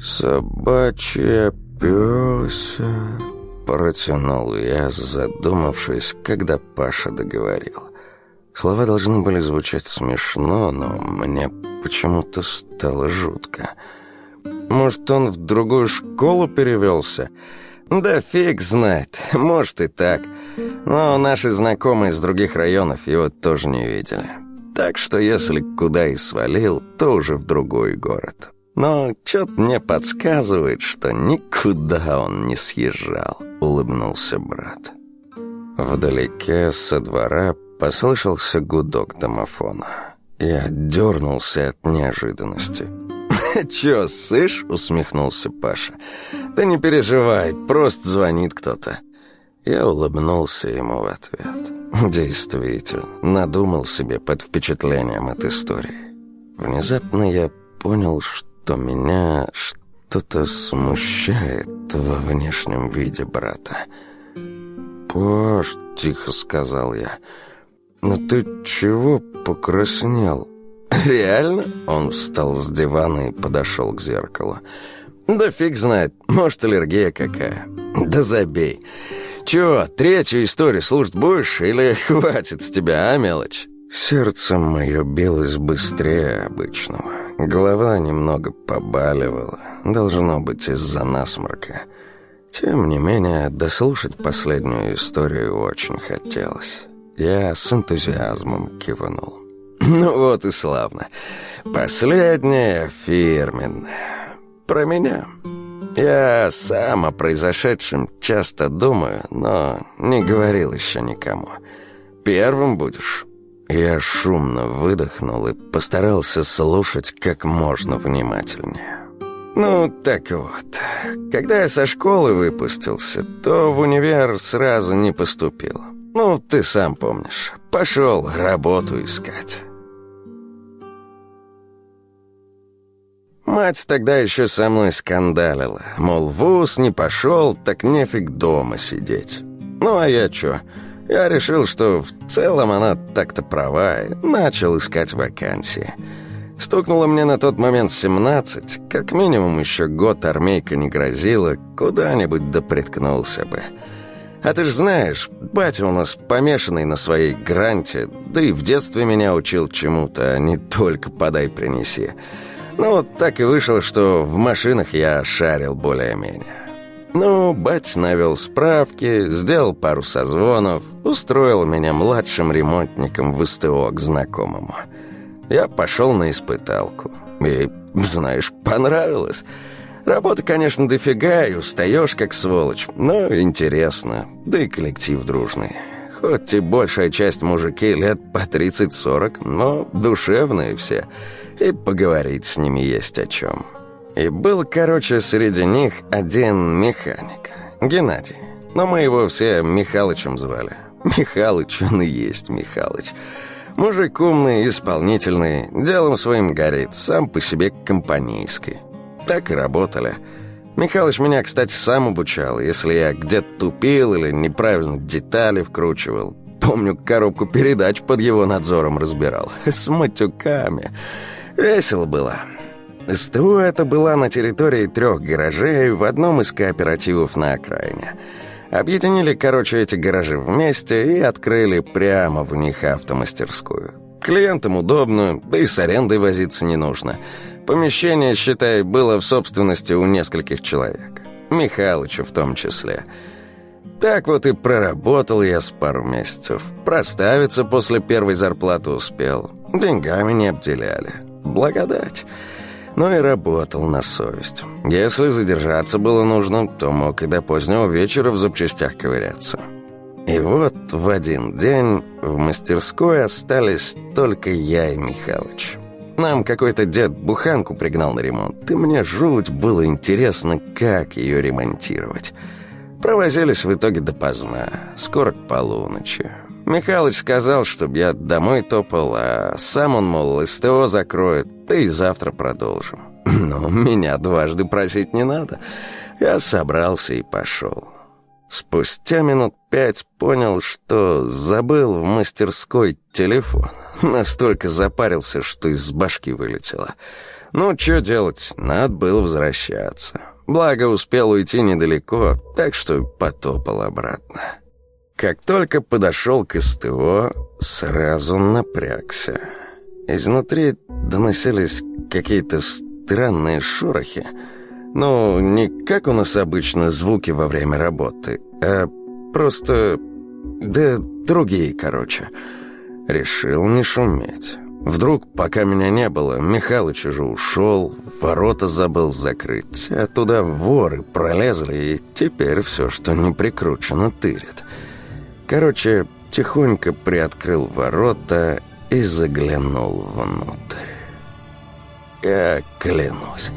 «Собачья пёся», — протянул я, задумавшись, когда Паша договорил. Слова должны были звучать смешно, но мне почему-то стало жутко. Может, он в другую школу перевелся? Да фиг знает, может и так. Но наши знакомые из других районов его тоже не видели. Так что если куда и свалил, то уже в другой город. Но что-то мне подсказывает, что никуда он не съезжал», — улыбнулся брат. Вдалеке со двора послышался гудок домофона. Я дернулся от неожиданности. «Чё, сышь?» — усмехнулся Паша. «Да не переживай, просто звонит кто-то». Я улыбнулся ему в ответ. Действительно, надумал себе под впечатлением от истории. Внезапно я понял, что меня что-то смущает во внешнем виде брата. «Паш», — тихо сказал я, — «но ты чего покраснел? «Реально?» Он встал с дивана и подошел к зеркалу. «Да фиг знает, может, аллергия какая. Да забей. Чё, третью историю слушать будешь или хватит с тебя, а, мелочь?» Сердце мое билось быстрее обычного. Голова немного побаливала. Должно быть из-за насморка. Тем не менее, дослушать последнюю историю очень хотелось. Я с энтузиазмом кивнул. Ну вот и славно. Последняя фирменная. Про меня. Я сам о произошедшем часто думаю, но не говорил еще никому. Первым будешь. Я шумно выдохнул и постарался слушать как можно внимательнее. Ну, так вот, когда я со школы выпустился, то в универ сразу не поступил. Ну, ты сам помнишь. Пошел работу искать. Мать тогда еще со мной скандалила. Мол, в ВУЗ не пошел, так нефиг дома сидеть. Ну, а я что? Я решил, что в целом она так-то права, и начал искать вакансии. Стукнуло мне на тот момент 17, как минимум еще год армейка не грозила, куда-нибудь да приткнулся бы. А ты ж знаешь, батя у нас помешанный на своей гранте, да и в детстве меня учил чему-то, а не только «подай, принеси». Ну, вот так и вышло, что в машинах я шарил более-менее. Ну, бать навел справки, сделал пару созвонов, устроил меня младшим ремонтником в СТО к знакомому. Я пошел на испыталку. И, знаешь, понравилось. Работа, конечно, дофига, и устаешь как сволочь, но интересно, да и коллектив дружный. Хоть и большая часть мужики лет по 30-40, но душевные все, и поговорить с ними есть о чем. И был, короче, среди них один механик, Геннадий. Но мы его все Михалычем звали. Михалыч он и есть Михалыч. Мужик умный, исполнительный, делом своим горит, сам по себе компанейский. Так и работали. Михалыч меня, кстати, сам обучал. Если я где-то тупил или неправильно детали вкручивал. Помню, коробку передач под его надзором разбирал. С матюками. Весело было. СТО это была на территории трех гаражей в одном из кооперативов на окраине. Объединили, короче, эти гаражи вместе и открыли прямо в них автомастерскую. Клиентам удобно, да и с арендой возиться не нужно. Помещение, считай, было в собственности у нескольких человек. Михалычу в том числе. Так вот и проработал я с пару месяцев. Проставиться после первой зарплаты успел. Деньгами не обделяли. Благодать но и работал на совесть. Если задержаться было нужно, то мог и до позднего вечера в запчастях ковыряться. И вот в один день в мастерской остались только я и Михалыч. Нам какой-то дед буханку пригнал на ремонт, и мне жуть было интересно, как ее ремонтировать. Провозились в итоге допоздна, скоро к полуночи. Михалыч сказал, чтобы я домой топал, а сам он, мол, СТО закроет, да и завтра продолжим. Но меня дважды просить не надо. Я собрался и пошел. Спустя минут пять понял, что забыл в мастерской телефон. Настолько запарился, что из башки вылетело. Ну, что делать, надо было возвращаться. Благо, успел уйти недалеко, так что потопал обратно. Как только подошел к СТО, сразу напрягся. Изнутри доносились какие-то странные шорохи. Ну, не как у нас обычно звуки во время работы, а просто... да другие, короче. Решил не шуметь. Вдруг, пока меня не было, Михалыч уже ушел, ворота забыл закрыть, а туда воры пролезли, и теперь все, что не прикручено, тырит. Короче, тихонько приоткрыл ворота и заглянул внутрь. Я клянусь,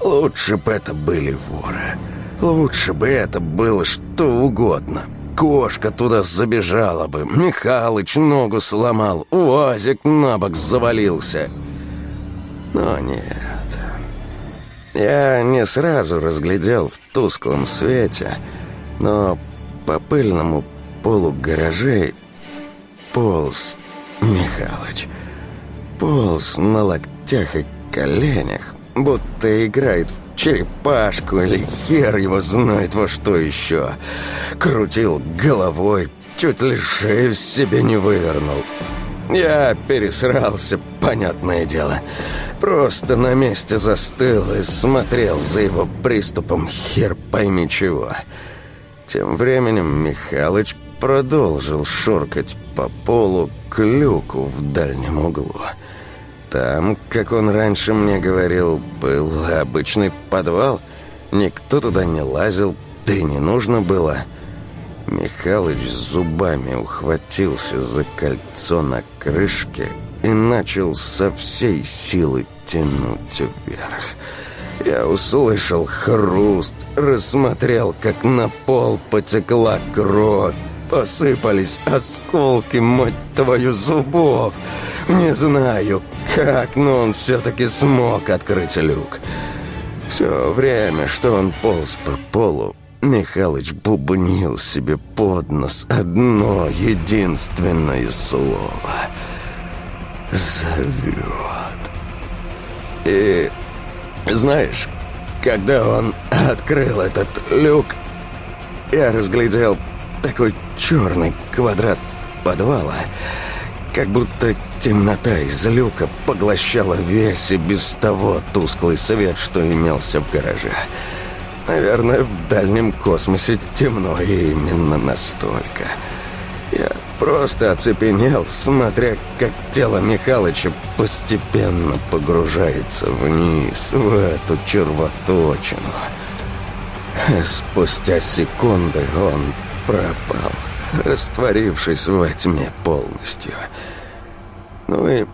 лучше бы это были воры. Лучше бы это было что угодно. Кошка туда забежала бы, Михалыч ногу сломал, УАЗик на бок завалился. Но нет. Я не сразу разглядел в тусклом свете, но по пыльному полу гаражей полз Михалыч. полз на локтях и коленях, будто играет в черепашку или хер его знает во что еще. Крутил головой, чуть ли шею себе не вывернул. Я пересрался, понятное дело. Просто на месте застыл и смотрел за его приступом хер пойми чего. Тем временем Михалыч продолжил шоркать по полу к люку в дальнем углу. Там, как он раньше мне говорил, был обычный подвал. Никто туда не лазил, да и не нужно было. Михалыч зубами ухватился за кольцо на крышке и начал со всей силы тянуть вверх. Я услышал хруст, рассмотрел, как на пол потекла кровь. Посыпались осколки, мать твою, зубов. Не знаю, как, но он все-таки смог открыть люк. Все время, что он полз по полу, Михалыч бубнил себе под нос одно единственное слово. «Зовет». И знаешь, когда он открыл этот люк, я разглядел такой черный квадрат подвала, как будто темнота из люка поглощала весь и без того тусклый свет, что имелся в гараже. Наверное, в дальнем космосе темно и именно настолько. Я просто оцепенел, смотря, как тело Михалыча постепенно погружается вниз, в эту червоточину. Спустя секунды он пропал, растворившись во тьме полностью. Ну и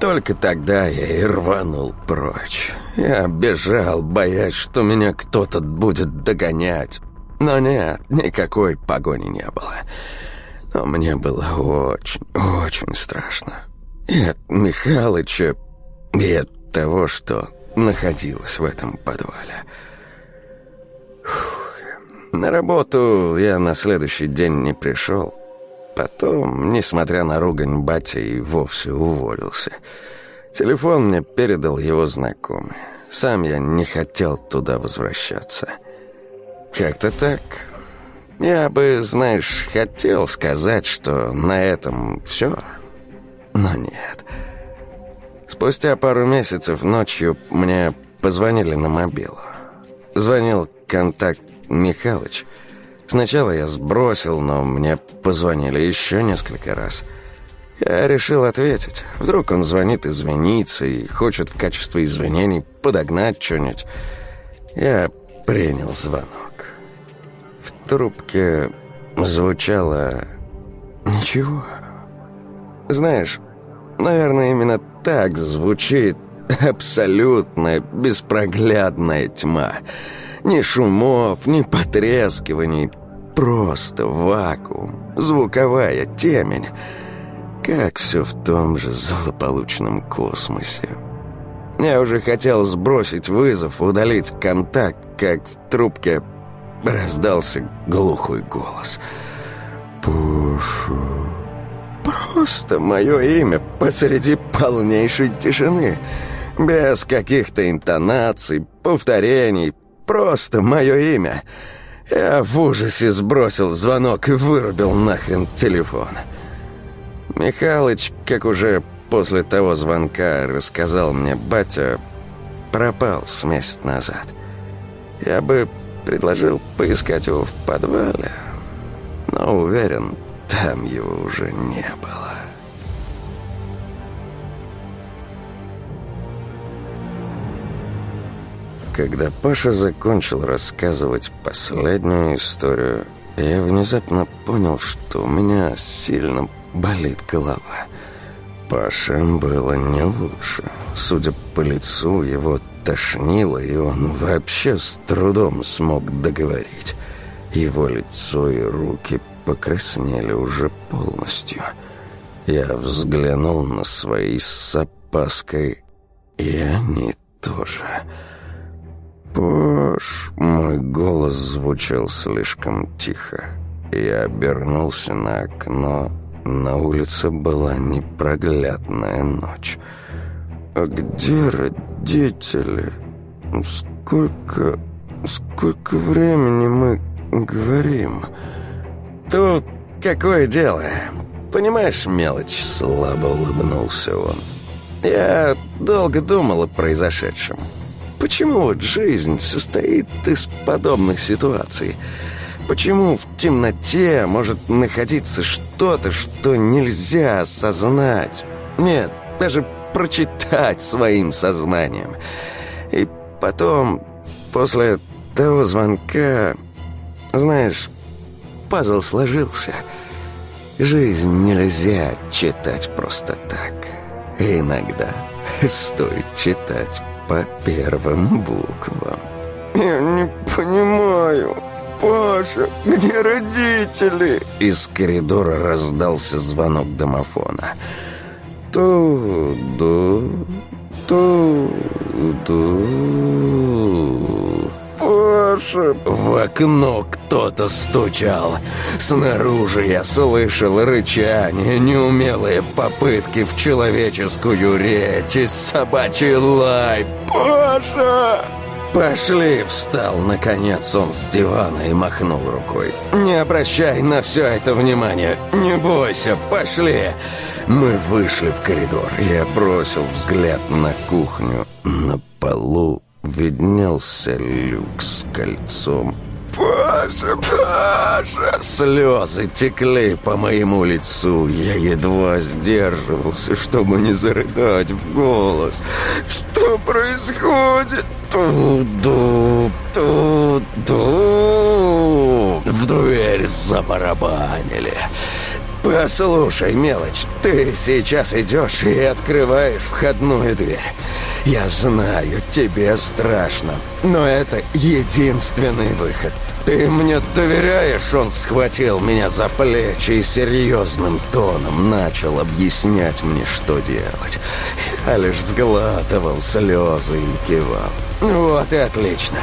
только тогда я и рванул прочь. Я бежал, боясь, что меня кто-то будет догонять. Но нет, никакой погони не было. Но мне было очень, очень страшно. И от Михалыча, и от того, что находилось в этом подвале. Фух. На работу я на следующий день не пришел. Потом, несмотря на ругань батя, и вовсе уволился. Телефон мне передал его знакомый. Сам я не хотел туда возвращаться. Как-то так. Я бы, знаешь, хотел сказать, что на этом все, но нет. Спустя пару месяцев ночью мне позвонили на мобилу. Звонил контакт Михалыч. Сначала я сбросил, но мне позвонили еще несколько раз. Я решил ответить. Вдруг он звонит извиниться и хочет в качестве извинений подогнать что-нибудь. Я принял звонок. В трубке звучало «Ничего». Знаешь, наверное, именно так звучит абсолютная беспроглядная тьма — ни шумов, ни потрескиваний, просто вакуум, звуковая темень. Как все в том же злополучном космосе. Я уже хотел сбросить вызов, удалить контакт, как в трубке раздался глухой голос. «Пушу». Просто мое имя посреди полнейшей тишины. Без каких-то интонаций, повторений, Просто мое имя. Я в ужасе сбросил звонок и вырубил нахрен телефон. Михалыч, как уже после того звонка рассказал мне батя, пропал с месяц назад. Я бы предложил поискать его в подвале, но уверен, там его уже не было. Когда Паша закончил рассказывать последнюю историю, я внезапно понял, что у меня сильно болит голова. Паше было не лучше. Судя по лицу, его тошнило, и он вообще с трудом смог договорить. Его лицо и руки покраснели уже полностью. Я взглянул на свои с опаской, и они тоже... «Пош!» Мой голос звучал слишком тихо. Я обернулся на окно. На улице была непроглядная ночь. «А где родители? Сколько... сколько времени мы говорим?» «Тут какое дело? Понимаешь, мелочь?» — слабо улыбнулся он. «Я долго думал о произошедшем. Почему жизнь состоит из подобных ситуаций?» Почему в темноте может находиться что-то, что нельзя осознать? Нет, даже прочитать своим сознанием. И потом, после того звонка, знаешь, пазл сложился. Жизнь нельзя читать просто так. иногда стоит читать по первым буквам. «Я не понимаю», «Паша, где родители?» Из коридора раздался звонок домофона. «Ту-ду, ту-ду...» «Паша!» В окно кто-то стучал. Снаружи я слышал рычание, неумелые попытки в человеческую речь и собачий лай. «Паша!» «Пошли!» — встал, наконец, он с дивана и махнул рукой. «Не обращай на все это внимания! Не бойся! Пошли!» Мы вышли в коридор. Я бросил взгляд на кухню. На полу виднелся люк с кольцом. «Паша! Паша!» Слезы текли по моему лицу. Я едва сдерживался, чтобы не зарыдать в голос. «Что происходит?» Ту-ду, ту-ду. В дверь забарабанили. «Послушай, мелочь, ты сейчас идешь и открываешь входную дверь. Я знаю, тебе страшно, но это единственный выход. Ты мне доверяешь?» Он схватил меня за плечи и серьезным тоном начал объяснять мне, что делать. Я лишь сглатывал слезы и кивал. «Вот и отлично.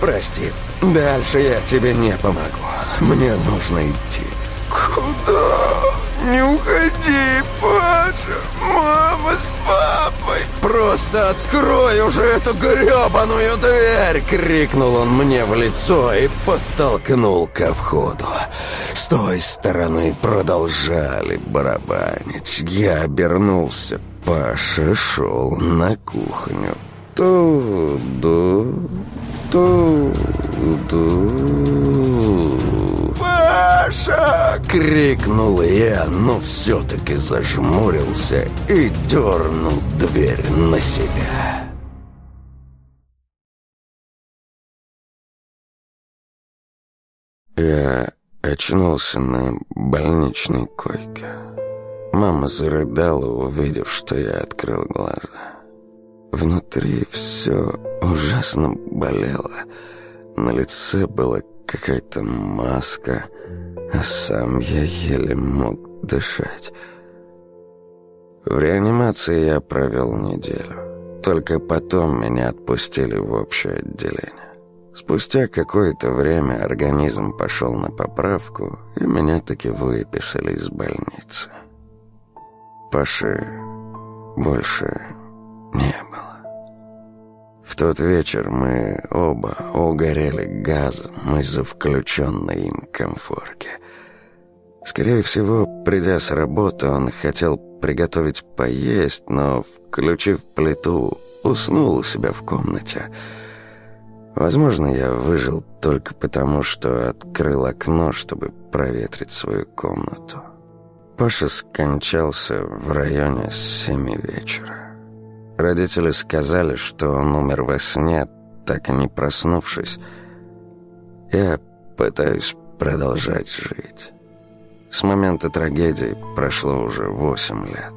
Прости, дальше я тебе не помогу. Мне нужно идти». «Куда? Не уходи, Паша! Мама с папой!» «Просто открой уже эту гребаную дверь!» — крикнул он мне в лицо и подтолкнул ко входу. С той стороны продолжали барабанить. Я обернулся. Паша шел на кухню. Ту-ду, ту-ду. «Паша!» — крикнул я, но все-таки зажмурился и дернул дверь на себя. Я очнулся на больничной койке. Мама зарыдала, увидев, что я открыл глаза. Внутри все ужасно болело. На лице была какая-то маска, а сам я еле мог дышать. В реанимации я провел неделю. Только потом меня отпустили в общее отделение. Спустя какое-то время организм пошел на поправку, и меня таки выписали из больницы. Паши больше не было. В тот вечер мы оба угорели газом из-за включенной им комфорки. Скорее всего, придя с работы, он хотел приготовить поесть, но, включив плиту, уснул у себя в комнате. Возможно, я выжил только потому, что открыл окно, чтобы проветрить свою комнату. Паша скончался в районе семи вечера. Родители сказали, что он умер во сне, так и не проснувшись. Я пытаюсь продолжать жить. С момента трагедии прошло уже восемь лет.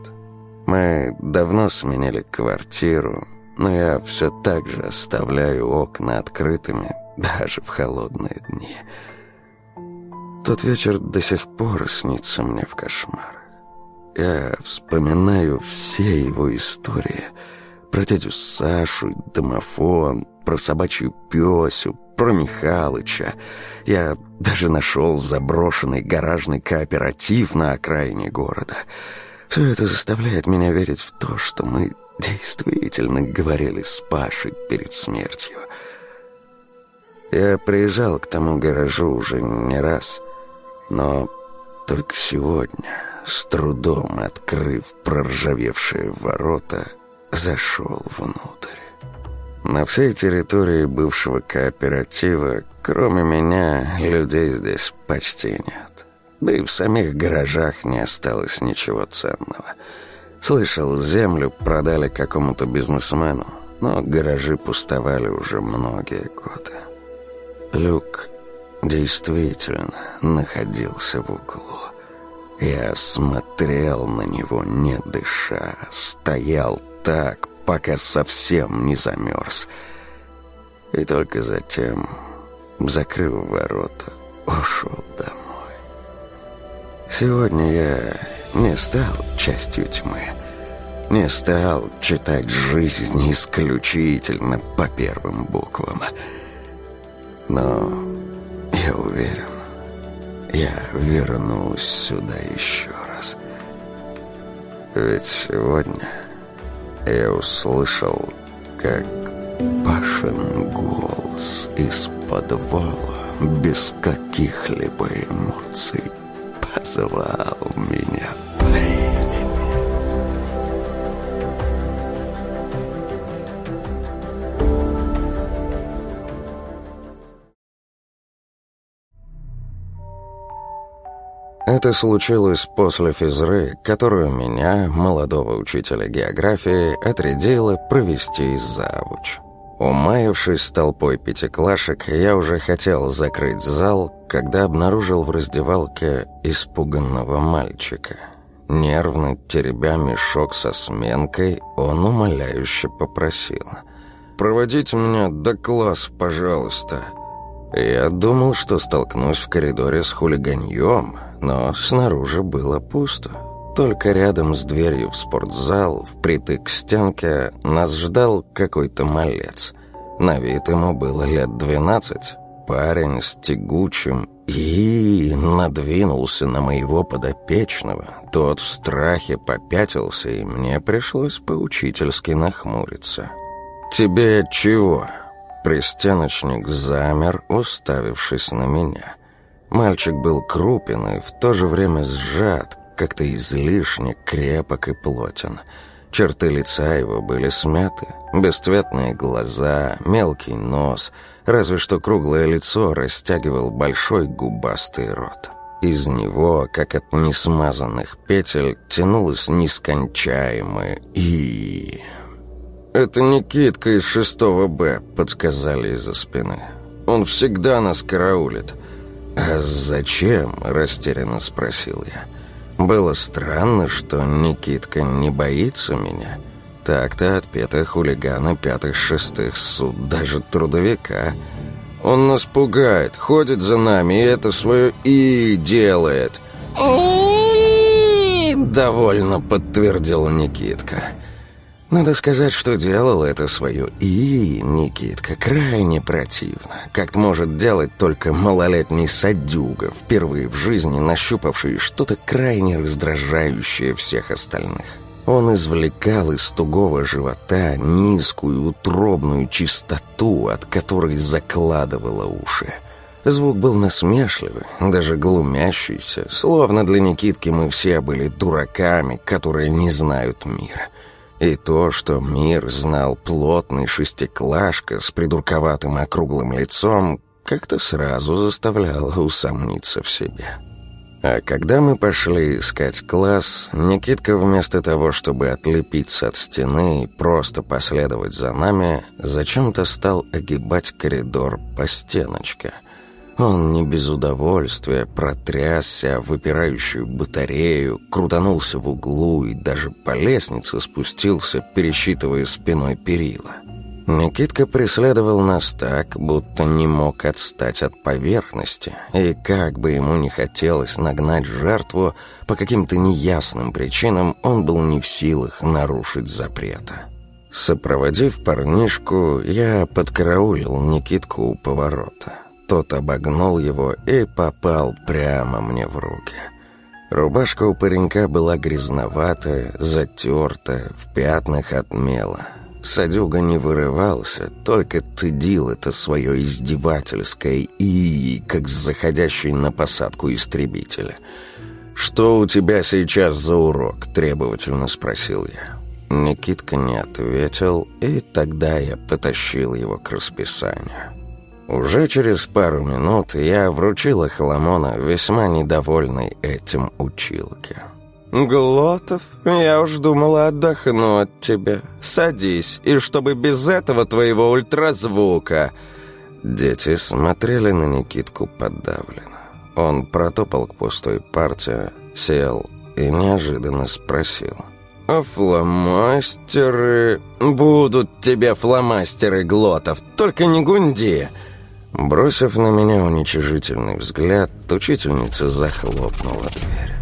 Мы давно сменили квартиру, но я все так же оставляю окна открытыми, даже в холодные дни. Тот вечер до сих пор снится мне в кошмарах. Я вспоминаю все его истории. Про дядю Сашу, домофон, про собачью пёсю, про Михалыча. Я даже нашел заброшенный гаражный кооператив на окраине города. Все это заставляет меня верить в то, что мы действительно говорили с Пашей перед смертью. Я приезжал к тому гаражу уже не раз, но только сегодня, с трудом открыв проржавевшие ворота, зашел внутрь. На всей территории бывшего кооператива, кроме меня, людей здесь почти нет. Да и в самих гаражах не осталось ничего ценного. Слышал, землю продали какому-то бизнесмену, но гаражи пустовали уже многие годы. Люк действительно находился в углу. Я смотрел на него, не дыша, стоял так, пока совсем не замерз. И только затем, закрыв ворота, ушел домой. Сегодня я не стал частью тьмы, не стал читать жизнь исключительно по первым буквам. Но я уверен, я вернусь сюда еще раз. Ведь сегодня я услышал, как Пашин голос из подвала без каких-либо эмоций позвал меня Это случилось после физры, которую меня, молодого учителя географии, отрядила провести завуч. Умаявшись толпой пятиклашек, я уже хотел закрыть зал, когда обнаружил в раздевалке испуганного мальчика. Нервно теребя мешок со сменкой, он умоляюще попросил. «Проводите меня до класса, пожалуйста». Я думал, что столкнусь в коридоре с хулиганьем, но снаружи было пусто. Только рядом с дверью в спортзал, впритык к стенке, нас ждал какой-то малец. На вид ему было лет двенадцать. Парень с тягучим и надвинулся на моего подопечного. Тот в страхе попятился, и мне пришлось поучительски нахмуриться. «Тебе чего?» Пристеночник замер, уставившись на меня. Мальчик был крупен и в то же время сжат, как-то излишне крепок и плотен. Черты лица его были смяты, бесцветные глаза, мелкий нос, разве что круглое лицо растягивал большой губастый рот. Из него, как от несмазанных петель, тянулось нескончаемое «и». «Это Никитка из шестого Б», — подсказали из-за спины. «Он всегда нас караулит». «А зачем?» – растерянно спросил я. Было странно, что Никитка не боится меня. Так-то отпетые хулиганы пятых-шестых суд, даже трудовика. Он нас пугает, ходит за нами и это свое «и» делает. «И-и-и!» довольно подтвердил Никитка. Надо сказать, что делал это свое «и» Никитка крайне противно, как может делать только малолетний садюга, впервые в жизни нащупавший что-то крайне раздражающее всех остальных. Он извлекал из тугого живота низкую утробную чистоту, от которой закладывало уши. Звук был насмешливый, даже глумящийся, словно для Никитки мы все были дураками, которые не знают мира. И то, что мир знал плотный шестиклашка с придурковатым округлым лицом, как-то сразу заставляло усомниться в себе. А когда мы пошли искать класс, Никитка вместо того, чтобы отлепиться от стены и просто последовать за нами, зачем-то стал огибать коридор по стеночке – он не без удовольствия протрясся выпирающую батарею, крутанулся в углу и даже по лестнице спустился, пересчитывая спиной перила. Никитка преследовал нас так, будто не мог отстать от поверхности, и как бы ему не хотелось нагнать жертву, по каким-то неясным причинам он был не в силах нарушить запрета. Сопроводив парнишку, я подкараулил Никитку у поворота. Тот обогнул его и попал прямо мне в руки. Рубашка у паренька была грязноватая, затертая, в пятнах от мела. Садюга не вырывался, только цедил это свое издевательское «и», как заходящий на посадку истребителя. «Что у тебя сейчас за урок?» – требовательно спросил я. Никитка не ответил, и тогда я потащил его к расписанию. Уже через пару минут я вручила Холомона весьма недовольной этим училке. «Глотов, я уж думала отдохну от тебя. Садись, и чтобы без этого твоего ультразвука...» Дети смотрели на Никитку подавленно. Он протопал к пустой парте, сел и неожиданно спросил. «А фломастеры...» «Будут тебе фломастеры, Глотов, только не гунди!» Бросив на меня уничижительный взгляд, учительница захлопнула дверь.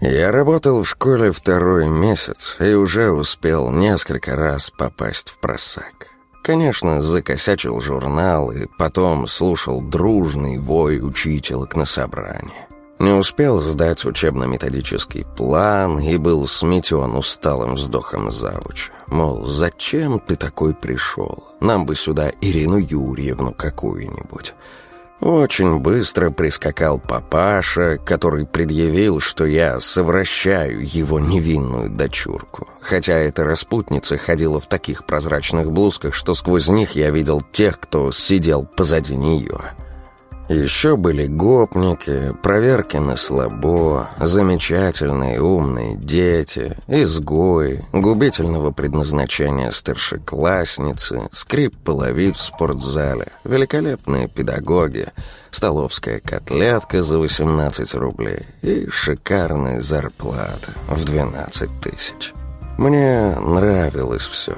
Я работал в школе второй месяц и уже успел несколько раз попасть в просак. Конечно, закосячил журнал и потом слушал дружный вой учителок на собрании. Не успел сдать учебно-методический план и был сметен усталым вздохом завуча. Мол, зачем ты такой пришел? Нам бы сюда Ирину Юрьевну какую-нибудь. Очень быстро прискакал папаша, который предъявил, что я совращаю его невинную дочурку. Хотя эта распутница ходила в таких прозрачных блузках, что сквозь них я видел тех, кто сидел позади нее. Еще были гопники, проверки на слабо, замечательные умные дети, изгои, губительного предназначения старшеклассницы, скрип половит в спортзале, великолепные педагоги, столовская котлетка за 18 рублей и шикарные зарплаты в 12 тысяч. Мне нравилось все.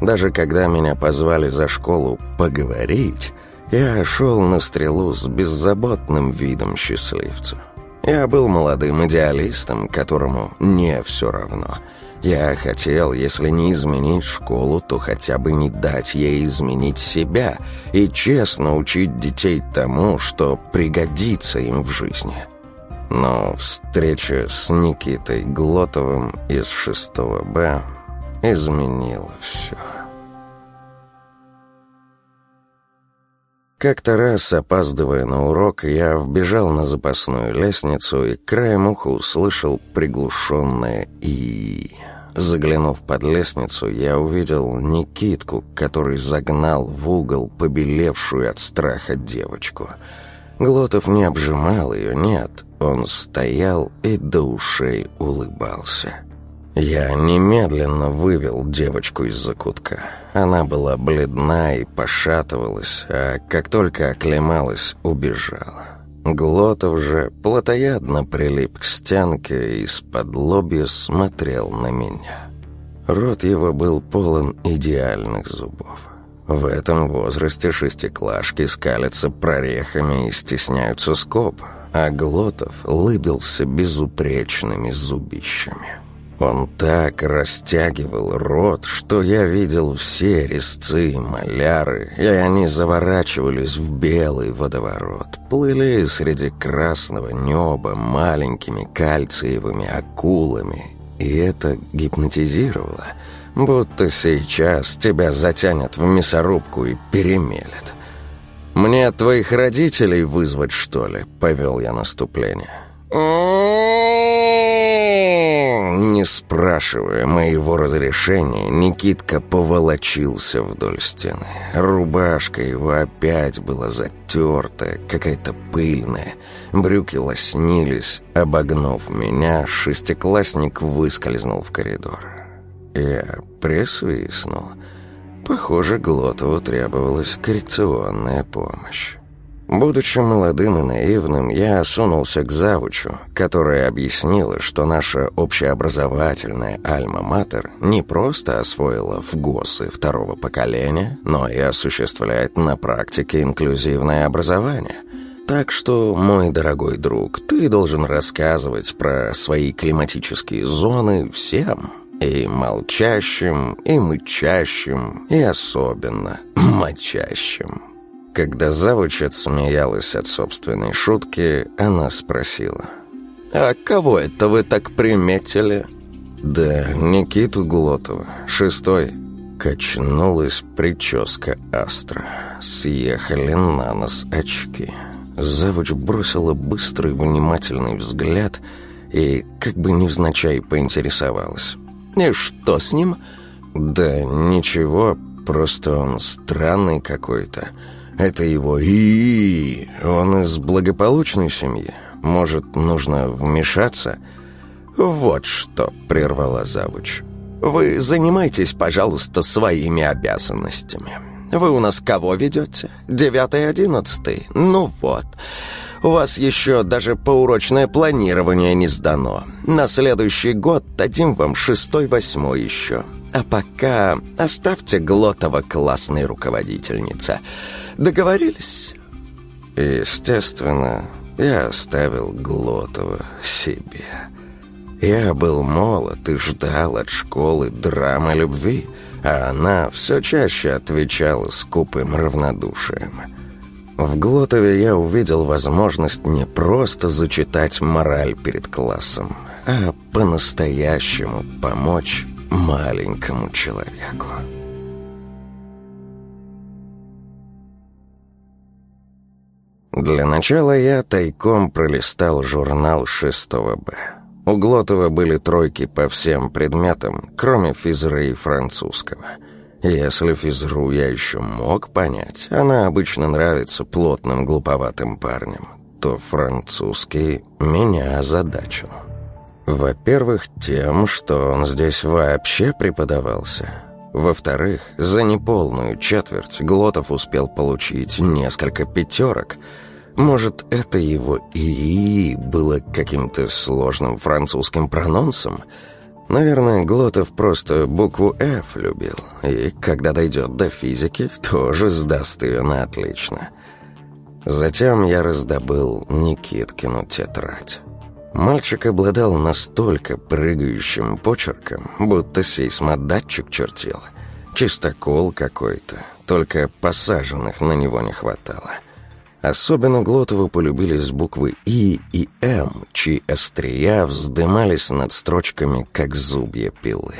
Даже когда меня позвали за школу поговорить, я шел на стрелу с беззаботным видом счастливца. Я был молодым идеалистом, которому не все равно. Я хотел, если не изменить школу, то хотя бы не дать ей изменить себя и честно учить детей тому, что пригодится им в жизни. Но встреча с Никитой Глотовым из 6 Б изменила все. Как-то раз, опаздывая на урок, я вбежал на запасную лестницу и краем уха услышал приглушенное «и». Заглянув под лестницу, я увидел Никитку, который загнал в угол побелевшую от страха девочку. Глотов не обжимал ее, нет, он стоял и до ушей улыбался. Я немедленно вывел девочку из закутка. Она была бледна и пошатывалась, а как только оклемалась, убежала. Глотов же плотоядно прилип к стенке и из-под лобья смотрел на меня. Рот его был полон идеальных зубов. В этом возрасте шестиклашки скалятся прорехами и стесняются скоб, а Глотов лыбился безупречными зубищами. Он так растягивал рот, что я видел все резцы и маляры, и они заворачивались в белый водоворот, плыли среди красного неба маленькими кальциевыми акулами, и это гипнотизировало, будто сейчас тебя затянут в мясорубку и перемелят. «Мне твоих родителей вызвать, что ли?» — повел я наступление. Не спрашивая моего разрешения, Никитка поволочился вдоль стены. Рубашка его опять была затертая, какая-то пыльная. Брюки лоснились. Обогнув меня, шестиклассник выскользнул в коридор. Я присвистнул. Похоже, Глотову требовалась коррекционная помощь. Будучи молодым и наивным, я сунулся к завучу, которая объяснила, что наша общеобразовательная «Альма-Матер» не просто освоила в ГОСы второго поколения, но и осуществляет на практике инклюзивное образование. Так что, мой дорогой друг, ты должен рассказывать про свои климатические зоны всем, и молчащим, и мычащим, и особенно мочащим. Когда завуч отсмеялась от собственной шутки, она спросила. «А кого это вы так приметили?» «Да, Никиту Глотова, шестой». Качнулась прическа Астра. Съехали на нос очки. Завуч бросила быстрый внимательный взгляд и, как бы невзначай, поинтересовалась. «И что с ним?» «Да ничего, просто он странный какой-то. Это его и Он из благополучной семьи. Может, нужно вмешаться?» «Вот что», — прервала завуч. «Вы занимайтесь, пожалуйста, своими обязанностями. Вы у нас кого ведете? Девятый, одиннадцатый? Ну вот. У вас еще даже поурочное планирование не сдано. На следующий год дадим вам шестой, восьмой еще. А пока оставьте Глотова классной руководительнице. Договорились?» Естественно, я оставил Глотова себе. Я был молод и ждал от школы драмы любви, а она все чаще отвечала скупым равнодушием. В Глотове я увидел возможность не просто зачитать мораль перед классом, а по-настоящему помочь маленькому человеку. Для начала я тайком пролистал журнал 6 Б. У Глотова были тройки по всем предметам, кроме физры и французского. Если физру я еще мог понять, она обычно нравится плотным глуповатым парням, то французский меня озадачил. Во-первых, тем, что он здесь вообще преподавался. Во-вторых, за неполную четверть Глотов успел получить несколько пятерок – может, это его «ии» было каким-то сложным французским прононсом? Наверное, Глотов просто букву «Ф» любил, и когда дойдет до физики, тоже сдаст ее на отлично. Затем я раздобыл Никиткину тетрадь. Мальчик обладал настолько прыгающим почерком, будто сейсмодатчик чертил. Чистокол какой-то, только посаженных на него не хватало. Особенно Глотову полюбились буквы «И» и «М», чьи острия вздымались над строчками, как зубья пилы.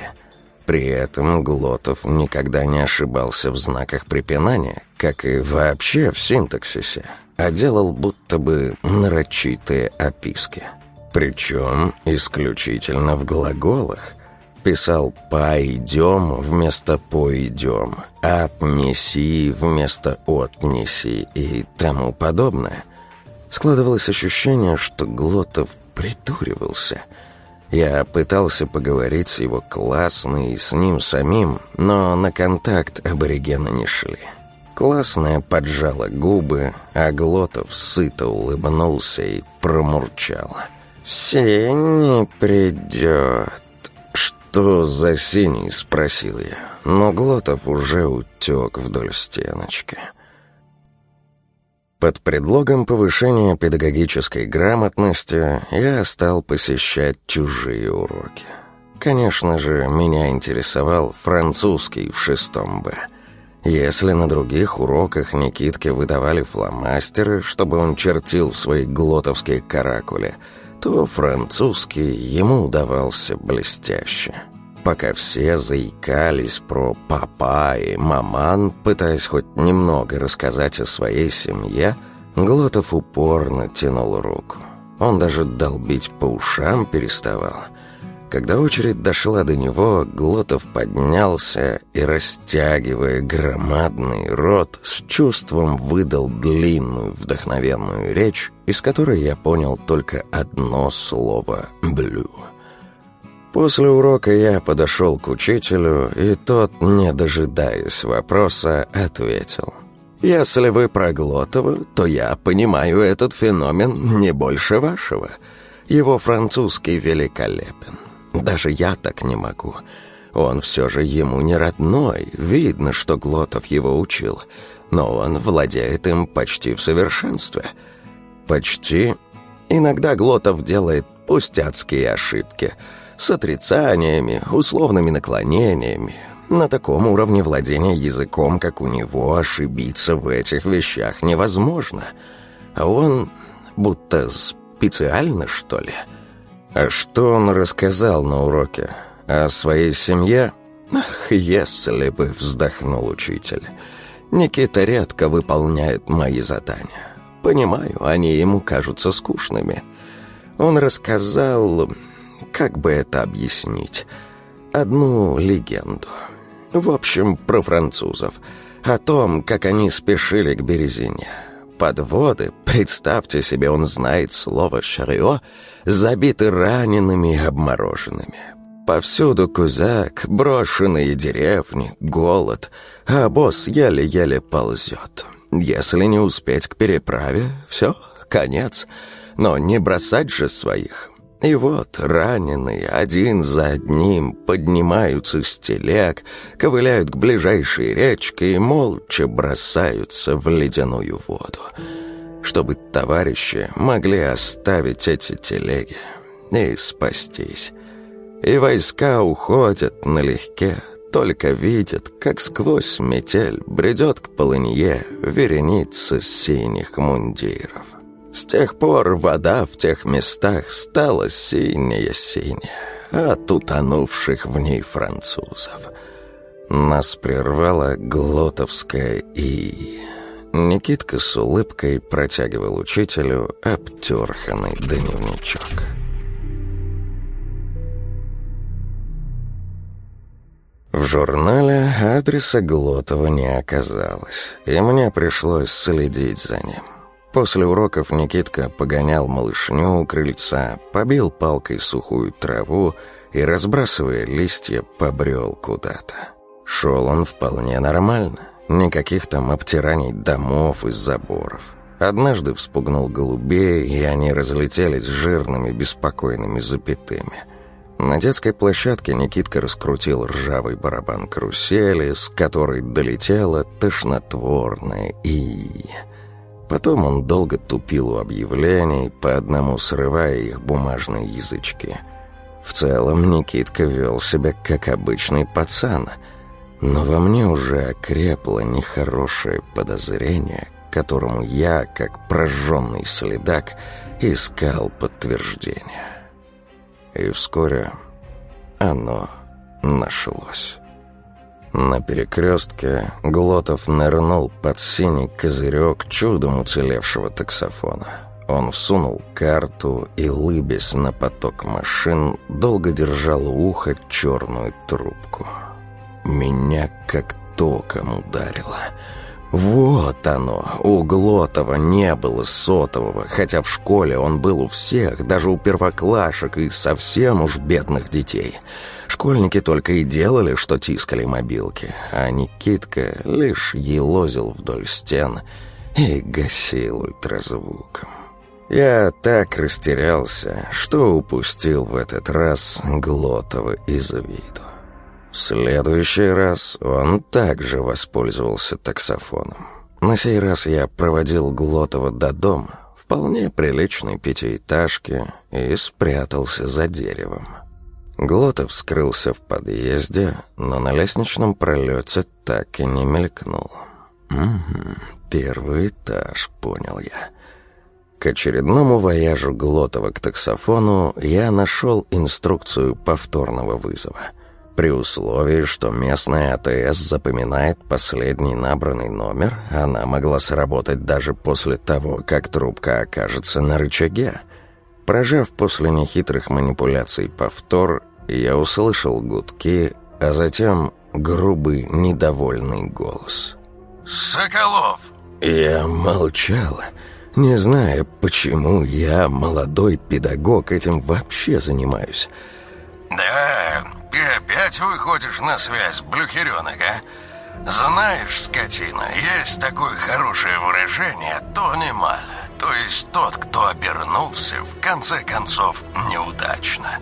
При этом Глотов никогда не ошибался в знаках препинания, как и вообще в синтаксисе, а делал будто бы нарочитые описки. Причем исключительно в глаголах, Писал «пойдем» вместо «пойдем», «отнеси» вместо «отнеси» и тому подобное. Складывалось ощущение, что Глотов притуривался. Я пытался поговорить с его классной и с ним самим, но на контакт аборигены не шли. Классная поджала губы, а Глотов сыто улыбнулся и промурчал. «Сень придет». «Что за синий?» — спросил я, но Глотов уже утек вдоль стеночки. Под предлогом повышения педагогической грамотности я стал посещать чужие уроки. Конечно же, меня интересовал французский в шестом Б. Если на других уроках Никитке выдавали фломастеры, чтобы он чертил свои глотовские каракули — то французский ему удавался блестяще. Пока все заикались про папа и маман, пытаясь хоть немного рассказать о своей семье, Глотов упорно тянул руку. Он даже долбить по ушам переставал – когда очередь дошла до него, Глотов поднялся и, растягивая громадный рот, с чувством выдал длинную вдохновенную речь, из которой я понял только одно слово «блю». После урока я подошел к учителю, и тот, не дожидаясь вопроса, ответил. «Если вы про Глотова, то я понимаю этот феномен не больше вашего. Его французский великолепен». Даже я так не могу. Он все же ему не родной. Видно, что Глотов его учил. Но он владеет им почти в совершенстве. Почти. Иногда Глотов делает пустяцкие ошибки. С отрицаниями, условными наклонениями. На таком уровне владения языком, как у него, ошибиться в этих вещах невозможно. А он будто специально, что ли? А что он рассказал на уроке? О своей семье? Ах, если бы, вздохнул учитель. Никита редко выполняет мои задания. Понимаю, они ему кажутся скучными. Он рассказал, как бы это объяснить, одну легенду. В общем, про французов. О том, как они спешили к Березине. Подводы, представьте себе, он знает слово «шарио», забиты ранеными и обмороженными. Повсюду кузак, брошенные деревни, голод, а босс еле-еле ползет. Если не успеть к переправе, все, конец. Но не бросать же своих. И вот раненые один за одним поднимаются с телег, ковыляют к ближайшей речке и молча бросаются в ледяную воду, чтобы товарищи могли оставить эти телеги и спастись. И войска уходят налегке, только видят, как сквозь метель бредет к полынье вереница синих мундиров. С тех пор вода в тех местах стала синяя-синяя от утонувших в ней французов. Нас прервала глотовская «и». Никитка с улыбкой протягивал учителю обтерханный дневничок. В журнале адреса Глотова не оказалось, и мне пришлось следить за ним. После уроков Никитка погонял малышню у крыльца, побил палкой сухую траву и, разбрасывая листья, побрел куда-то. Шел он вполне нормально, никаких там обтираний домов и заборов. Однажды вспугнул голубей, и они разлетелись жирными беспокойными запятыми. На детской площадке Никитка раскрутил ржавый барабан карусели, с которой долетела тошнотворная и... Потом он долго тупил у объявлений, по одному срывая их бумажные язычки. В целом Никитка вел себя как обычный пацан, но во мне уже окрепло нехорошее подозрение, которому я, как прожженный следак, искал подтверждение. И вскоре оно нашлось. На перекрестке Глотов нырнул под синий козырек чудом уцелевшего таксофона. Он всунул карту и, лыбясь на поток машин, долго держал у уха черную трубку. Меня как током ударило. Вот оно, у Глотова не было сотового, хотя в школе он был у всех, даже у первоклашек и совсем уж бедных детей — Школьники только и делали, что тискали мобилки, а Никитка лишь елозил вдоль стен и гасил ультразвуком. Я так растерялся, что упустил в этот раз Глотова из виду. В следующий раз он также воспользовался таксофоном. На сей раз я проводил Глотова до дома, вполне приличной пятиэтажки, и спрятался за деревом. Глотов скрылся в подъезде, но на лестничном пролете так и не мелькнул. «Угу, первый этаж», — понял я. К очередному вояжу Глотова к таксофону я нашел инструкцию повторного вызова. При условии, что местная АТС запоминает последний набранный номер, она могла сработать даже после того, как трубка окажется на рычаге. Прожав после нехитрых манипуляций повтор, я услышал гудки, а затем грубый, недовольный голос. «Соколов!» Я молчал, не зная, почему я, молодой педагог, этим вообще занимаюсь. «Да, ты опять выходишь на связь, блюхеренок, а? Знаешь, скотина, есть такое хорошее выражение «то немало». То есть тот, кто обернулся, в конце концов, неудачно.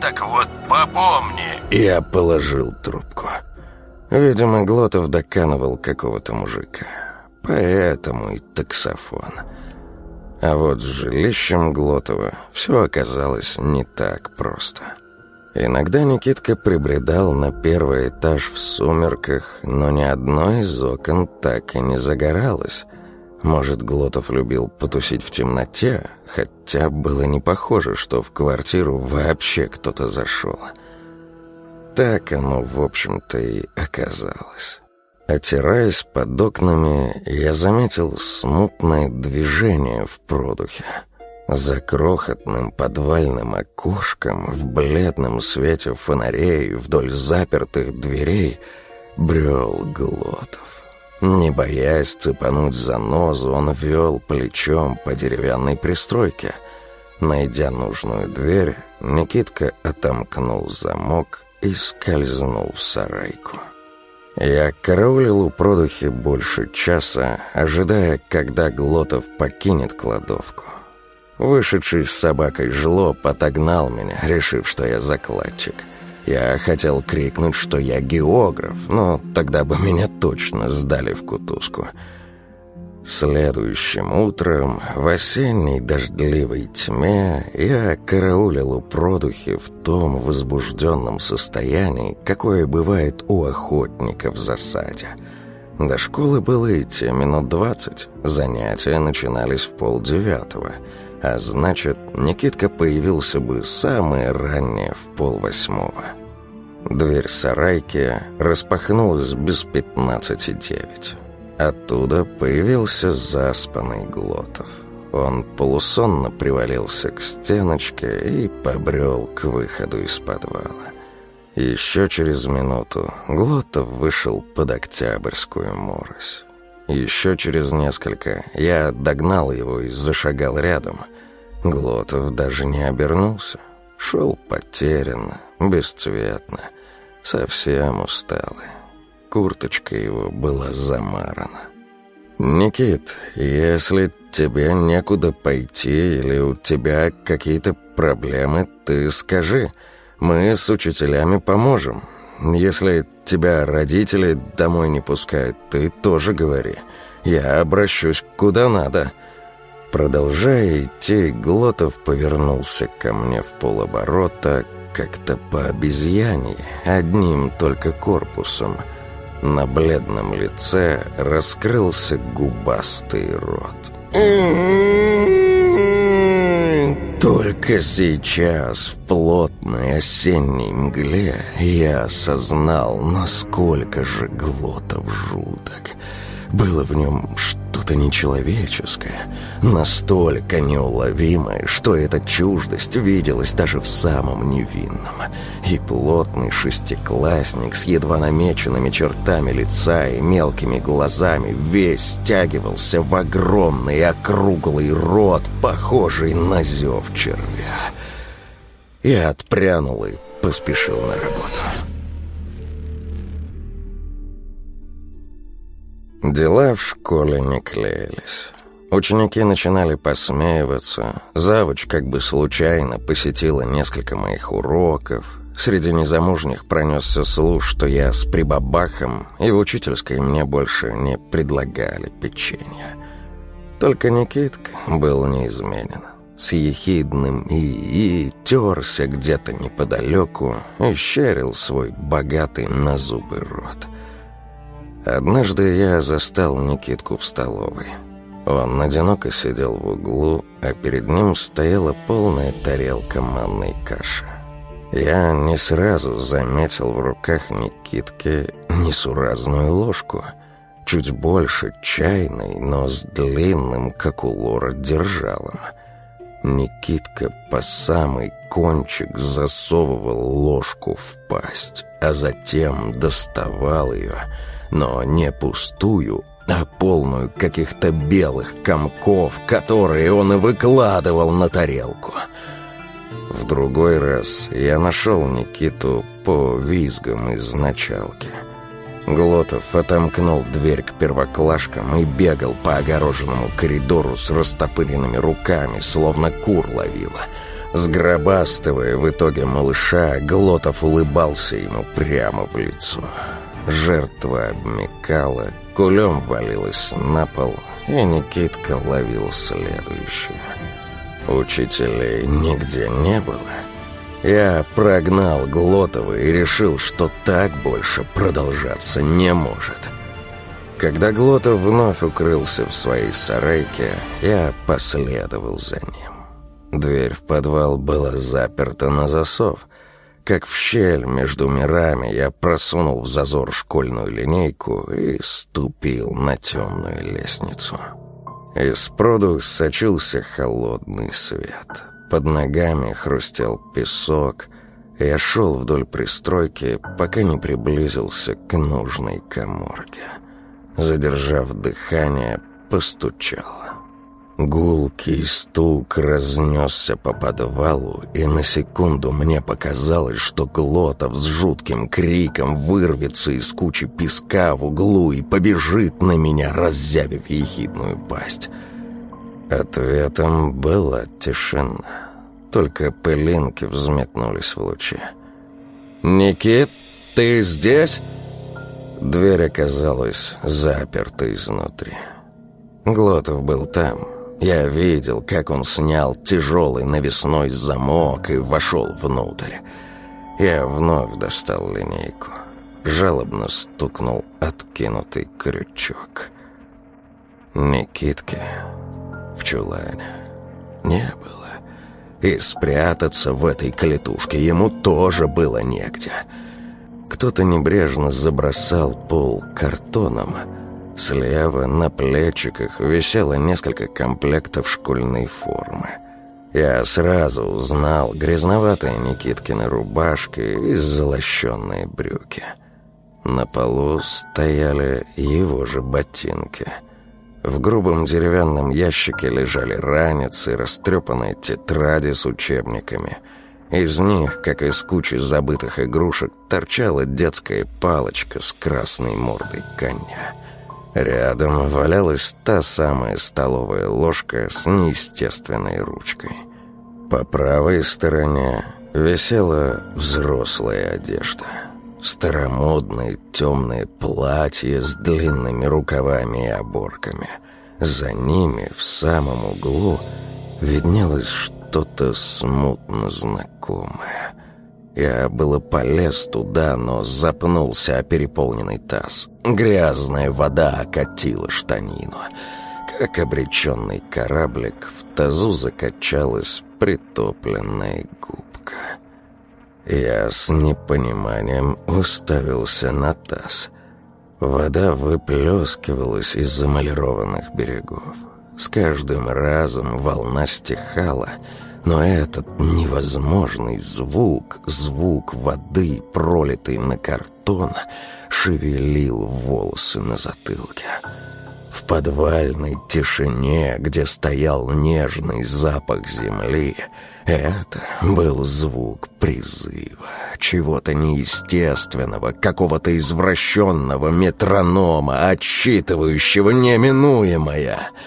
Так вот, попомни. Я положил трубку. Видимо, Глотов доканывал какого-то мужика. Поэтому и таксофон. А вот с жилищем Глотова все оказалось не так просто. Иногда Никитка прибредал на первый этаж в сумерках, но ни одно из окон так и не загоралось. Может, Глотов любил потусить в темноте, хотя было не похоже, что в квартиру вообще кто-то зашел. Так оно, в общем-то, и оказалось. Отираясь под окнами, я заметил смутное движение в продухе. За крохотным подвальным окошком в бледном свете фонарей вдоль запертых дверей брел Глотов. Не боясь цепануть за нозу, он вел плечом по деревянной пристройке. Найдя нужную дверь, Никитка отомкнул замок и скользнул в сарайку. Я караулил у продухи больше часа, ожидая, когда Глотов покинет кладовку. Вышедший с собакой жлоб отогнал меня, решив, что я закладчик. Я хотел крикнуть, что я географ, но тогда бы меня точно сдали в кутузку. Следующим утром, в осенней дождливой тьме, я караулил у продухи в том возбужденном состоянии, какое бывает у охотника в засаде. До школы было идти минут двадцать, занятия начинались в полдевятого — а значит, Никитка появился бы самое раннее в полвосьмого. Дверь сарайки распахнулась без пятнадцати девять. Оттуда появился заспанный Глотов. Он полусонно привалился к стеночке и побрел к выходу из подвала. Еще через минуту Глотов вышел под Октябрьскую морось. Еще через несколько я догнал его и зашагал рядом. Глотов даже не обернулся. Шел потерянно, бесцветно, совсем усталый. Курточка его была замарана. «Никит, если тебе некуда пойти или у тебя какие-то проблемы, ты скажи. Мы с учителями поможем. Если тебя родители домой не пускают, ты тоже говори. Я обращусь куда надо». Продолжая идти, Глотов повернулся ко мне в полоборота, как-то по обезьяне, одним только корпусом. На бледном лице раскрылся губастый рот. Только сейчас, в плотной осенней мгле, я осознал, насколько же Глотов жуток. Было в нем что-то нечеловеческое, настолько неуловимое, что эта чуждость виделась даже в самом невинном. И плотный шестиклассник с едва намеченными чертами лица и мелкими глазами весь стягивался в огромный округлый рот, похожий на зев червя. Я отпрянул и поспешил на работу. Дела в школе не клеились. Ученики начинали посмеиваться. Завуч как бы случайно посетила несколько моих уроков. Среди незамужних пронесся слух, что я с прибабахом, и в учительской мне больше не предлагали печенье. Только Никитка был неизменен. С ехидным и, и терся где-то неподалеку и щерил свой богатый на зубы рот — Однажды я застал Никитку в столовой. Он одиноко сидел в углу, а перед ним стояла полная тарелка манной каши. Я не сразу заметил в руках Никитки несуразную ложку, чуть больше чайной, но с длинным, как у лора, держалом. Никитка по самый кончик засовывал ложку в пасть, а затем доставал ее — но не пустую, а полную каких-то белых комков, которые он и выкладывал на тарелку. В другой раз я нашел Никиту по визгам из началки. Глотов отомкнул дверь к первоклашкам и бегал по огороженному коридору с растопыренными руками, словно кур ловила. Сгробастывая в итоге малыша, Глотов улыбался ему прямо в лицо. Жертва обмекала, кулем валилась на пол, и Никитка ловил следующую. Учителей нигде не было. Я прогнал Глотова и решил, что так больше продолжаться не может. Когда Глотов вновь укрылся в своей сарайке, я последовал за ним. Дверь в подвал была заперта на засов. Как в щель между мирами я просунул в зазор школьную линейку и ступил на темную лестницу. Из проду сочился холодный свет. Под ногами хрустел песок. Я шел вдоль пристройки, пока не приблизился к нужной коморке задержав дыхание, постучал. Гулкий стук разнесся по подвалу, и на секунду мне показалось, что Глотов с жутким криком вырвется из кучи песка в углу и побежит на меня, раззявив ехидную пасть. Ответом была тишина. Только пылинки взметнулись в луче. «Никит, ты здесь?» Дверь оказалась заперта изнутри. Глотов был там. Я видел, как он снял тяжелый навесной замок и вошел внутрь. Я вновь достал линейку. Жалобно стукнул откинутый крючок. Никитки в чулане не было. И спрятаться в этой клетушке ему тоже было негде. Кто-то небрежно забросал пол картоном. Слева на плечиках висело несколько комплектов школьной формы. Я сразу узнал грязноватые Никиткины рубашки и золощенные брюки. На полу стояли его же ботинки. В грубом деревянном ящике лежали ранец и растрепанные тетради с учебниками – из них, как из кучи забытых игрушек, торчала детская палочка с красной мордой коня. Рядом валялась та самая столовая ложка с неестественной ручкой. По правой стороне висела взрослая одежда. Старомодные темные платья с длинными рукавами и оборками. За ними, в самом углу, виднелось что что-то смутно знакомое. Я было полез туда, но запнулся о переполненный таз. Грязная вода окатила штанину. Как обреченный кораблик, в тазу закачалась притопленная губка. Я с непониманием уставился на таз. Вода выплескивалась из замалированных берегов. С каждым разом волна стихала, но этот невозможный звук, звук воды, пролитой на картон, шевелил волосы на затылке. В подвальной тишине, где стоял нежный запах земли, это был звук призыва, чего-то неестественного, какого-то извращенного метронома, отсчитывающего неминуемое —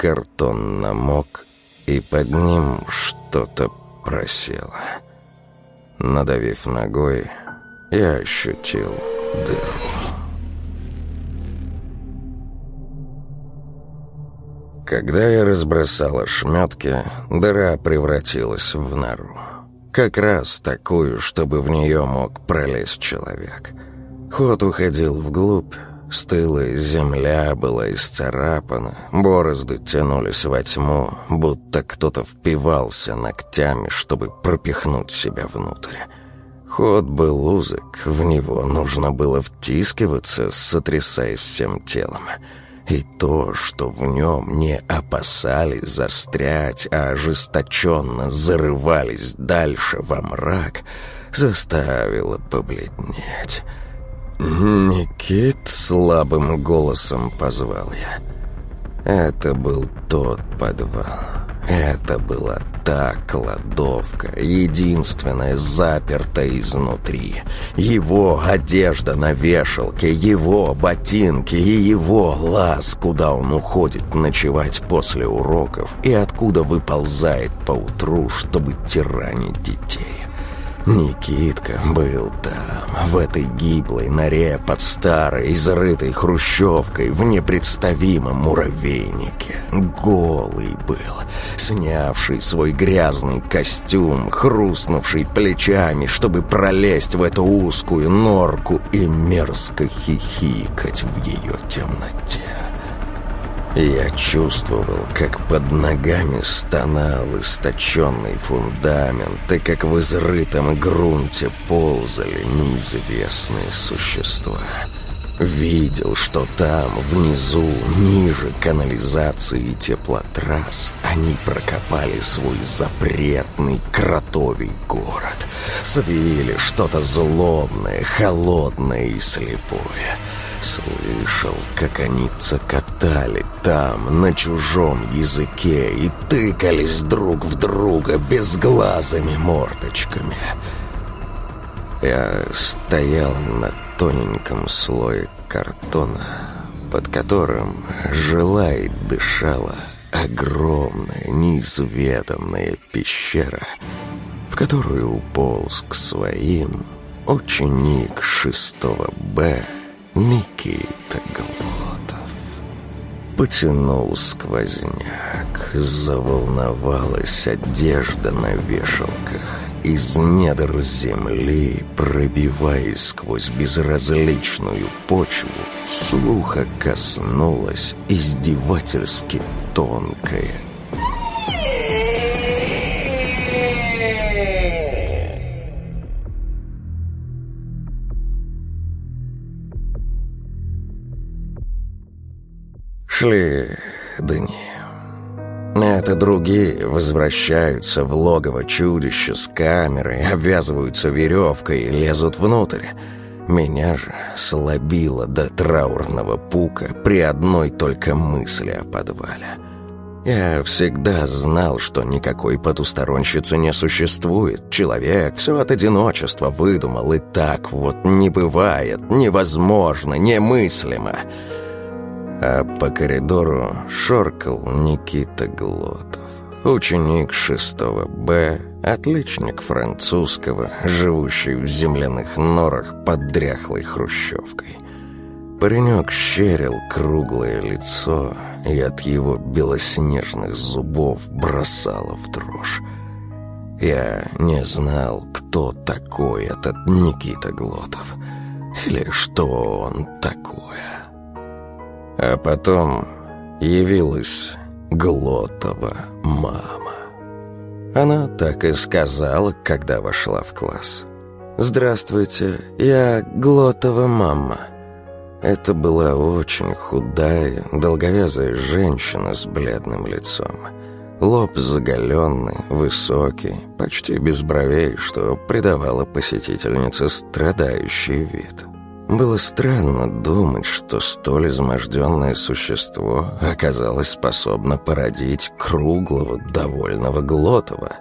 Картон намок, и под ним что-то просело. Надавив ногой, я ощутил дыру. Когда я разбросал ошметки, дыра превратилась в нору. Как раз такую, чтобы в нее мог пролезть человек. Ход уходил вглубь, Стылая земля была исцарапана, борозды тянулись во тьму, будто кто-то впивался ногтями, чтобы пропихнуть себя внутрь. Ход был узок, в него нужно было втискиваться, сотрясая всем телом. И то, что в нем не опасались застрять, а ожесточенно зарывались дальше во мрак, заставило побледнеть. «Никит!» — слабым голосом позвал я. Это был тот подвал. Это была та кладовка, единственная запертая изнутри. Его одежда на вешалке, его ботинки и его лаз, куда он уходит ночевать после уроков и откуда выползает поутру, чтобы тиранить детей. Никитка был там. в этой гиблой норе под старой, изрытой хрущевкой, в непредставимом муравейнике. Голый был, снявший свой грязный костюм, хрустнувший плечами, чтобы пролезть в эту узкую норку и мерзко хихикать в ее темноте. Я чувствовал, как под ногами стонал источенный фундамент, и как в изрытом грунте ползали неизвестные существа. Видел, что там, внизу, ниже канализации и теплотрасс, они прокопали свой запретный кротовий город. Свили что-то злобное, холодное и слепое — Слышал, как они цокотали там, на чужом языке, и тыкались друг в друга безглазыми мордочками. Я стоял на тоненьком слое картона, под которым жила и дышала огромная, неизведанная пещера, в которую уполз к своим ученик шестого Б Никита Глотов. Потянул сквозняк, заволновалась одежда на вешалках. Из недр земли, пробиваясь сквозь безразличную почву, слуха коснулась издевательски тонкая Шли дни. Это другие возвращаются в логово чудища с камерой, обвязываются веревкой и лезут внутрь. Меня же слабило до траурного пука при одной только мысли о подвале. Я всегда знал, что никакой потусторонщицы не существует. Человек все от одиночества выдумал, и так вот не бывает, невозможно, немыслимо. А по коридору шоркал Никита Глотов. Ученик 6 Б, отличник французского, живущий в земляных норах под дряхлой хрущевкой. Паренек щерил круглое лицо, и от его белоснежных зубов бросало в дрожь. Я не знал, кто такой этот Никита Глотов, или что он такое. А потом явилась Глотова мама. Она так и сказала, когда вошла в класс. «Здравствуйте, я Глотова мама». Это была очень худая, долговязая женщина с бледным лицом. Лоб заголенный, высокий, почти без бровей, что придавало посетительнице страдающий вид. Было странно думать, что столь изможденное существо оказалось способно породить круглого, довольного Глотова.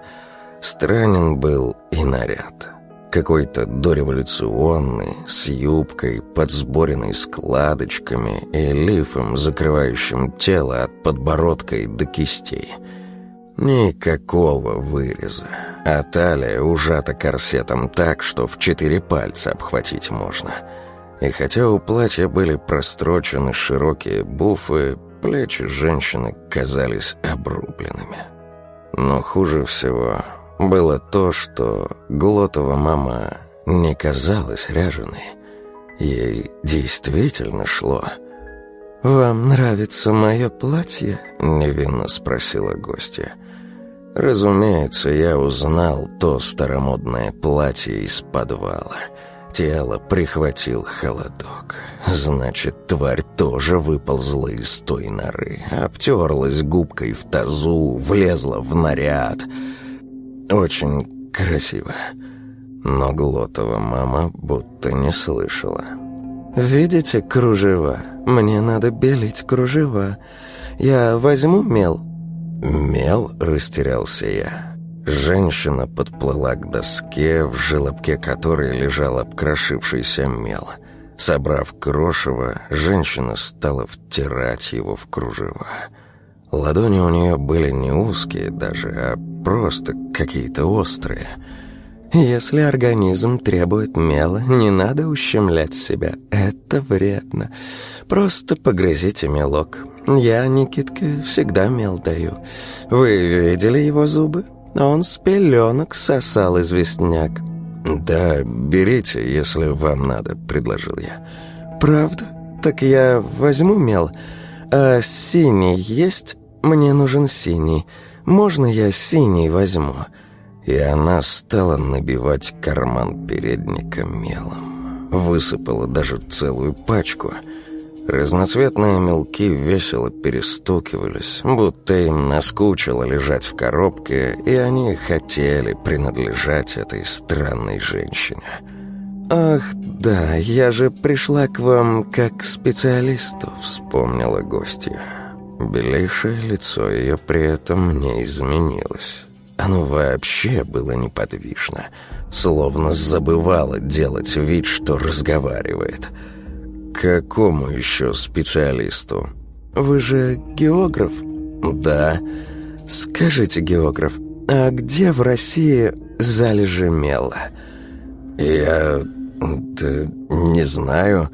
Странен был и наряд. Какой-то дореволюционный, с юбкой, подсборенной складочками и лифом, закрывающим тело от подбородка и до кистей. Никакого выреза, а талия ужата корсетом так, что в четыре пальца обхватить можно — и хотя у платья были прострочены широкие буфы, плечи женщины казались обрубленными. Но хуже всего было то, что Глотова мама не казалась ряженой. Ей действительно шло. «Вам нравится мое платье?» — невинно спросила гостья. Разумеется, я узнал то старомодное платье из подвала — Тело прихватил холодок. Значит, тварь тоже выползла из той норы, обтерлась губкой в тазу, влезла в наряд. Очень красиво. Но Глотова мама будто не слышала. «Видите кружева? Мне надо белить кружева. Я возьму мел?» «Мел?» — растерялся я. Женщина подплыла к доске, в желобке которой лежал обкрошившийся мел. Собрав крошево, женщина стала втирать его в кружева. Ладони у нее были не узкие даже, а просто какие-то острые. Если организм требует мела, не надо ущемлять себя. Это вредно. Просто погрызите мелок. Я, Никитке, всегда мел даю. Вы видели его зубы? Он с пеленок сосал известняк. «Да, берите, если вам надо», — предложил я. «Правда? Так я возьму мел. А синий есть? Мне нужен синий. Можно я синий возьму?» и она стала набивать карман передника мелом. Высыпала даже целую пачку. Разноцветные мелки весело перестукивались, будто им наскучило лежать в коробке, и они хотели принадлежать этой странной женщине. «Ах, да, я же пришла к вам как к специалисту», — вспомнила гостья. Белейшее лицо ее при этом не изменилось. Оно вообще было неподвижно, словно забывало делать вид, что разговаривает. «Какому еще специалисту?» «Вы же географ?» «Да». «Скажите, географ, а где в России залежи мела?» «Я... да не знаю».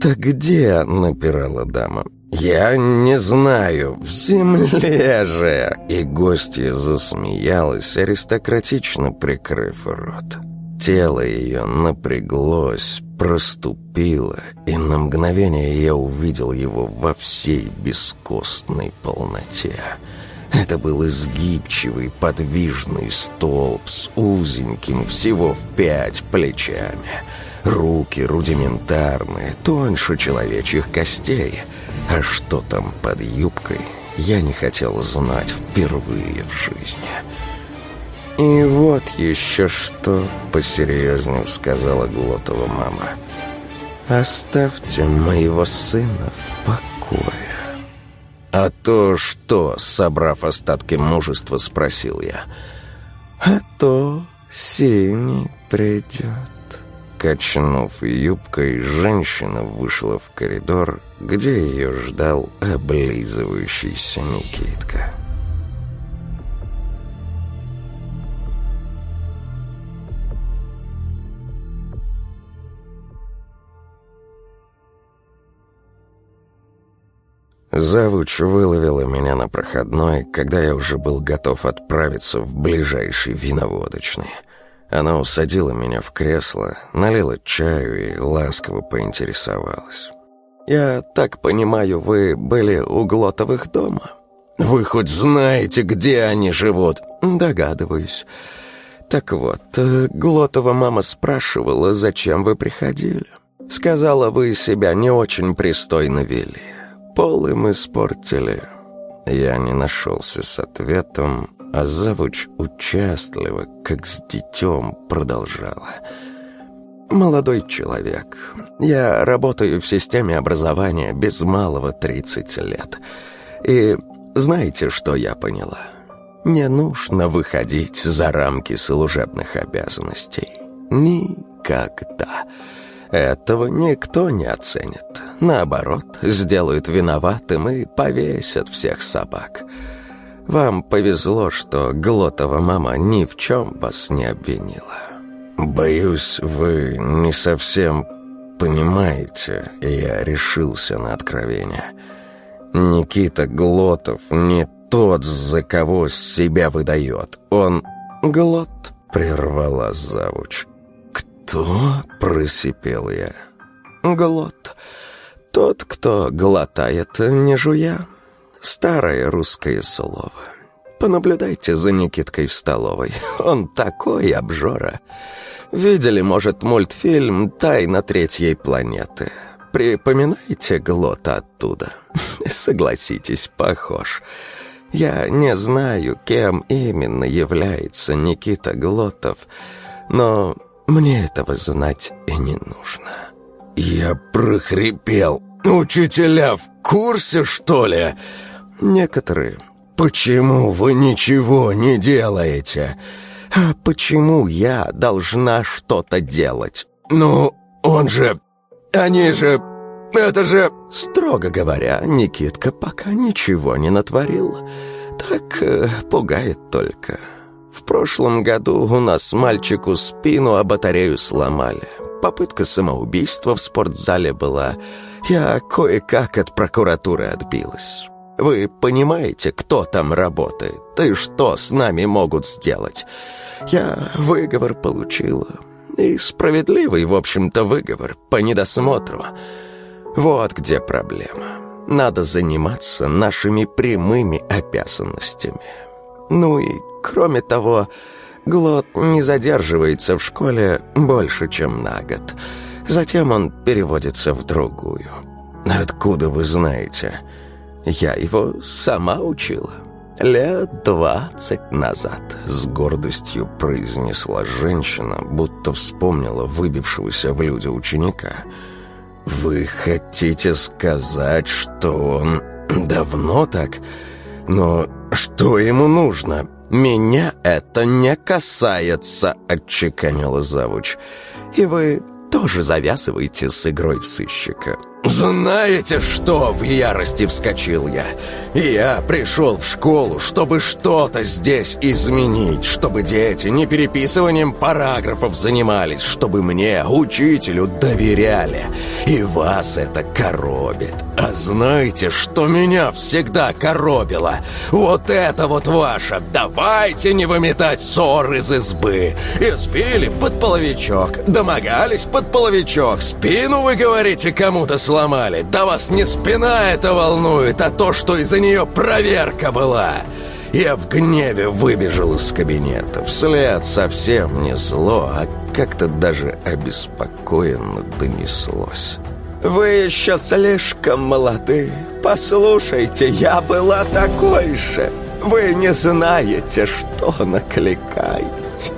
«Так где?» — напирала дама. «Я не знаю, в земле же!» И гостья засмеялась, аристократично прикрыв рот. Тело ее напряглось, проступило, и на мгновение я увидел его во всей бескостной полноте. Это был изгибчивый, подвижный столб с узеньким всего в пять плечами. Руки рудиментарные, тоньше человечьих костей — а что там под юбкой, я не хотел знать впервые в жизни. «И вот еще что», — посерьезнее сказала Глотова мама. «Оставьте моего сына в покое». «А то что?» — собрав остатки мужества, спросил я. «А то синий придет». Качнув юбкой, женщина вышла в коридор, где ее ждал облизывающийся Никитка. Завуч выловила меня на проходной, когда я уже был готов отправиться в ближайший виноводочный – она усадила меня в кресло, налила чаю и ласково поинтересовалась. «Я так понимаю, вы были у Глотовых дома?» «Вы хоть знаете, где они живут?» «Догадываюсь. Так вот, э, Глотова мама спрашивала, зачем вы приходили. Сказала, вы себя не очень пристойно вели. Пол им испортили». Я не нашелся с ответом, а завуч участливо, как с детем, продолжала. «Молодой человек, я работаю в системе образования без малого 30 лет. И знаете, что я поняла? Не нужно выходить за рамки служебных обязанностей. Никогда. Этого никто не оценит. Наоборот, сделают виноватым и повесят всех собак». Вам повезло, что Глотова мама ни в чем вас не обвинила. Боюсь, вы не совсем понимаете, я решился на откровение. Никита Глотов не тот, за кого себя выдает. Он... Глот, прервала завуч. «Кто?» — просипел я. «Глот. Тот, кто глотает, не жуя». Старое русское слово. Понаблюдайте за Никиткой в столовой. Он такой обжора. Видели, может, мультфильм «Тайна третьей планеты»? Припоминаете Глота оттуда? Согласитесь, похож. Я не знаю, кем именно является Никита Глотов, но мне этого знать и не нужно. Я прохрипел. «Учителя в курсе, что ли?» Некоторые. «Почему вы ничего не делаете?» «А почему я должна что-то делать?» «Ну, он же... Они же... Это же...» Строго говоря, Никитка пока ничего не натворил. Так э, пугает только. В прошлом году у нас мальчику спину, а батарею сломали. Попытка самоубийства в спортзале была. Я кое-как от прокуратуры отбилась. Вы понимаете, кто там работает? И что с нами могут сделать? Я выговор получила. И справедливый, в общем-то, выговор по недосмотру. Вот где проблема. Надо заниматься нашими прямыми обязанностями. Ну и, кроме того, Глот не задерживается в школе больше, чем на год. Затем он переводится в другую. Откуда вы знаете? Я его сама учила. «Лет двадцать назад», — с гордостью произнесла женщина, будто вспомнила выбившегося в люди ученика. «Вы хотите сказать, что он давно так? Но что ему нужно?» «Меня это не касается», — отчеканила завуч. «И вы тоже завязываете с игрой в сыщика». «Знаете что?» — в ярости вскочил я. «Я пришел в школу, чтобы что-то здесь изменить, чтобы дети не переписыванием параграфов занимались, чтобы мне, учителю, доверяли. И вас это коробит. А знаете, что меня всегда коробило? Вот это вот ваше «давайте не выметать ссор из избы». Избили под половичок, домогались под половичок, спину, вы говорите, кому-то сломали сломали. Да вас не спина это волнует, а то, что из-за нее проверка была. Я в гневе выбежал из кабинета. Вслед совсем не зло, а как-то даже обеспокоенно донеслось. «Вы еще слишком молоды. Послушайте, я была такой же. Вы не знаете, что накликаете».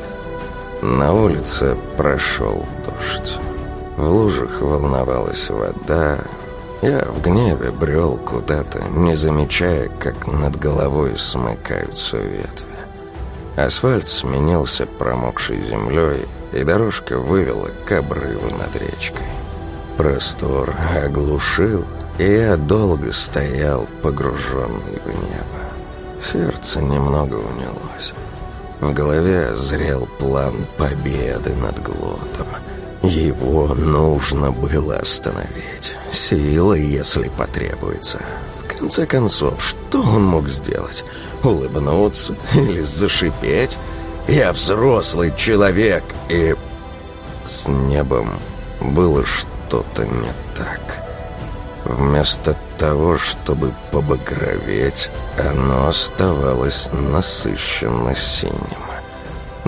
На улице прошел дождь. В лужах волновалась вода. Я в гневе брел куда-то, не замечая, как над головой смыкаются ветви. Асфальт сменился промокшей землей, и дорожка вывела к обрыву над речкой. Простор оглушил, и я долго стоял, погруженный в небо. Сердце немного унялось. В голове зрел план победы над глотом — его нужно было остановить. Силой, если потребуется. В конце концов, что он мог сделать? Улыбнуться или зашипеть? Я взрослый человек, и... С небом было что-то не так. Вместо того, чтобы побагроветь, оно оставалось насыщенно синим.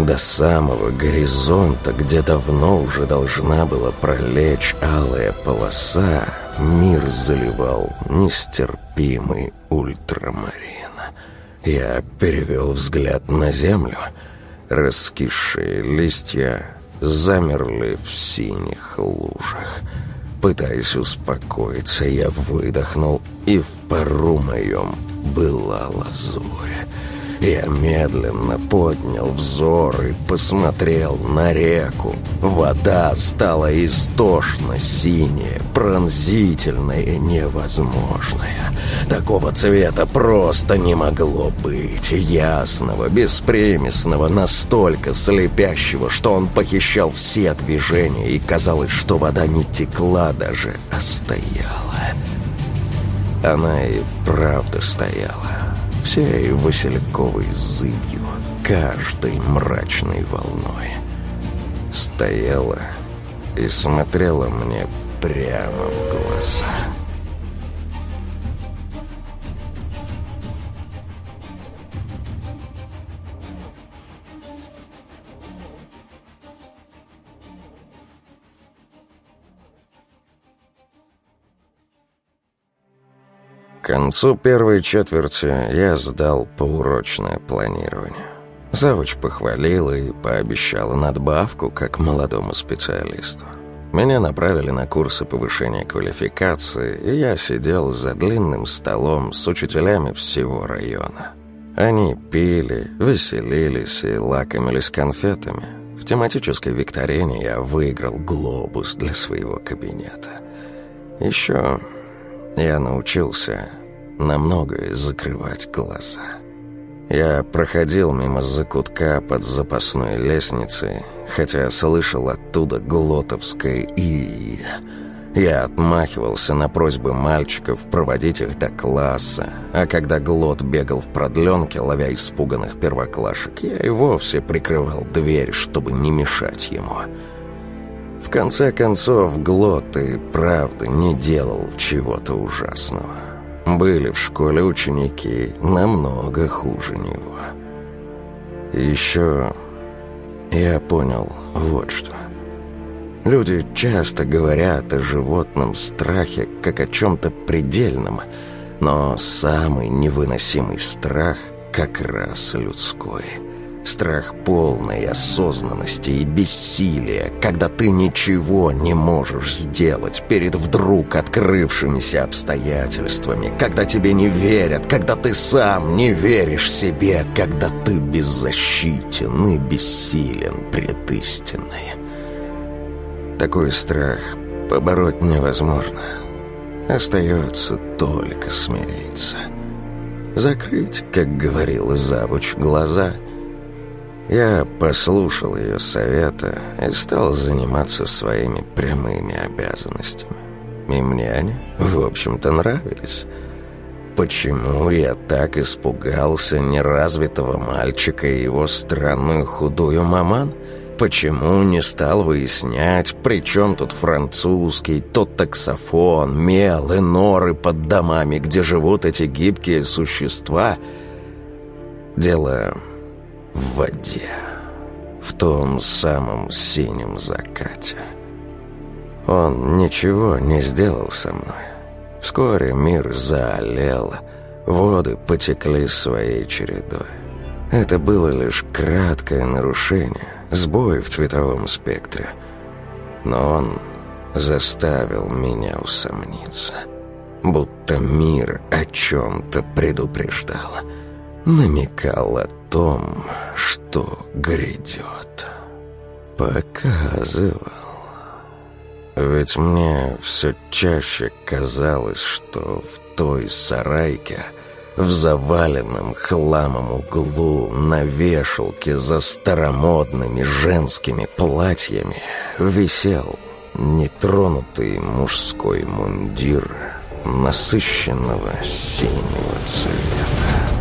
До самого горизонта, где давно уже должна была пролечь алая полоса, мир заливал нестерпимый ультрамарин. Я перевел взгляд на землю. Раскисшие листья замерли в синих лужах. Пытаясь успокоиться, я выдохнул, и в пару моем была лазурь. Я медленно поднял взор и посмотрел на реку. Вода стала истошно синяя, пронзительная и невозможная. Такого цвета просто не могло быть. Ясного, беспримесного, настолько слепящего, что он похищал все движения, и казалось, что вода не текла даже, а стояла. Она и правда стояла всей васильковой зыбью, каждой мрачной волной. Стояла и смотрела мне прямо в глаза. Концу первой четверти я сдал поурочное планирование. Завуч похвалила и пообещала надбавку как молодому специалисту. Меня направили на курсы повышения квалификации, и я сидел за длинным столом с учителями всего района. Они пили, веселились и лакомились конфетами. В тематической викторине я выиграл глобус для своего кабинета. Еще я научился на многое закрывать глаза. Я проходил мимо закутка под запасной лестницей, хотя слышал оттуда глотовское «и». Я отмахивался на просьбы мальчиков проводить их до класса, а когда Глот бегал в продленке, ловя испуганных первоклашек, я и вовсе прикрывал дверь, чтобы не мешать ему. В конце концов, Глот и правда не делал чего-то ужасного. Были в школе ученики намного хуже него. Еще я понял вот что – Люди часто говорят о животном страхе как о чем-то предельном, но самый невыносимый страх как раз людской. Страх полной осознанности и бессилия, когда ты ничего не можешь сделать перед вдруг открывшимися обстоятельствами, когда тебе не верят, когда ты сам не веришь себе, когда ты беззащитен и бессилен пред истиной. Такой страх побороть невозможно. Остается только смириться. Закрыть, как говорил завуч, глаза. Я послушал ее совета и стал заниматься своими прямыми обязанностями. И мне они, в общем-то, нравились. Почему я так испугался неразвитого мальчика и его странную худую маман? — Почему не стал выяснять, при чем тут французский, тот таксофон, мел и норы под домами, где живут эти гибкие существа? Дело в воде, в том самом синем закате. Он ничего не сделал со мной. Вскоре мир заолел, воды потекли своей чередой. Это было лишь краткое нарушение, сбой в цветовом спектре. Но он заставил меня усомниться. Будто мир о чем-то предупреждал. Намекал о том, что грядет. Показывал. Ведь мне все чаще казалось, что в той сарайке в заваленном хламом углу на вешалке за старомодными женскими платьями висел нетронутый мужской мундир насыщенного синего цвета.